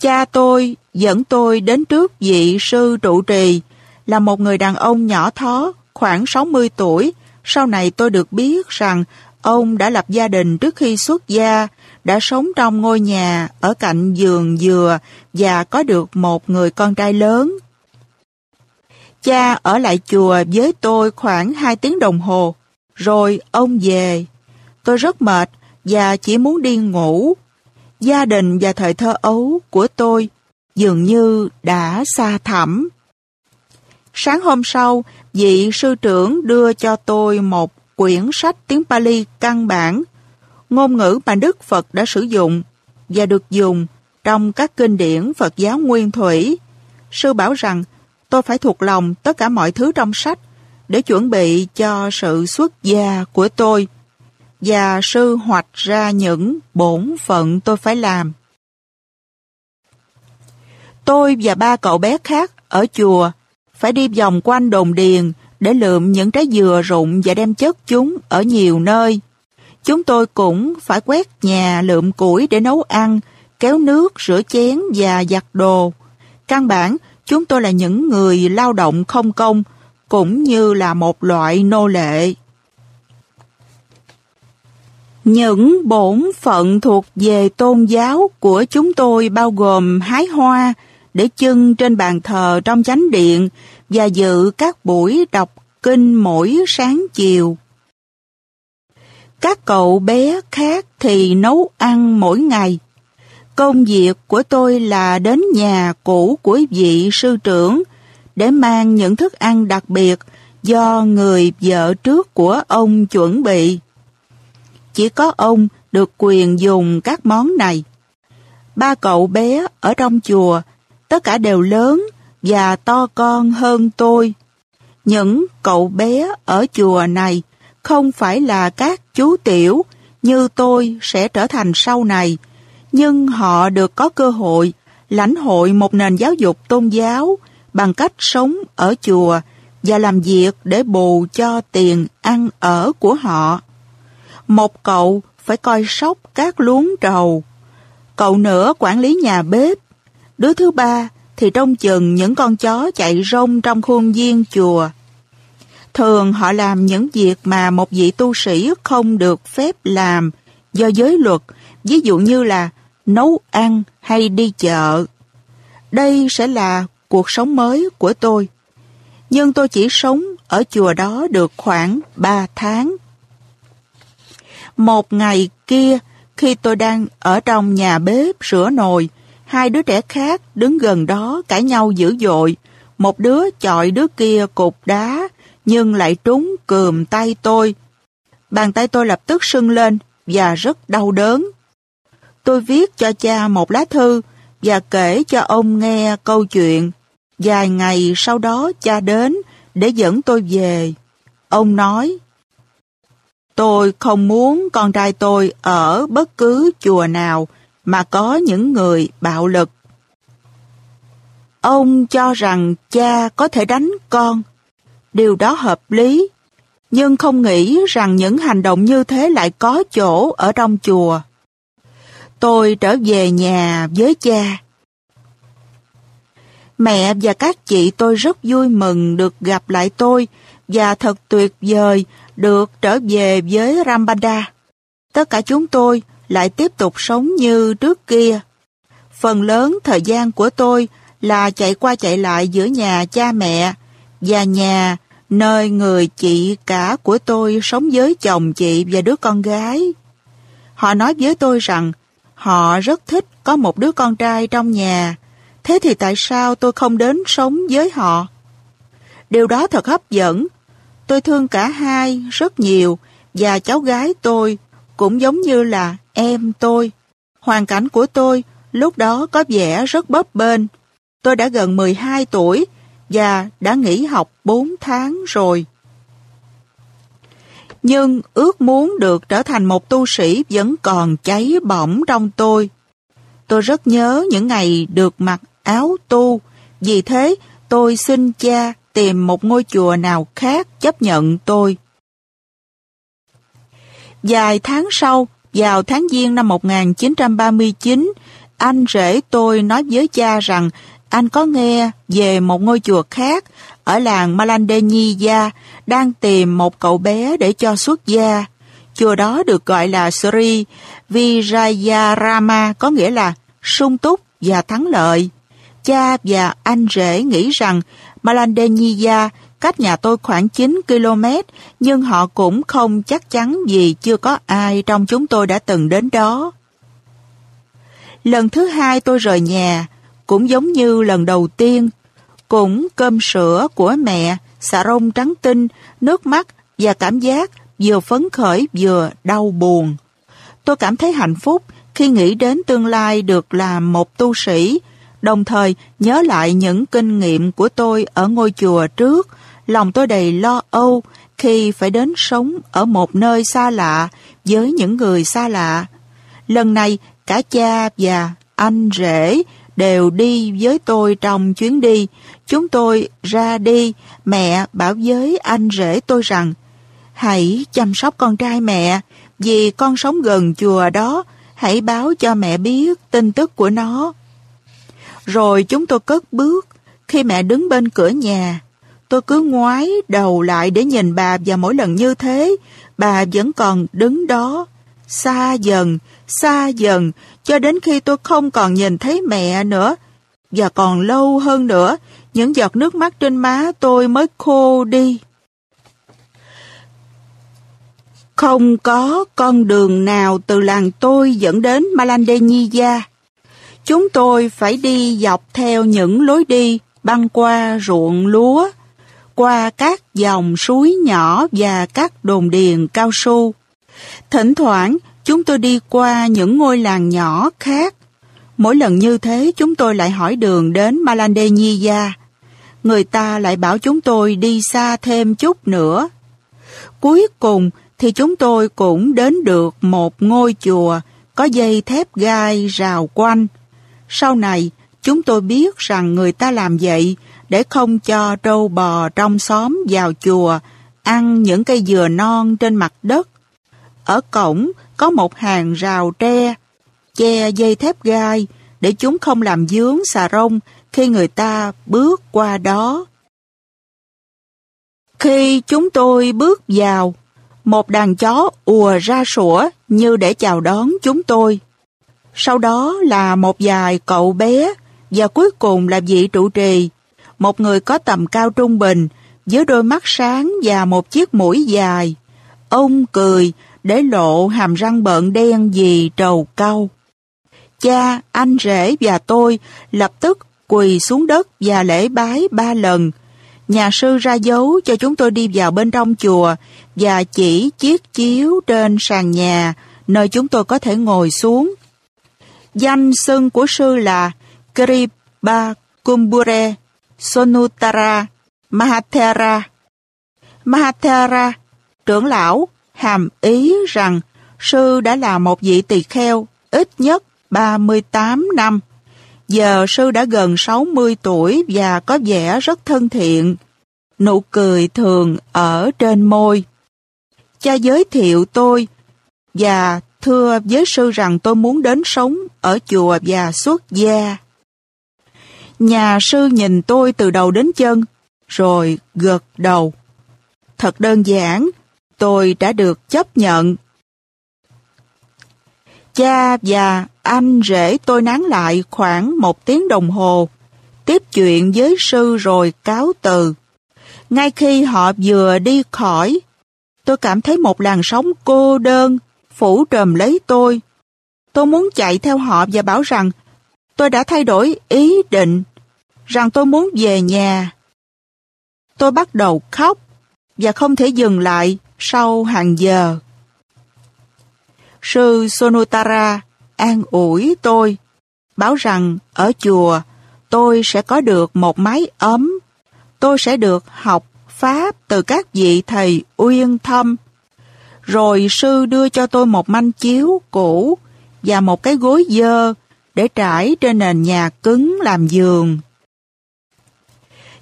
Cha tôi dẫn tôi đến trước vị sư trụ trì là một người đàn ông nhỏ thó, khoảng 60 tuổi. Sau này tôi được biết rằng ông đã lập gia đình trước khi xuất gia, đã sống trong ngôi nhà ở cạnh giường dừa và có được một người con trai lớn. Cha ở lại chùa với tôi khoảng 2 tiếng đồng hồ, rồi ông về. Tôi rất mệt và chỉ muốn đi ngủ. Gia đình và thời thơ ấu của tôi dường như đã xa thẳm. Sáng hôm sau, vị sư trưởng đưa cho tôi một quyển sách tiếng Pali căn bản, ngôn ngữ mà Đức Phật đã sử dụng và được dùng trong các kinh điển Phật giáo nguyên thủy. Sư bảo rằng tôi phải thuộc lòng tất cả mọi thứ trong sách để chuẩn bị cho sự xuất gia của tôi và sư hoạch ra những bổn phận tôi phải làm. Tôi và ba cậu bé khác ở chùa phải đi vòng quanh đồn điền để lượm những trái dừa rụng và đem chất chúng ở nhiều nơi. Chúng tôi cũng phải quét nhà lượm củi để nấu ăn, kéo nước, rửa chén và giặt đồ. Căn bản, chúng tôi là những người lao động không công, cũng như là một loại nô lệ. Những bổn phận thuộc về tôn giáo của chúng tôi bao gồm hái hoa để chân trên bàn thờ trong chánh điện và dự các buổi đọc kinh mỗi sáng chiều. Các cậu bé khác thì nấu ăn mỗi ngày. Công việc của tôi là đến nhà cũ của vị sư trưởng để mang những thức ăn đặc biệt do người vợ trước của ông chuẩn bị. Chỉ có ông được quyền dùng các món này. Ba cậu bé ở trong chùa, tất cả đều lớn và to con hơn tôi. Những cậu bé ở chùa này không phải là các chú tiểu như tôi sẽ trở thành sau này, nhưng họ được có cơ hội lãnh hội một nền giáo dục tôn giáo bằng cách sống ở chùa và làm việc để bù cho tiền ăn ở của họ. Một cậu phải coi sóc các luống trầu. Cậu nữa quản lý nhà bếp. Đứa thứ ba thì trông chừng những con chó chạy rông trong khuôn viên chùa. Thường họ làm những việc mà một vị tu sĩ không được phép làm do giới luật, ví dụ như là nấu ăn hay đi chợ. Đây sẽ là cuộc sống mới của tôi. Nhưng tôi chỉ sống ở chùa đó được khoảng 3 tháng. Một ngày kia, khi tôi đang ở trong nhà bếp rửa nồi, hai đứa trẻ khác đứng gần đó cãi nhau dữ dội. Một đứa chọi đứa kia cục đá, nhưng lại trúng cườm tay tôi. Bàn tay tôi lập tức sưng lên và rất đau đớn. Tôi viết cho cha một lá thư và kể cho ông nghe câu chuyện. Vài ngày sau đó cha đến để dẫn tôi về. Ông nói, Tôi không muốn con trai tôi ở bất cứ chùa nào mà có những người bạo lực. Ông cho rằng cha có thể đánh con. Điều đó hợp lý, nhưng không nghĩ rằng những hành động như thế lại có chỗ ở trong chùa tôi trở về nhà với cha. Mẹ và các chị tôi rất vui mừng được gặp lại tôi và thật tuyệt vời được trở về với Rambada. Tất cả chúng tôi lại tiếp tục sống như trước kia. Phần lớn thời gian của tôi là chạy qua chạy lại giữa nhà cha mẹ và nhà nơi người chị cả của tôi sống với chồng chị và đứa con gái. Họ nói với tôi rằng họ rất thích có một đứa con trai trong nhà. Thế thì tại sao tôi không đến sống với họ? Điều đó thật hấp dẫn. Tôi thương cả hai rất nhiều và cháu gái tôi cũng giống như là em tôi. Hoàn cảnh của tôi lúc đó có vẻ rất bấp bênh. Tôi đã gần 12 tuổi và đã nghỉ học 4 tháng rồi. Nhưng ước muốn được trở thành một tu sĩ vẫn còn cháy bỏng trong tôi. Tôi rất nhớ những ngày được mặc áo tu, vì thế tôi xin cha tìm một ngôi chùa nào khác chấp nhận tôi. Vài tháng sau, vào tháng Giêng năm 1939, anh rể tôi nói với cha rằng anh có nghe về một ngôi chùa khác ở làng Malandeniya đang tìm một cậu bé để cho xuất gia. Chùa đó được gọi là Sri Vijayarama có nghĩa là sung túc và thắng lợi. Cha và anh rể nghĩ rằng Malandeniya cách nhà tôi khoảng 9 km nhưng họ cũng không chắc chắn vì chưa có ai trong chúng tôi đã từng đến đó. Lần thứ hai tôi rời nhà, cũng giống như lần đầu tiên, cũng cơm sữa của mẹ, xà rông trắng tinh, nước mắt và cảm giác vừa phấn khởi vừa đau buồn. Tôi cảm thấy hạnh phúc khi nghĩ đến tương lai được làm một tu sĩ, đồng thời nhớ lại những kinh nghiệm của tôi ở ngôi chùa trước, lòng tôi đầy lo âu khi phải đến sống ở một nơi xa lạ với những người xa lạ. Lần này, cả cha và anh rể đều đi với tôi trong chuyến đi. Chúng tôi ra đi, mẹ bảo với anh rể tôi rằng, hãy chăm sóc con trai mẹ, vì con sống gần chùa đó, hãy báo cho mẹ biết tin tức của nó. Rồi chúng tôi cất bước, khi mẹ đứng bên cửa nhà, tôi cứ ngoái đầu lại để nhìn bà và mỗi lần như thế, bà vẫn còn đứng đó, xa dần, xa dần, cho đến khi tôi không còn nhìn thấy mẹ nữa. Và còn lâu hơn nữa, những giọt nước mắt trên má tôi mới khô đi. Không có con đường nào từ làng tôi dẫn đến Malandeniya. Chúng tôi phải đi dọc theo những lối đi băng qua ruộng lúa, qua các dòng suối nhỏ và các đồn điền cao su. Thỉnh thoảng, chúng tôi đi qua những ngôi làng nhỏ khác. Mỗi lần như thế, chúng tôi lại hỏi đường đến Malandeniya. Người ta lại bảo chúng tôi đi xa thêm chút nữa. Cuối cùng thì chúng tôi cũng đến được một ngôi chùa có dây thép gai rào quanh. Sau này, chúng tôi biết rằng người ta làm vậy để không cho trâu bò trong xóm vào chùa ăn những cây dừa non trên mặt đất. Ở cổng có một hàng rào tre, che dây thép gai để chúng không làm dướng xà rông khi người ta bước qua đó. Khi chúng tôi bước vào, một đàn chó ùa ra sủa như để chào đón chúng tôi. Sau đó là một vài cậu bé và cuối cùng là vị trụ trì, một người có tầm cao trung bình với đôi mắt sáng và một chiếc mũi dài. Ông cười để lộ hàm răng bợn đen vì trầu cau. Cha, anh rể và tôi lập tức quỳ xuống đất và lễ bái ba lần. Nhà sư ra dấu cho chúng tôi đi vào bên trong chùa và chỉ chiếc chiếu trên sàn nhà nơi chúng tôi có thể ngồi xuống. Danh xưng của sư là Kripa Kumbure Sonutara Mahathera. Mahathera, trưởng lão, hàm ý rằng sư đã là một vị tỳ kheo ít nhất 38 năm. Giờ sư đã gần 60 tuổi và có vẻ rất thân thiện. Nụ cười thường ở trên môi. Cha giới thiệu tôi và thưa với sư rằng tôi muốn đến sống ở chùa và xuất gia. Nhà sư nhìn tôi từ đầu đến chân, rồi gật đầu. Thật đơn giản, tôi đã được chấp nhận. Cha và anh rể tôi nán lại khoảng một tiếng đồng hồ, tiếp chuyện với sư rồi cáo từ. Ngay khi họ vừa đi khỏi, tôi cảm thấy một làn sóng cô đơn phủ trùm lấy tôi. Tôi muốn chạy theo họ và bảo rằng tôi đã thay đổi ý định, rằng tôi muốn về nhà. Tôi bắt đầu khóc và không thể dừng lại sau hàng giờ. Sư Sonotara an ủi tôi, báo rằng ở chùa tôi sẽ có được một mái ấm, tôi sẽ được học Pháp từ các vị thầy uyên thâm. Rồi sư đưa cho tôi một manh chiếu cũ và một cái gối dơ để trải trên nền nhà cứng làm giường.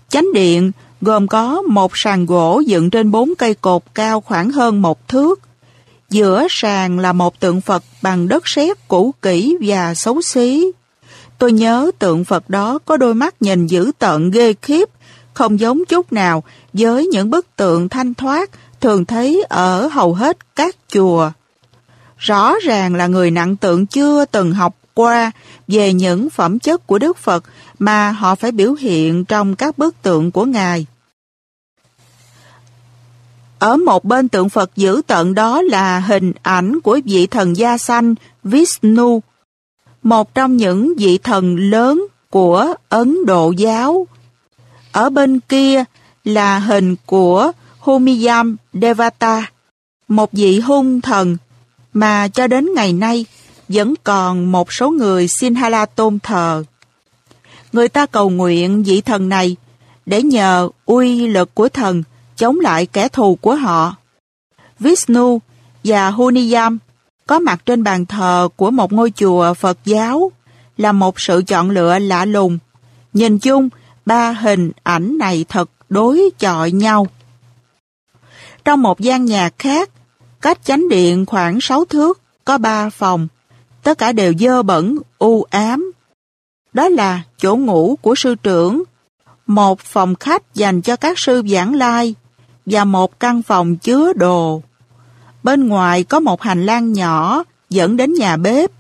Chánh điện gồm có một sàn gỗ dựng trên bốn cây cột cao khoảng hơn một thước. Giữa sàn là một tượng Phật bằng đất sét cũ kỹ và xấu xí. Tôi nhớ tượng Phật đó có đôi mắt nhìn dữ tợn ghê khiếp, không giống chút nào với những bức tượng thanh thoát thường thấy ở hầu hết các chùa. Rõ ràng là người nặng tượng chưa từng học qua về những phẩm chất của Đức Phật mà họ phải biểu hiện trong các bức tượng của Ngài. Ở một bên tượng Phật giữ tận đó là hình ảnh của vị thần da xanh Vishnu, một trong những vị thần lớn của Ấn Độ giáo. Ở bên kia là hình của Humiyam Devata, một vị hung thần mà cho đến ngày nay vẫn còn một số người Sinhala tôn thờ. Người ta cầu nguyện vị thần này để nhờ uy lực của thần chống lại kẻ thù của họ. Vishnu và Huniyam có mặt trên bàn thờ của một ngôi chùa Phật giáo là một sự chọn lựa lạ lùng. Nhìn chung, ba hình ảnh này thật đối chọi nhau. Trong một gian nhà khác, cách chánh điện khoảng 6 thước, có ba phòng. Tất cả đều dơ bẩn, u ám. Đó là chỗ ngủ của sư trưởng, một phòng khách dành cho các sư giảng lai và một căn phòng chứa đồ. Bên ngoài có một hành lang nhỏ dẫn đến nhà bếp.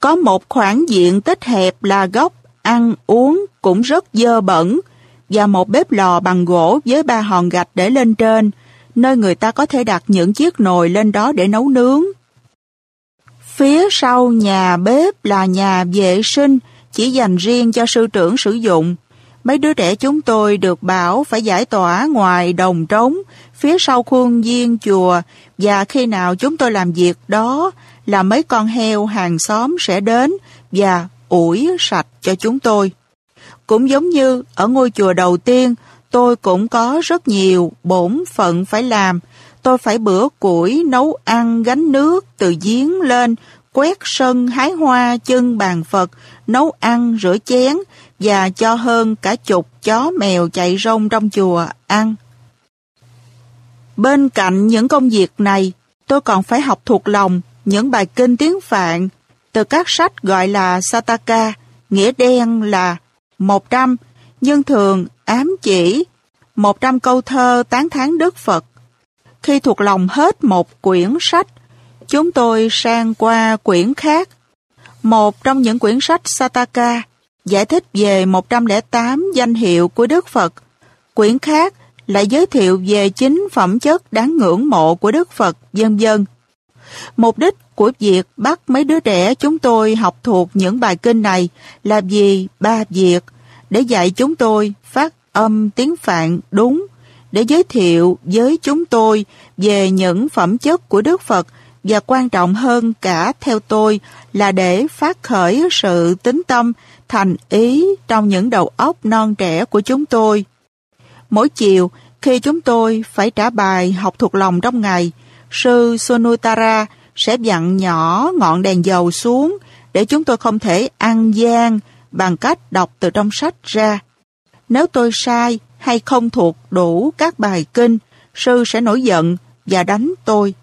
Có một khoảng diện tích hẹp là góc ăn uống cũng rất dơ bẩn và một bếp lò bằng gỗ với ba hòn gạch để lên trên, nơi người ta có thể đặt những chiếc nồi lên đó để nấu nướng. Phía sau nhà bếp là nhà vệ sinh chỉ dành riêng cho sư trưởng sử dụng. Mấy đứa trẻ chúng tôi được bảo phải giải tỏa ngoài đồng trống, phía sau khuôn viên chùa và khi nào chúng tôi làm việc đó là mấy con heo hàng xóm sẽ đến và ủi sạch cho chúng tôi. Cũng giống như ở ngôi chùa đầu tiên, tôi cũng có rất nhiều bổn phận phải làm. Tôi phải bữa củi, nấu ăn, gánh nước, từ giếng lên, quét sân, hái hoa, chân bàn Phật, nấu ăn, rửa chén và cho hơn cả chục chó mèo chạy rong trong chùa ăn. Bên cạnh những công việc này, tôi còn phải học thuộc lòng những bài kinh tiếng Phạn từ các sách gọi là Sataka, nghĩa đen là 100, nhưng thường ám chỉ 100 câu thơ tán thán Đức Phật. Khi thuộc lòng hết một quyển sách, chúng tôi sang qua quyển khác. Một trong những quyển sách Sataka giải thích về 108 danh hiệu của Đức Phật. Quyển khác lại giới thiệu về chính phẩm chất đáng ngưỡng mộ của Đức Phật, dân dân. Mục đích của việc bắt mấy đứa trẻ chúng tôi học thuộc những bài kinh này là vì ba việc để dạy chúng tôi phát âm tiếng Phạn đúng, để giới thiệu với chúng tôi về những phẩm chất của Đức Phật và quan trọng hơn cả theo tôi là để phát khởi sự tính tâm thành ý trong những đầu óc non trẻ của chúng tôi. Mỗi chiều, khi chúng tôi phải trả bài học thuộc lòng trong ngày, sư Sonutara sẽ dặn nhỏ ngọn đèn dầu xuống để chúng tôi không thể ăn gian bằng cách đọc từ trong sách ra. Nếu tôi sai hay không thuộc đủ các bài kinh, sư sẽ nổi giận và đánh tôi.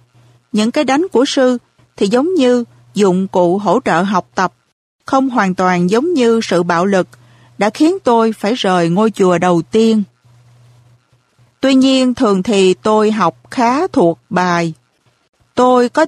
Những cái đánh của sư thì giống như dụng cụ hỗ trợ học tập, không hoàn toàn giống như sự bạo lực đã khiến tôi phải rời ngôi chùa đầu tiên. Tuy nhiên thường thì tôi học khá thuộc bài. Tôi có